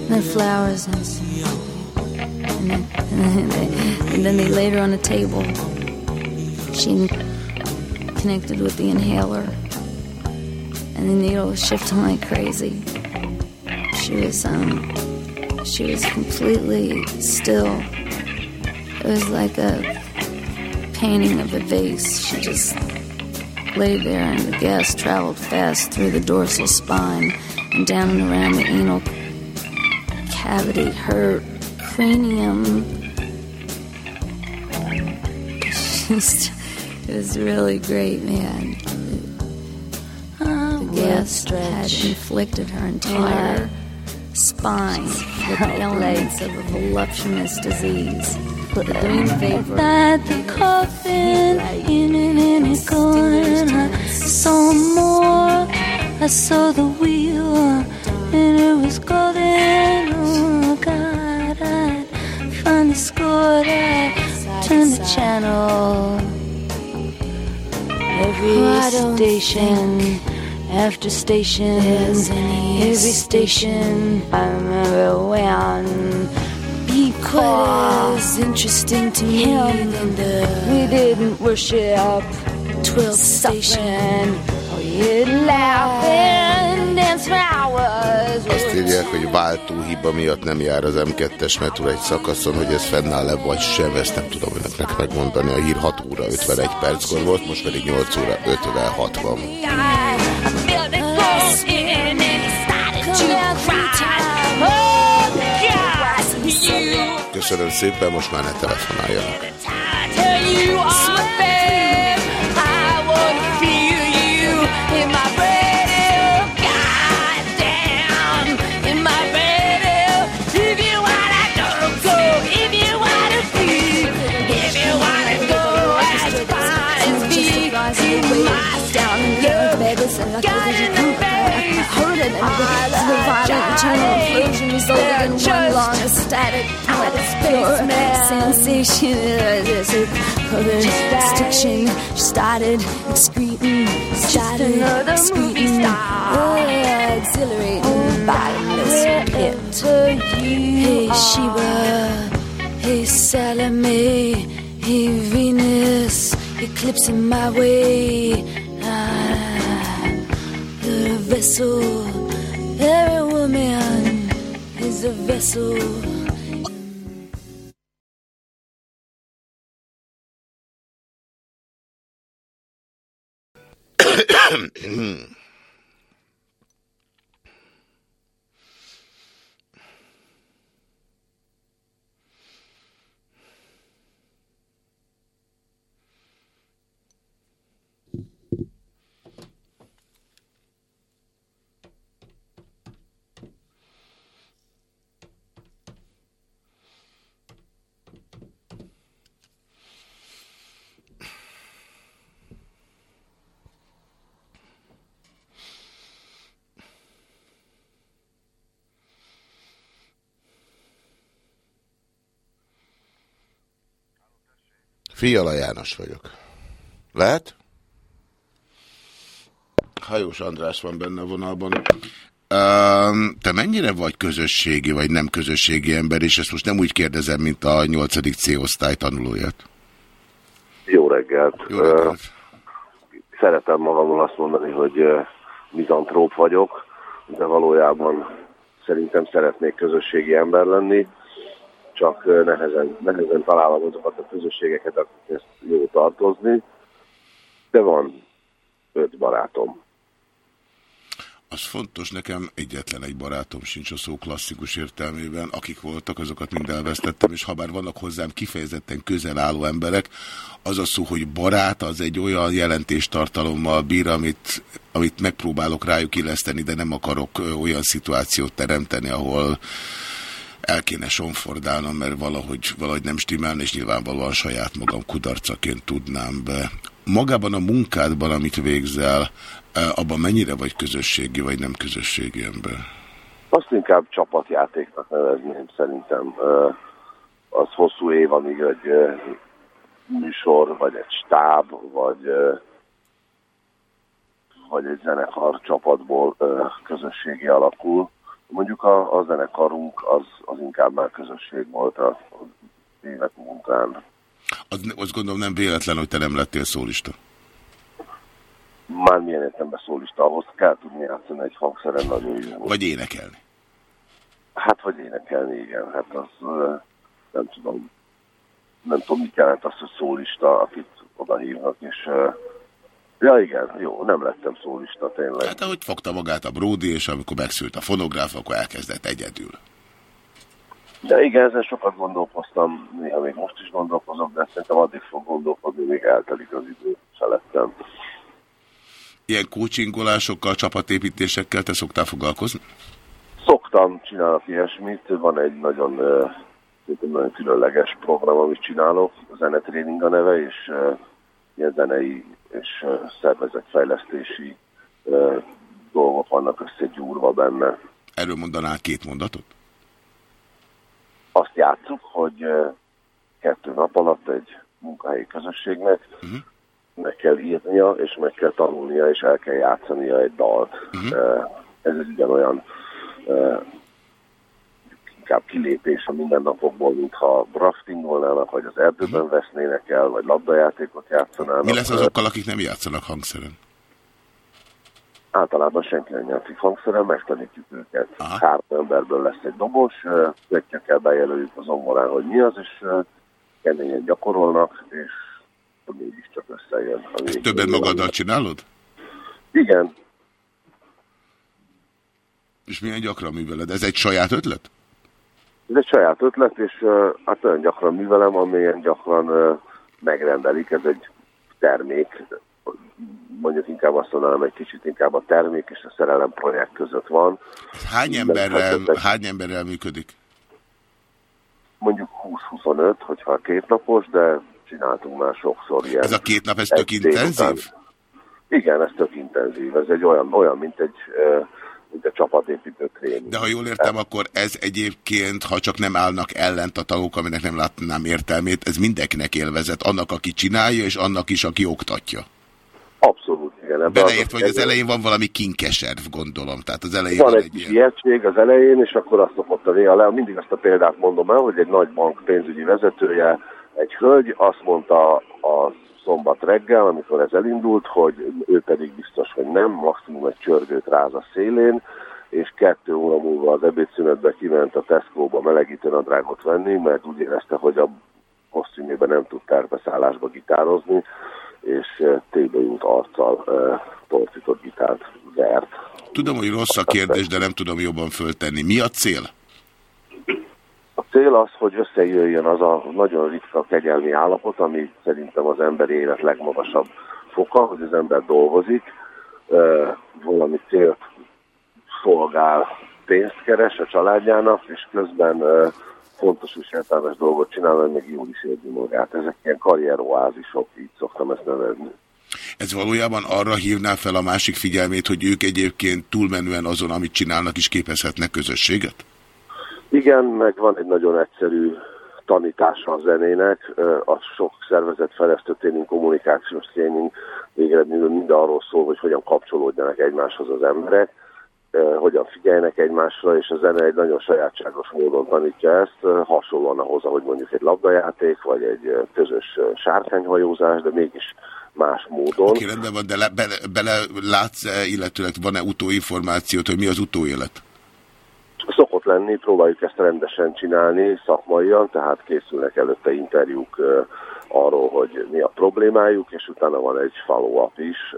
The flowers and, and, then, they laid her on the table. She connected with the inhaler, and the needle was shifting like crazy. She was um, she was completely still. It was like a painting of a vase. She just lay there, and the gas traveled fast through the dorsal spine and down and around the anal cavity. Her cranium. it was really great, man. Uh, the gas had inflicted her uh, entire spine with the elements of a voluptuous disease. Put the green vapor. That the coffin in an any corner. Saw more. I saw the wheel, and it was golden. Oh God, I finally scored. I turned the channel. Every station after station, every station. I'm remember when because interesting to me we didn't worship 12 station. We'd oh, laugh Azt írják, hogy váltóhiba miatt nem jár az M2-es metro egy szakaszon, hogy ez fennáll-e vagy sem, ezt nem tudom önöknek megmondani. A hír 6 óra 51 perckor volt, most pedig 8 óra 56 van. Köszönöm szépen, most már ne telefonáljanak. Internal implosion resulted in one long static pure sensation. As a color restriction started excreting started excreting. uh, exhilarating bottomless pit hey Sheba hey Salome. Hey Venus. Eclipsing my way. Ah, the vessel Every woman is a vessel. Fiala János vagyok. Lehet? Hajós András van benne a vonalban. Te mennyire vagy közösségi, vagy nem közösségi ember, és ezt most nem úgy kérdezem, mint a 8. C-osztály tanulóját. Jó reggelt. Jó reggelt. Szeretem magamról azt mondani, hogy mizantróp vagyok, de valójában szerintem szeretnék közösségi ember lenni csak nehezen, nehezen találom azokat a közösségeket, akik ezt jó tartozni, de van öt barátom. Az fontos, nekem egyetlen egy barátom sincs a szó klasszikus értelmében, akik voltak, azokat mind elvesztettem, és ha bár vannak hozzám kifejezetten közel álló emberek, az a szó, hogy barát, az egy olyan jelentéstartalommal bír, amit, amit megpróbálok rájuk illeszteni, de nem akarok olyan szituációt teremteni, ahol el kéne sonfordálnom, mert valahogy, valahogy nem stimmel, és nyilvánvalóan saját magam kudarcaként tudnám be. Magában a munkádban, amit végzel, e, abban mennyire vagy közösségi, vagy nem közösségi ember? Azt inkább csapatjátéknak nevezném szerintem. E, az hosszú év, amíg egy e, műsor, vagy egy stáb, vagy, vagy egy zenekar csapatból közösségi alakul mondjuk a, a zenekarunk az, az inkább már közösség volt a, az évek munkán. Az, azt gondolom nem véletlen, hogy te nem lettél szólista. Már milyen értemben szólista, ahhoz kell tudni játszani egy hangszeren nagyon jó. Vagy énekelni. Hát, vagy énekelni, igen. Hát az nem tudom, nem tudom, mit jelent az, hogy szólista, akit oda hívnak, és Ja igen, jó, nem lettem szólista tényleg. Hát ahogy fogta magát a Brody, és amikor megszült a fonográf, akkor elkezdett egyedül. De igen, ezzel sokat gondolkoztam, néha még most is gondolkozom, de szerintem addig fog gondolkodni, még eltelik az idő felettem. Ilyen coachingolásokkal, csapatépítésekkel te szoktál foglalkozni? Szoktam, csinálok ilyesmit, van egy nagyon, nagyon különleges program, amit csinálok, a zenetréning a neve, és ilyen zenei és szervezetfejlesztési dolgok vannak összegyúrva benne. Erről mondanál két mondatot? Azt játszuk, hogy kettő nap alatt egy munkahelyi közösségnek uh -huh. meg kell írnia, és meg kell tanulnia, és el kell játszania egy dalt. Uh -huh. Ez egy ugyanolyan inkább kilépés a mindennapokból, mintha raftingolnának, vagy az erdőben vesznének el, vagy labdajátékot játszanának. Mi lesz azokkal, akik nem játszanak hangszeren? Általában senki nem játszik hangszeren, megtanítjuk őket. Aha. Három emberből lesz egy dobos, kell bejelöljük az omborán, hogy mi az, és keményen gyakorolnak, és mégiscsak összejön. Ezt többet magaddal csinálod? Igen, és milyen gyakran műveled? Ez egy saját ötlet? Ez egy saját ötlet, és hát nagyon gyakran művelem, amilyen gyakran megrendelik. Ez egy termék, mondjuk inkább azt mondanám, egy kicsit inkább a termék és a szerelem projekt között van. Hány emberrel, hány emberrel működik? Mondjuk 20-25, hogyha kétnapos, de csináltunk már sokszor ilyen. Ez a két nap, ez tök intenzív? Után. Igen, ez tök intenzív. Ez egy olyan, olyan mint egy... Mint a csapatépítő tréning. De ha jól értem, akkor ez egyébként, ha csak nem állnak ellent a tagok, aminek nem látnám értelmét, ez mindenkinek élvezet, annak, aki csinálja, és annak is, aki oktatja. Abszolút, igen. Beleértve, hogy az elején van valami kinkeserv, gondolom. Tehát az elején van, van egy, egy ilyen... az elején, és akkor azt szokott a néha le. Mindig azt a példát mondom el, hogy egy nagy bank pénzügyi vezetője, egy hölgy azt mondta a szombat reggel, amikor ez elindult, hogy ő pedig biztos, hogy nem, maximum egy csörgőt ráz a szélén, és kettő óra múlva az ebédszünetbe kiment a Tesco-ba melegítőnadrágot venni, mert úgy érezte, hogy a kosztümében nem tud terpeszállásba gitározni, és tébe jut arccal e, gitárt vert. Tudom, hogy rossz a kérdés, de nem tudom jobban föltenni. Mi a cél? Cél az, hogy összejöjjön az a nagyon ritka kegyelmi állapot, ami szerintem az emberi élet legmagasabb foka, hogy az ember dolgozik, valami célt szolgál, pénzt keres a családjának, és közben fontos és értelmes dolgot csinál, hogy meg jól is érzi magát. Ezek ilyen karrieroázisok, így szoktam ezt nevezni. Ez valójában arra hívná fel a másik figyelmét, hogy ők egyébként túlmenően azon, amit csinálnak, is képezhetnek közösséget? Igen, meg van egy nagyon egyszerű tanítása a zenének, a sok szervezet fejlesztő tréning, kommunikációs tréning végeredményül mind arról szól, hogy hogyan kapcsolódjanak egymáshoz az emberek, hogyan figyeljenek egymásra, és a zene egy nagyon sajátságos módon tanítja ezt, hasonlóan ahhoz, ahogy mondjuk egy labdajáték, vagy egy közös sárkányhajózás, de mégis más módon. Oké, rendben van, de le, bele, bele látsz -e, illetőleg van-e utóinformációt, hogy mi az utóélet? Szokott lenni, próbáljuk ezt rendesen csinálni szakmaian, tehát készülnek előtte interjúk arról, hogy mi a problémájuk, és utána van egy follow-up is.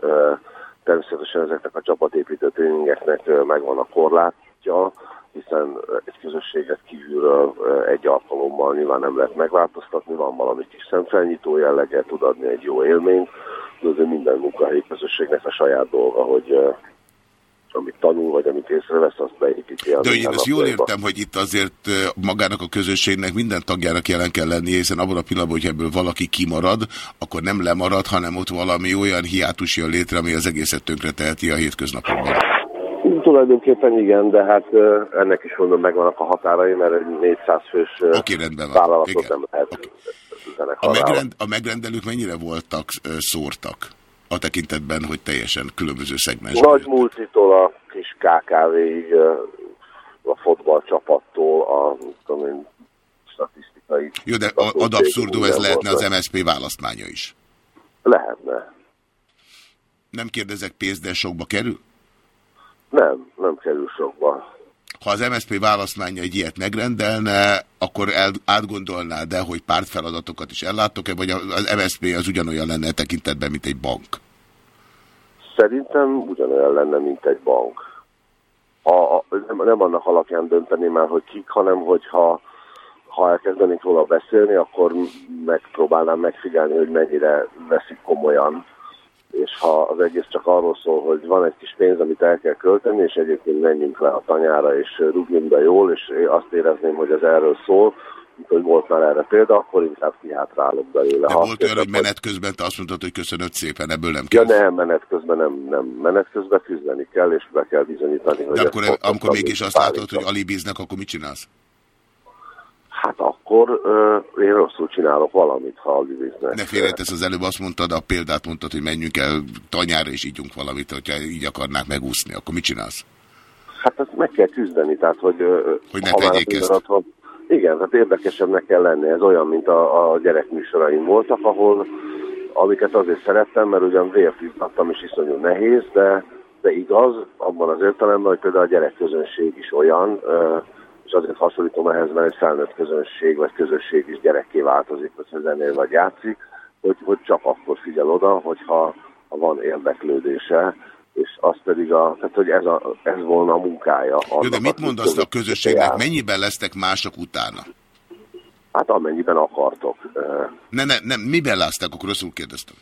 Természetesen ezeknek a csapatépítő tréningeknek megvan a korlátja, hiszen egy közösséget kívülről egy alkalommal nyilván nem lehet megváltoztatni, van valami kis szemfelnyitó jellege, tud adni egy jó élményt, de azért minden munkahelyi közösségnek a saját dolga, hogy amit tanul, vagy amit észrevesz, azt beépíti. De én azt jól értem, hogy itt azért magának a közösségnek minden tagjának jelen kell lennie, hiszen abban a pillanatban, hogy ebből valaki kimarad, akkor nem lemarad, hanem ott valami olyan hiátus jön létre, ami az egészet tönkre teheti a hétköznapokban. Tulajdonképpen igen, de hát ennek is mondom, megvannak a határai, mert egy 400 fős okay, rendben van. vállalatot igen. nem lehet okay. a, megrend, a megrendelők mennyire voltak szórtak? A tekintetben, hogy teljesen különböző szegmensben. Nagy multitól a kis KKV-ig, a fotballcsapattól, a tudom én, statisztikai... Jó, de ad abszurdó ez lehetne az MSZP választmánya is. Lehetne. Nem kérdezek pénzt, de sokba kerül? Nem, nem kerül sokba. Ha az MSZP választmánya egy ilyet megrendelne, akkor el, átgondolná, de hogy pártfeladatokat is ellátok-e, vagy az MSZP az ugyanolyan lenne tekintetben, mint egy bank? Szerintem ugyanolyan lenne, mint egy bank. A, nem, nem annak alapján dönteni már, hogy kik, hanem hogyha ha elkezdenénk róla beszélni, akkor megpróbálnám megfigyelni, hogy mennyire veszik komolyan. És ha az egész csak arról szól, hogy van egy kis pénz, amit el kell költeni, és egyébként menjünk le a tanyára, és rúgjunk be jól, és azt érezném, hogy ez erről szól, hogy volt már erre példa, akkor inkább kihátrálok belőle. De ha volt olyan, hogy menet közben te azt mondtad, hogy köszönöd szépen, ebből nem kell. Ja nem, menet közben nem, nem. Menet közben küzdeni kell, és be kell bizonyítani, hogy... De akkor, ezt amikor mégis azt látod, hogy alibíznek, akkor mit csinálsz? Hát akkor ö, én rosszul csinálok valamit, ha alibíznek. Ne félretesz az előbb azt mondtad, a példát mondtad, hogy menjünk el tanyára és ígyunk valamit, hogyha így akarnák megúszni, akkor mit csinálsz? Hát ezt meg kell küzdeni, tehát hogy... Hogy ne tegyék ezt. van- Igen, hát érdekesebbnek kell lenni. Ez olyan, mint a, a gyerekműsoraim voltak, ahol amiket azért szerettem, mert ugyan vért izzadtam, és iszonyú nehéz, de, de igaz, abban az értelemben, hogy például a gyerekközönség is olyan, ö, és azért hasonlítom ehhez, mert egy felnőtt közönség vagy közösség is gyerekké változik, vagy zenél vagy játszik, hogy, hogy csak akkor figyel oda, hogyha ha van érdeklődése, és az pedig a, tehát hogy ez, a, ez volna a munkája. Jó, de mit mondasz a közösségnek? jár. Mennyiben lesztek mások utána? Hát amennyiben akartok. Ö, Ne, ne, nem, miben lesztek? Akkor rosszul kérdeztem.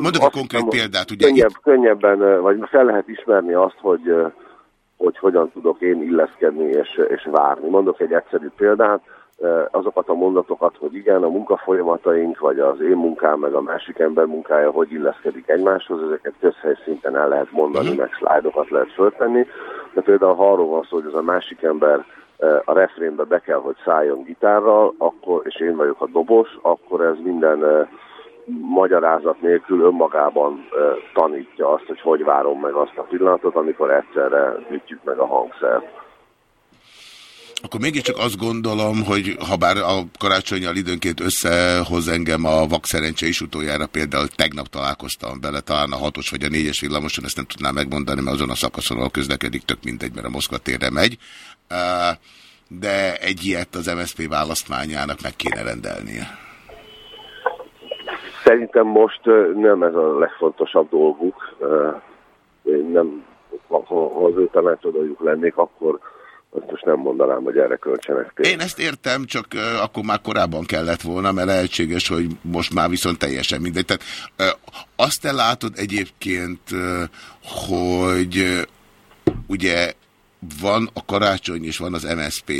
Mondok egy konkrét példát, ugye Könnyebb, könnyebben, ö, vagy fel lehet ismerni azt, hogy, hogy hogyan tudok én illeszkedni és, és várni. Mondok egy egyszerű példát, azokat a mondatokat, hogy igen, a munkafolyamataink, vagy az én munkám, meg a másik ember munkája, hogy illeszkedik egymáshoz, ezeket közhelyszinten el lehet mondani, meg szlájdokat lehet föltenni. De például ha arról van szó, hogy az a másik ember a refrénbe be kell, hogy szálljon gitárral, akkor, és én vagyok a dobos, akkor ez minden magyarázat nélkül önmagában tanítja azt, hogy hogy várom meg azt a pillanatot, amikor egyszerre ütjük meg a hangszert. Akkor mégiscsak azt gondolom, hogy ha bár a karácsonyjal időnként összehoz engem a vakszerencse is utoljára, például tegnap találkoztam vele, talán a hatos vagy a négyes villamoson, ezt nem tudnám megmondani, mert azon a szakaszon, ahol közlekedik, tök mindegy, mert a Moszkva térre megy. De egy ilyet az MSZP választmányának meg kéne rendelnie. Szerintem most nem ez a legfontosabb dolguk. Én nem, ha az ő tanácsadójuk lennék, akkor azt most nem mondanám, hogy erre költsenek pénzt. Én ezt értem, csak uh, akkor már korábban kellett volna, mert lehetséges, hogy most már viszont teljesen mindegy. Tehát uh, azt te látod egyébként, uh, hogy uh, ugye van a karácsony és van az MSP.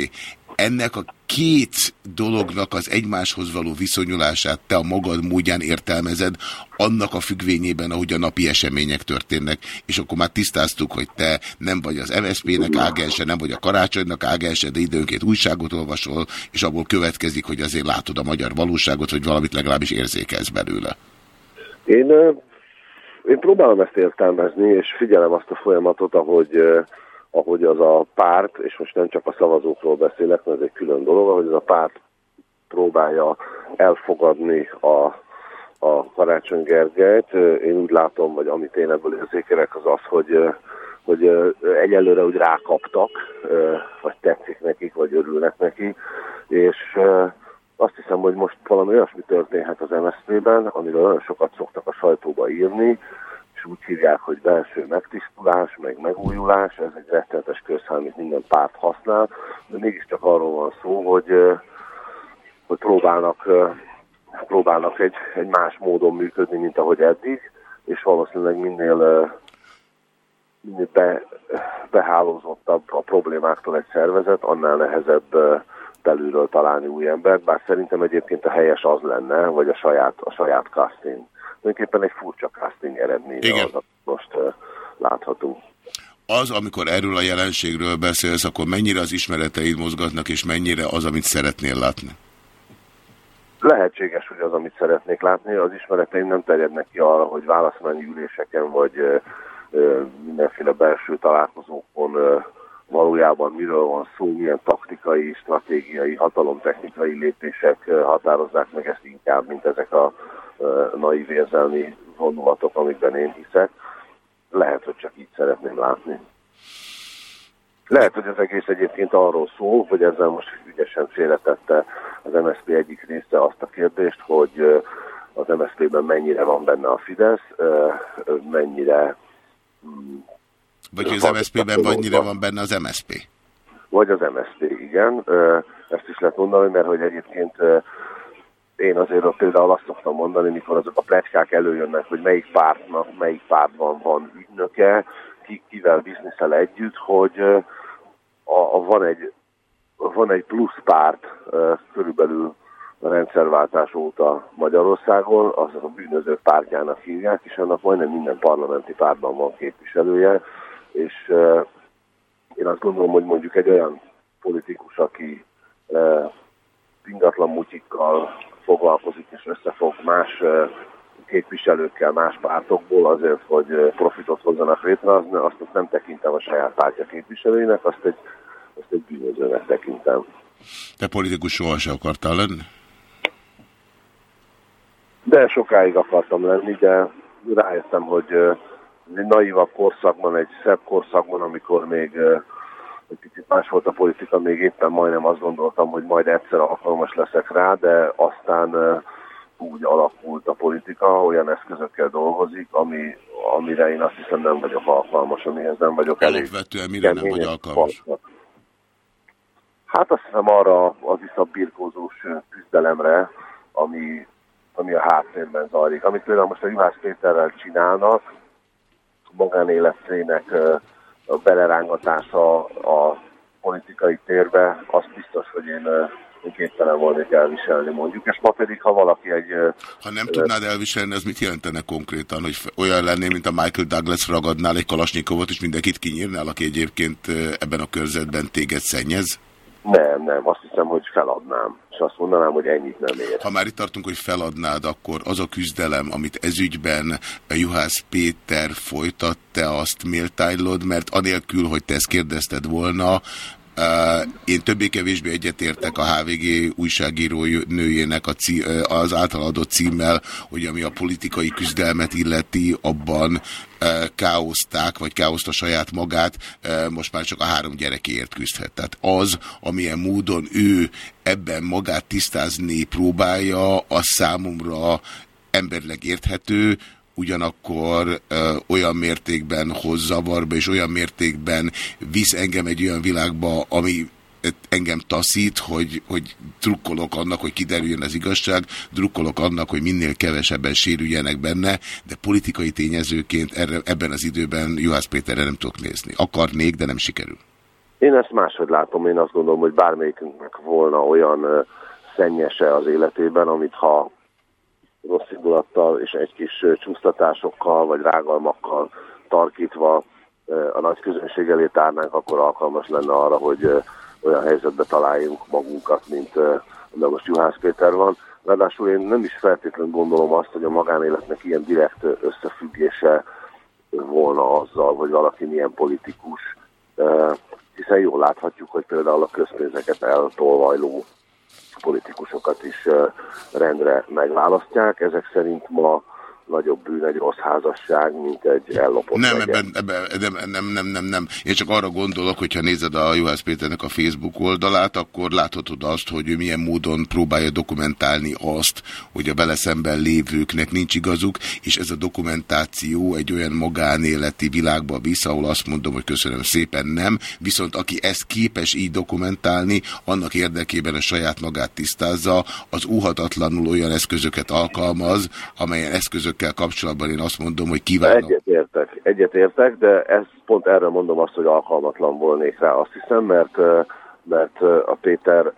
Ennek a két dolognak az egymáshoz való viszonyulását te a magad módján értelmezed, annak a függvényében, ahogy a napi események történnek, és akkor már tisztáztuk, hogy te nem vagy az MSZP-nek ágense, nem vagy a karácsonynak ágense, de időnként újságot olvasol, és abból következik, hogy azért látod a magyar valóságot, hogy valamit legalábbis érzékelsz belőle. Én, én próbálom ezt értelmezni, és figyelem azt a folyamatot, ahogy, ahogy az a párt, és most nem csak a szavazókról beszélek, mert ez egy külön dolog, ahogy az a párt próbálja elfogadni a, a Karácsony Gergelyt. Én úgy látom, vagy amit én ebből érzékelek, az az, hogy, hogy egyelőre úgy rákaptak, vagy tetszik nekik, vagy örülnek neki, és azt hiszem, hogy most valami olyasmi történhet az MSZP-ben, amiről nagyon sokat szoktak a sajtóba írni, és úgy hívják, hogy belső megtisztulás, meg megújulás, ez egy rettenetes közszám, amit minden párt használ, de mégiscsak arról van szó, hogy, hogy próbálnak, próbálnak egy, egy más módon működni, mint ahogy eddig, és valószínűleg minél, minél be, behálózottabb a problémáktól egy szervezet, annál nehezebb belülről találni új embert, bár szerintem egyébként a helyes az lenne, vagy a saját, a saját casting. Tulajdonképpen egy furcsa casting eredménye az, amit most uh, láthatunk. Az, amikor erről a jelenségről beszélsz, akkor mennyire az ismereteid mozgatnak, és mennyire az, amit szeretnél látni? Lehetséges, hogy az, amit szeretnék látni, az ismereteim nem terjednek ki arra, hogy választmányi üléseken, vagy ö, mindenféle belső találkozókon ö, valójában miről van szó, milyen taktikai, stratégiai, hatalomtechnikai lépések határozzák meg ezt inkább, mint ezek a naív érzelmi vonulatok, amikben én hiszek. Lehet, hogy csak így szeretném látni. Lehet, hogy az egész egyébként arról szól, hogy ezzel most ügyesen félretette az MSZP egyik része azt a kérdést, hogy az MSZP-ben mennyire van benne a Fidesz, mennyire... Vagy az MSZP-ben mennyire van benne az MSZP? Vagy az MSZP, igen. Ezt is lehet mondani, mert hogy egyébként én azért például azt szoktam mondani, mikor azok a plecskák előjönnek, hogy melyik pártnak, melyik pártban van ügynöke, ki, kivel bizniszel együtt, hogy a, a, van, egy, van egy plusz párt körülbelül a rendszerváltás óta Magyarországon, az a bűnözők pártjának hívják, és annak majdnem minden parlamenti pártban van képviselője, és én azt gondolom, hogy mondjuk egy olyan politikus, aki ingatlan mutyikkal foglalkozik és összefog más képviselőkkel más pártokból azért, hogy profitot hozzanak létre, azt, azt nem tekintem a saját pártja képviselőinek, azt egy, azt egy bűnözőnek tekintem. Te politikus sohasem akartál lenni? De sokáig akartam lenni, de rájöttem, hogy egy naívabb korszakban, egy szebb korszakban, amikor még egy kicsit más volt a politika, még éppen majdnem azt gondoltam, hogy majd egyszer alkalmas leszek rá, de aztán úgy alakult a politika, olyan eszközökkel dolgozik, ami, amire én azt hiszem nem vagyok alkalmas, amihez nem vagyok elég. Alapvetően mire nem vagy alkalmas? Hát azt hiszem arra az visszabirkózós küzdelemre, ami ami a háttérben zajlik. Amit például most a Juhász Péterrel csinálnak, magánéletének a belerángatása a politikai térbe, az biztos, hogy én én képtelen volnék elviselni mondjuk, és ma pedig, ha valaki egy... Ha nem tudnád elviselni, az mit jelentene konkrétan, hogy olyan lenné, mint a Michael Douglas ragadnál egy kalasnyikovot, és mindenkit kinyírnál, aki egyébként ebben a körzetben téged szennyez? Nem, nem, azt hiszem, hogy feladnám, és azt mondanám, hogy ennyit nem ér. Ha már itt tartunk, hogy feladnád, akkor az a küzdelem, amit ezügyben Juhász Péter folytat, te azt méltánylod, mert anélkül, hogy te ezt kérdezted volna, én többé-kevésbé egyetértek a HVG újságíró nőjének a cí, az által adott címmel, hogy ami a politikai küzdelmet illeti, abban káoszták, vagy káoszta saját magát, most már csak a három gyerekéért küzdhet. Tehát az, amilyen módon ő ebben magát tisztázni próbálja, az számomra emberleg érthető, ugyanakkor ö, olyan mértékben hoz zavarba, és olyan mértékben visz engem egy olyan világba, ami engem taszít, hogy, hogy drukkolok annak, hogy kiderüljön az igazság, drukkolok annak, hogy minél kevesebben sérüljenek benne, de politikai tényezőként erre, ebben az időben Juhász Péterre nem tudok nézni. Akarnék, de nem sikerül. Én ezt máshogy látom, én azt gondolom, hogy bármelyikünknek volna olyan szennyese az életében, amit ha rossz indulattal és egy kis csúsztatásokkal vagy rágalmakkal tarkítva a nagy közönség elé tárnánk, akkor alkalmas lenne arra, hogy olyan helyzetbe találjunk magunkat, mint de most Juhász Péter van. Ráadásul én nem is feltétlenül gondolom azt, hogy a magánéletnek ilyen direkt összefüggése volna azzal, hogy valaki milyen politikus, hiszen jól láthatjuk, hogy például a közpénzeket eltolvajló politikusokat is rendre megválasztják. Ezek szerint ma nagyobb bűn egy rossz házasság, mint egy ellopott nem, ebben, ebben, nem, nem, nem, nem, nem. Én csak arra gondolok, hogyha nézed a Juhász Péternek a Facebook oldalát, akkor láthatod azt, hogy ő milyen módon próbálja dokumentálni azt, hogy a vele szemben lévőknek nincs igazuk, és ez a dokumentáció egy olyan magánéleti világba visz, ahol azt mondom, hogy köszönöm szépen nem, viszont aki ezt képes így dokumentálni, annak érdekében a saját magát tisztázza, az úhatatlanul olyan eszközöket alkalmaz, amelyen eszközök ezekkel kapcsolatban én azt mondom, hogy kívánok. Egyetértek, egyetértek, de ez pont erre mondom azt, hogy alkalmatlan volnék rá, azt hiszem, mert, mert a Péter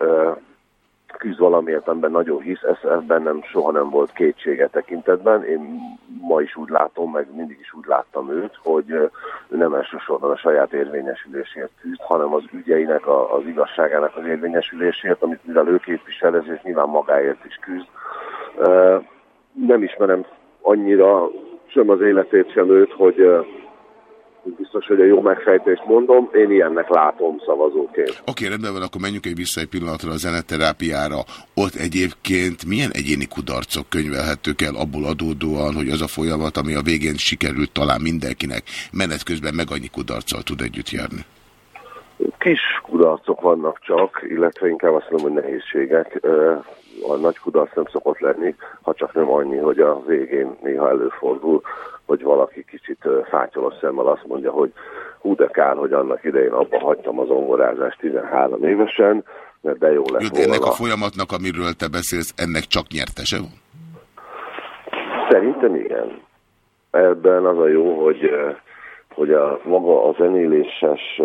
küzd valamiért, amiben nagyon hisz, ez, ebben nem, soha nem volt kétsége tekintetben. Én ma is úgy látom, meg mindig is úgy láttam őt, hogy ő nem elsősorban a saját érvényesülésért küzd, hanem az ügyeinek, a, az igazságának az érvényesülésért, amit mivel ő képvisel, ezért nyilván magáért is küzd. Nem ismerem annyira sem az életét, sem őt, hogy biztos, hogy a jó megfejtést mondom, én ilyennek látom szavazóként. Oké, okay, rendben van, akkor menjünk egy vissza egy pillanatra a zeneterápiára. Ott egyébként milyen egyéni kudarcok könyvelhetők el abból adódóan, hogy az a folyamat, ami a végén sikerült talán mindenkinek, menet közben meg annyi kudarccal tud együtt járni? Kis kudarcok vannak csak, illetve inkább azt mondom, hogy nehézségek a nagy kudarc nem szokott lenni, ha csak nem annyi, hogy a végén néha előfordul, hogy valaki kicsit fátyolos szemmel azt mondja, hogy hú de kár, hogy annak idején abba hagytam az ongorázást 13 évesen, mert de jó lett de ennek a folyamatnak, amiről te beszélsz, ennek csak nyertese van? Szerintem igen. Ebben az a jó, hogy, hogy a maga a zenéléses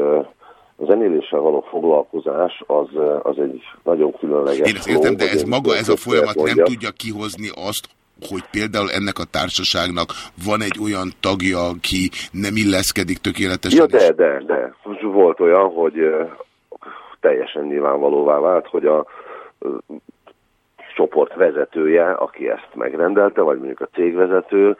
a zenéléssel való foglalkozás az, az egy nagyon különleges. Én ezt értem, de ez maga, ez a folyamat nem tudja kihozni azt, hogy például ennek a társaságnak van egy olyan tagja, aki nem illeszkedik tökéletesen? Ja, de, de, de. Volt olyan, hogy teljesen nyilvánvalóvá vált, hogy a csoport vezetője, aki ezt megrendelte, vagy mondjuk a cégvezető,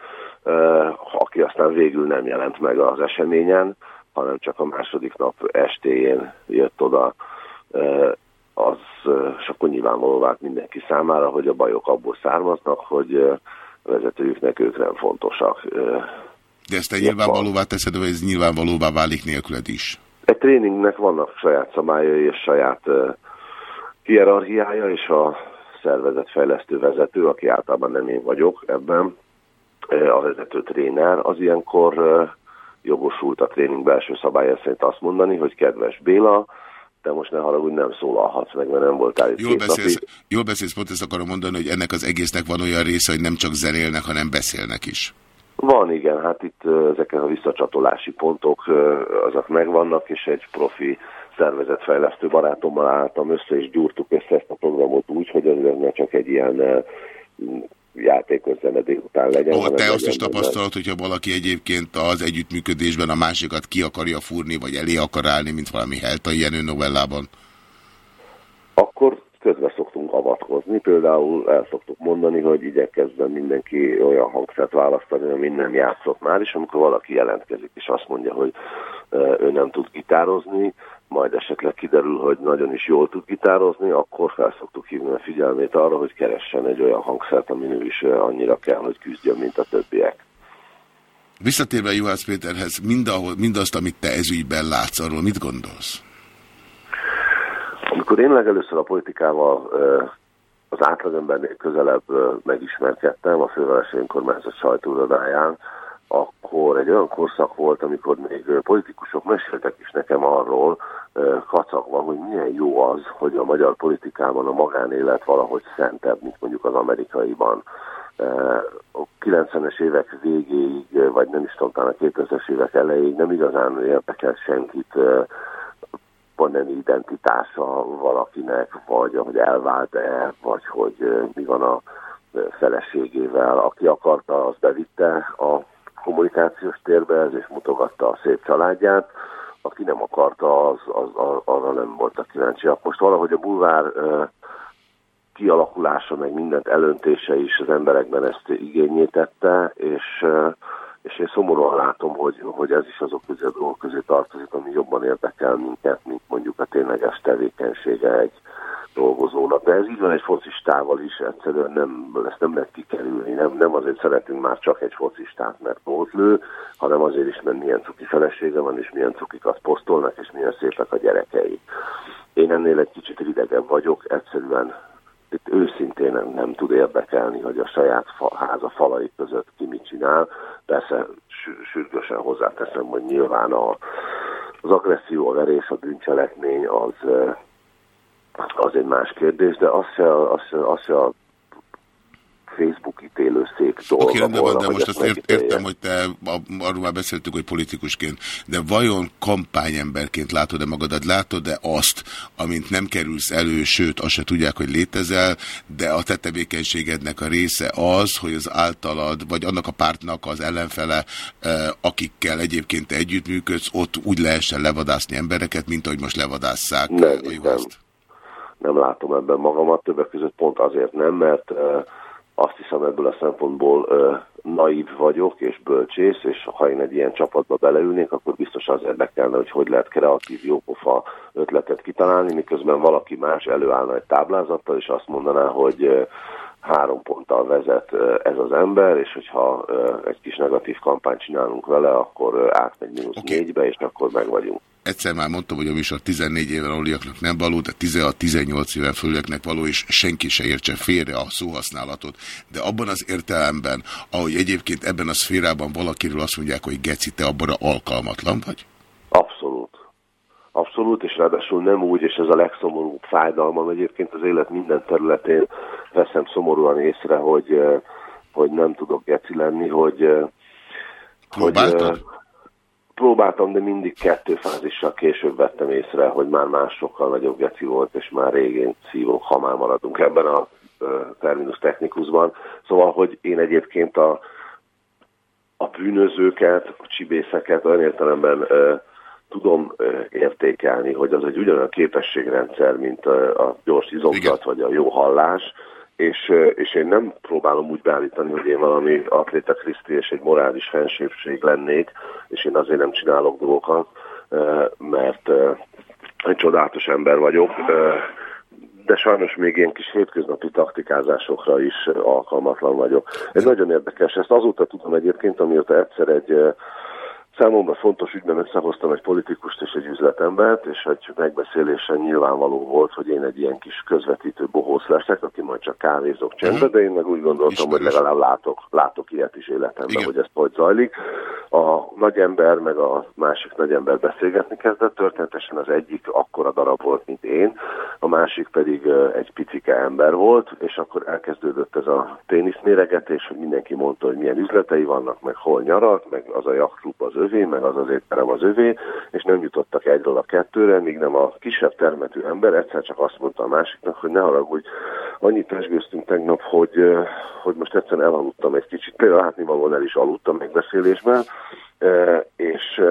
aki aztán végül nem jelent meg az eseményen, hanem csak a második nap estéjén jött oda, az, és akkor nyilvánvaló vált mindenki számára, hogy a bajok abból származnak, hogy vezetőjüknek ők nem fontosak. De ezt te nyilvánvalóvá teszed, vagy ez nyilvánvalóvá válik nélküled is? Egy tréningnek vannak saját szabályai és saját hierarchiája, és a szervezetfejlesztő vezető, aki általában nem én vagyok ebben, a vezető tréner, az ilyenkor jogosult a tréning belső szabálya szerint azt mondani, hogy kedves Béla, te most ne haragudj, nem szólalhatsz meg, mert nem voltál itt jól beszélsz, jól beszélsz, pont ezt akarom mondani, hogy ennek az egésznek van olyan része, hogy nem csak zenélnek, hanem beszélnek is. Van, igen, hát itt ezek a visszacsatolási pontok, azok megvannak, és egy profi szervezetfejlesztő barátommal álltam össze, és gyúrtuk össze ezt a programot úgy, hogy ez ne csak egy ilyen játékos zene délután legyen. Ó, te azt is tapasztalod, hogyha valaki egyébként az együttműködésben a másikat ki akarja fúrni, vagy elé akar állni, mint valami Heltai Jenő novellában? Akkor közbe szoktunk avatkozni. Például el szoktuk mondani, hogy igyekezzen mindenki olyan hangszert választani, ami nem játszott már, és amikor valaki jelentkezik, és azt mondja, hogy ő nem tud gitározni, majd esetleg kiderül, hogy nagyon is jól tud gitározni, akkor fel szoktuk hívni a figyelmét arra, hogy keressen egy olyan hangszert, ami ő is annyira kell, hogy küzdjön, mint a többiek. Visszatérve Juhász Péterhez, mindahol, mindazt, amit te ezügyben látsz, arról mit gondolsz? Amikor én legelőször a politikával az átlagembernél közelebb megismerkedtem a fővárosi önkormányzat sajtórodáján, akkor egy olyan korszak volt, amikor még politikusok meséltek is nekem arról, kacagva, hogy milyen jó az, hogy a magyar politikában a magánélet valahogy szentebb, mint mondjuk az amerikaiban. A 90-es évek végéig, vagy nem is tudom, talán a 2000-es évek elejéig nem igazán érdekel senkit van nem identitása valakinek, vagy hogy elvált-e, vagy hogy mi van a feleségével. Aki akarta, az bevitte a kommunikációs térbe, és mutogatta a szép családját. Aki nem akarta, az, az, az arra nem voltak kíváncsiak. Most valahogy a bulvár kialakulása, meg mindent elöntése is az emberekben ezt igényétette, és és én szomorúan látom, hogy, hogy ez is azok közé a dolgok közé tartozik, ami jobban érdekel minket, mint mondjuk a tényleges tevékenysége egy dolgozónak. De ez így van egy focistával is, egyszerűen nem, ezt nem lehet kikerülni. Nem, nem azért szeretünk már csak egy focistát, mert lő, hanem azért is, mert milyen cuki felesége van, és milyen cukikat posztolnak, és milyen szépek a gyerekei. Én ennél egy kicsit ridegebb vagyok, egyszerűen itt őszintén nem, nem tud érdekelni, hogy a saját fa, háza falai között ki mit csinál. Persze sürgősen hozzáteszem, hogy nyilván a, az agresszió, a verés, a bűncselekmény az, az egy más kérdés, de az se, az se, az se a Facebook ítélőszék dolga Oké, rendben van, de most azt ért, értem, hogy te, arról már beszéltük, hogy politikusként, de vajon kampányemberként látod-e magadat, látod-e azt, amint nem kerülsz elő, sőt, azt se tudják, hogy létezel, de a te tevékenységednek a része az, hogy az általad, vagy annak a pártnak az ellenfele, akikkel egyébként együttműködsz, ott úgy lehessen levadászni embereket, mint ahogy most levadásszák nem, a nem, nem látom ebben magamat, többek között pont azért nem, mert azt hiszem ebből a szempontból naív vagyok és bölcsész, és ha én egy ilyen csapatba beleülnék, akkor biztos az érdekelne, hogy hogy lehet kreatív, jópofa ötletet kitalálni, miközben valaki más előállna egy táblázattal, és azt mondaná, hogy három ponttal vezet ez az ember, és hogyha egy kis negatív kampányt csinálunk vele, akkor átmegy mínusz okay. négybe, és akkor meg vagyunk. Egyszer már mondtam, hogy a műsor 14 éven aluliaknak nem való, de 16-18 éven fölöknek való, és senki se értse félre a szóhasználatot. De abban az értelemben, ahogy egyébként ebben a szférában valakiről azt mondják, hogy geci, te abban alkalmatlan vagy? Abszolút. Abszolút, és ráadásul nem úgy, és ez a legszomorúbb fájdalmam egyébként az élet minden területén veszem szomorúan észre, hogy, eh, hogy nem tudok geci lenni, hogy... eh, Próbáltad? Hogy, eh, próbáltam, de mindig kettő fázissal később vettem észre, hogy már más sokkal nagyobb geci volt, és már régén szívok, ha már maradunk ebben a terminus technikusban. Szóval, hogy én egyébként a, a bűnözőket, a csibészeket olyan értelemben ö, tudom ö, értékelni, hogy az egy ugyanolyan képességrendszer, mint ö, a gyors izomzat, vagy a jó hallás, és, és én nem próbálom úgy beállítani, hogy én valami atléta Kriszti és egy morális fensőbség lennék, és én azért nem csinálok dolgokat, mert egy csodálatos ember vagyok, de sajnos még ilyen kis hétköznapi taktikázásokra is alkalmatlan vagyok. Ez nagyon érdekes, ezt azóta tudom egyébként, amióta egyszer egy Számomra fontos ügyben összehoztam egy politikust és egy üzletembert, és egy megbeszélésen nyilvánvaló volt, hogy én egy ilyen kis közvetítő bohósz leszek, aki majd csak kávézok csendbe, de én meg úgy gondoltam, hogy legalább látok, látok ilyet is életemben, Igen. hogy ez hogy zajlik. A nagy ember meg a másik nagy ember beszélgetni kezdett, történetesen az egyik akkora darab volt, mint én, a másik pedig egy picike ember volt, és akkor elkezdődött ez a téniszméregetés, hogy mindenki mondta, hogy milyen üzletei vannak, meg hol nyaralt, meg az a jachtklub az övé, meg az az étterem az övé, és nem jutottak egyről a kettőre, míg nem a kisebb termetű ember egyszer csak azt mondta a másiknak, hogy ne haragudj, annyit pesgőztünk tegnap, hogy, hogy most egyszerűen elaludtam egy kicsit, például látnivalóan el is aludtam megbeszélésben, és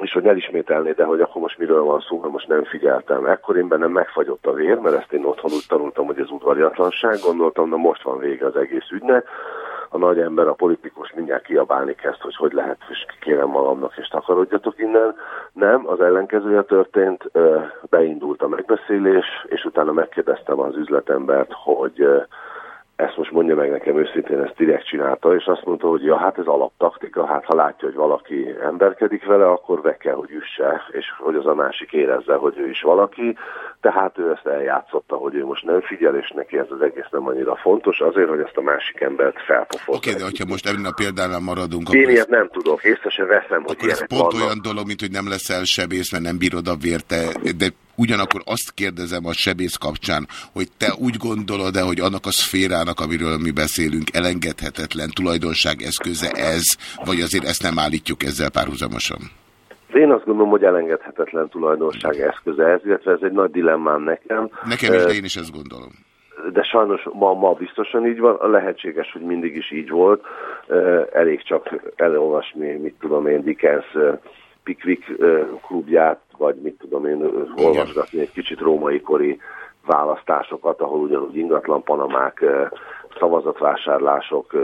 és hogy elismételné, de hogy akkor most miről van szó, mert most nem figyeltem. Ekkor én bennem megfagyott a vér, mert ezt én otthon úgy tanultam, hogy ez udvariatlanság, gondoltam, na most van vége az egész ügynek. A nagy ember, a politikus mindjárt kiabálni kezd, hogy hogy lehet, és kérem magamnak, és takarodjatok innen. Nem, az ellenkezője történt, beindult a megbeszélés, és utána megkérdeztem az üzletembert, hogy ezt most mondja meg nekem őszintén, ezt direkt csinálta, és azt mondta, hogy ja, hát ez alaptaktika, hát ha látja, hogy valaki emberkedik vele, akkor be kell, hogy üsse, és hogy az a másik érezze, hogy ő is valaki, tehát ő ezt eljátszotta, hogy ő most nem figyel, és neki ez az egész nem annyira fontos, azért, hogy ezt a másik embert felpofozza. Oké, okay, de ha most ebben a példánál maradunk, Én ilyet nem tudok, észre se veszem, hogy akkor ez pont vannak. olyan dolog, mint hogy nem leszel sebész, mert nem bírod a vért, te- de ugyanakkor azt kérdezem a sebész kapcsán, hogy te úgy gondolod-e, hogy annak a szférának, amiről mi beszélünk, elengedhetetlen tulajdonság eszköze ez, vagy azért ezt nem állítjuk ezzel párhuzamosan? Én azt gondolom, hogy elengedhetetlen tulajdonság eszköze ez, illetve ez egy nagy dilemmám nekem. Nekem is, Eh, de én is ezt gondolom. de sajnos ma, ma biztosan így van, lehetséges, hogy mindig is így volt. Eh, Elég csak elolvasni, mit tudom én, Dickens eh, klubját, vagy mit tudom én, olvasgatni egy kicsit római kori választásokat, ahol ugyanúgy ingatlan panamák, szavazatvásárlások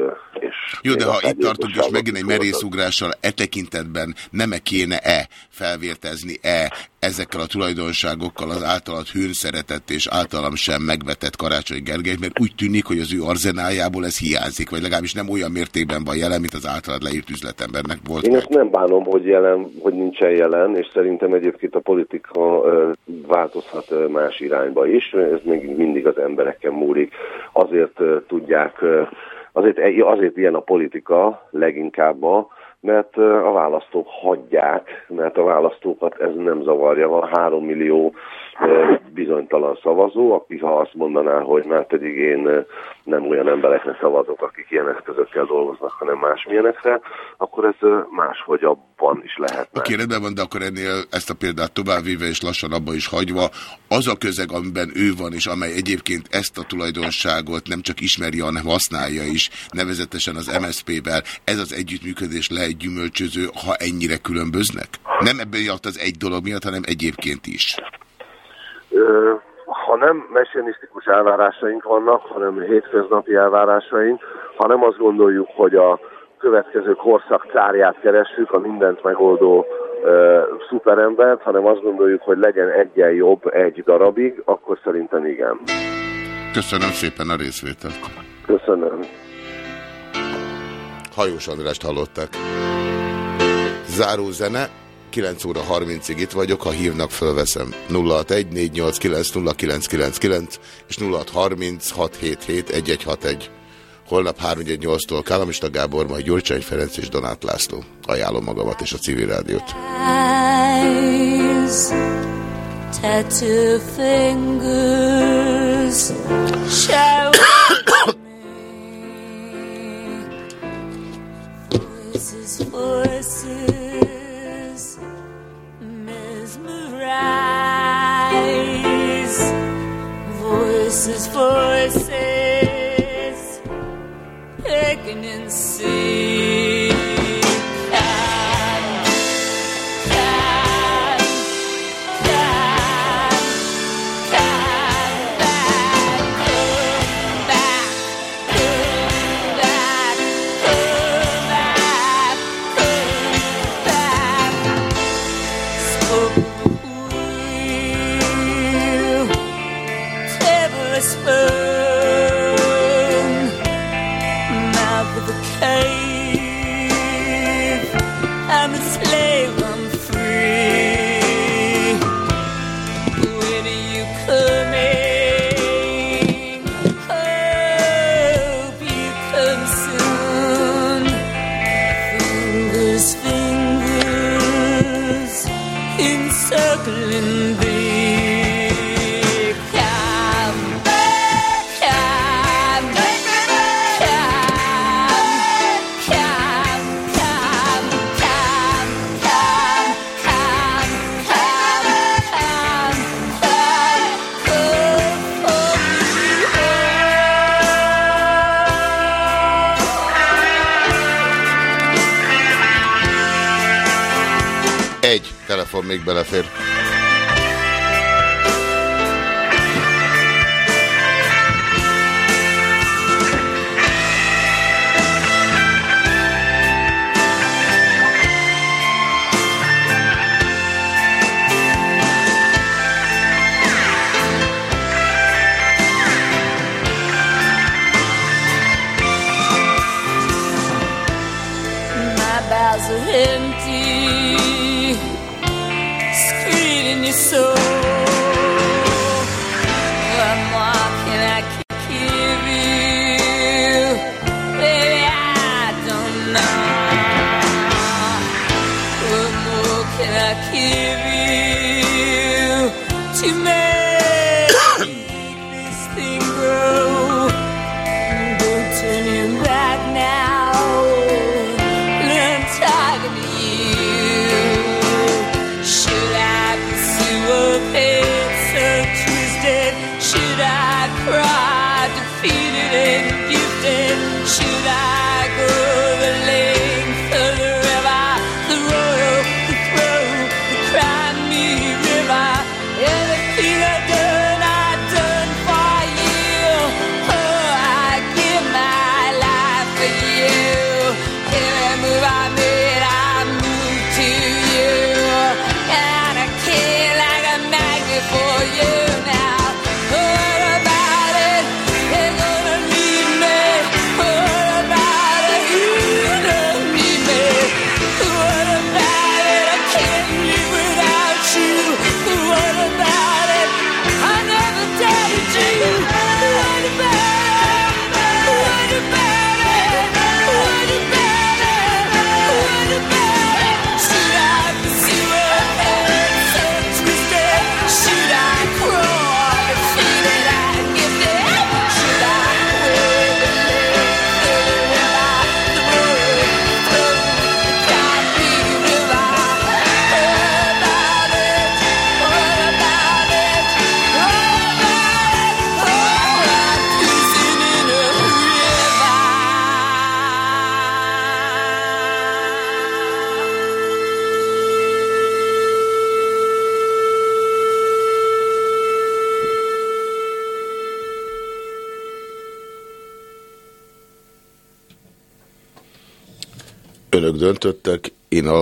és... Jó, de ha itt tartunk, és megint egy merészugrással e tekintetben nem -e kéne-e felvértezni-e ezekkel a tulajdonságokkal az általad hűn szeretett és általam sem megvetett Karácsony Gergelyt, mert úgy tűnik, hogy az ő arzenáljából ez hiányzik, vagy legalábbis nem olyan mértékben van jelen, mint az általad leírt üzletembernek volt. Én ezt nem bánom, hogy, jelen, hogy nincsen jelen, és szerintem egyébként a politika változhat más irányba is, ez még mindig az embereken múlik. Azért ö, tudják, azért, azért ilyen a politika leginkább mert a választók hagyják, mert a választókat ez nem zavarja. Van három millió bizonytalan szavazó, aki ha azt mondaná, hogy már pedig én ö, nem olyan emberekre szavazok, akik ilyen eszközökkel dolgoznak, hanem másmilyenekre, akkor ez ö, máshogy abban is lehetne. Oké, rendben van, de akkor ennél ezt a példát továbbvéve és lassan abba is hagyva, az a közeg, amiben ő van, és amely egyébként ezt a tulajdonságot nem csak ismeri, hanem használja is, nevezetesen az MSZP-vel, ez az együttműködés lehet gyümölcsöző, ha ennyire különböznek? Nem ebből miatt az egy dolog miatt, hanem egyébként is. Ha nem messianisztikus elvárásaink vannak, hanem hétköznapi elvárásaink, ha nem azt gondoljuk, hogy a következő korszak cárját keressük, a mindent megoldó ö, szuperembert, hanem azt gondoljuk, hogy legyen egyen jobb egy darabig, akkor szerintem igen. Köszönöm szépen a részvételt. Köszönöm. Hajós Andrást hallották. Záró zene, 9 óra 30-ig itt vagyok, ha hívnak, fölveszem. 061-489-0999 és 0636771161. Holnap 318-tól Kállamista Gábor, majd Gyurcsány Ferenc és Donát László. Ajánlom magamat és a civil rádiót. Tattoo eyes. Voices, voices, picking and singing.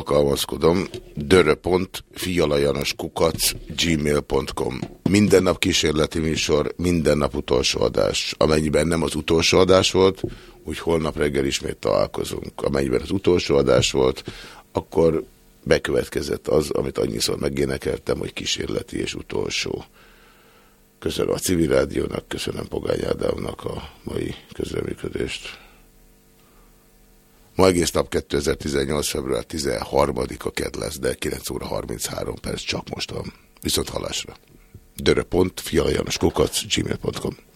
alkalmazkodom, dörö.fialajanaskukac gmail.com Minden nap kísérleti műsor, minden nap utolsó adás. Amennyiben nem az utolsó adás volt, úgy holnap reggel ismét találkozunk. Amennyiben az utolsó adás volt, akkor bekövetkezett az, amit annyiszor megénekeltem, hogy kísérleti és utolsó. Köszönöm a civil rádiónak, köszönöm Pogány Ádámnak a mai közreműködést. Ma egész nap 2018. február 13-a ked lesz, de 9 óra 33 perc csak most van. Viszont halásra. dörö.fialajanoskukac gmail.com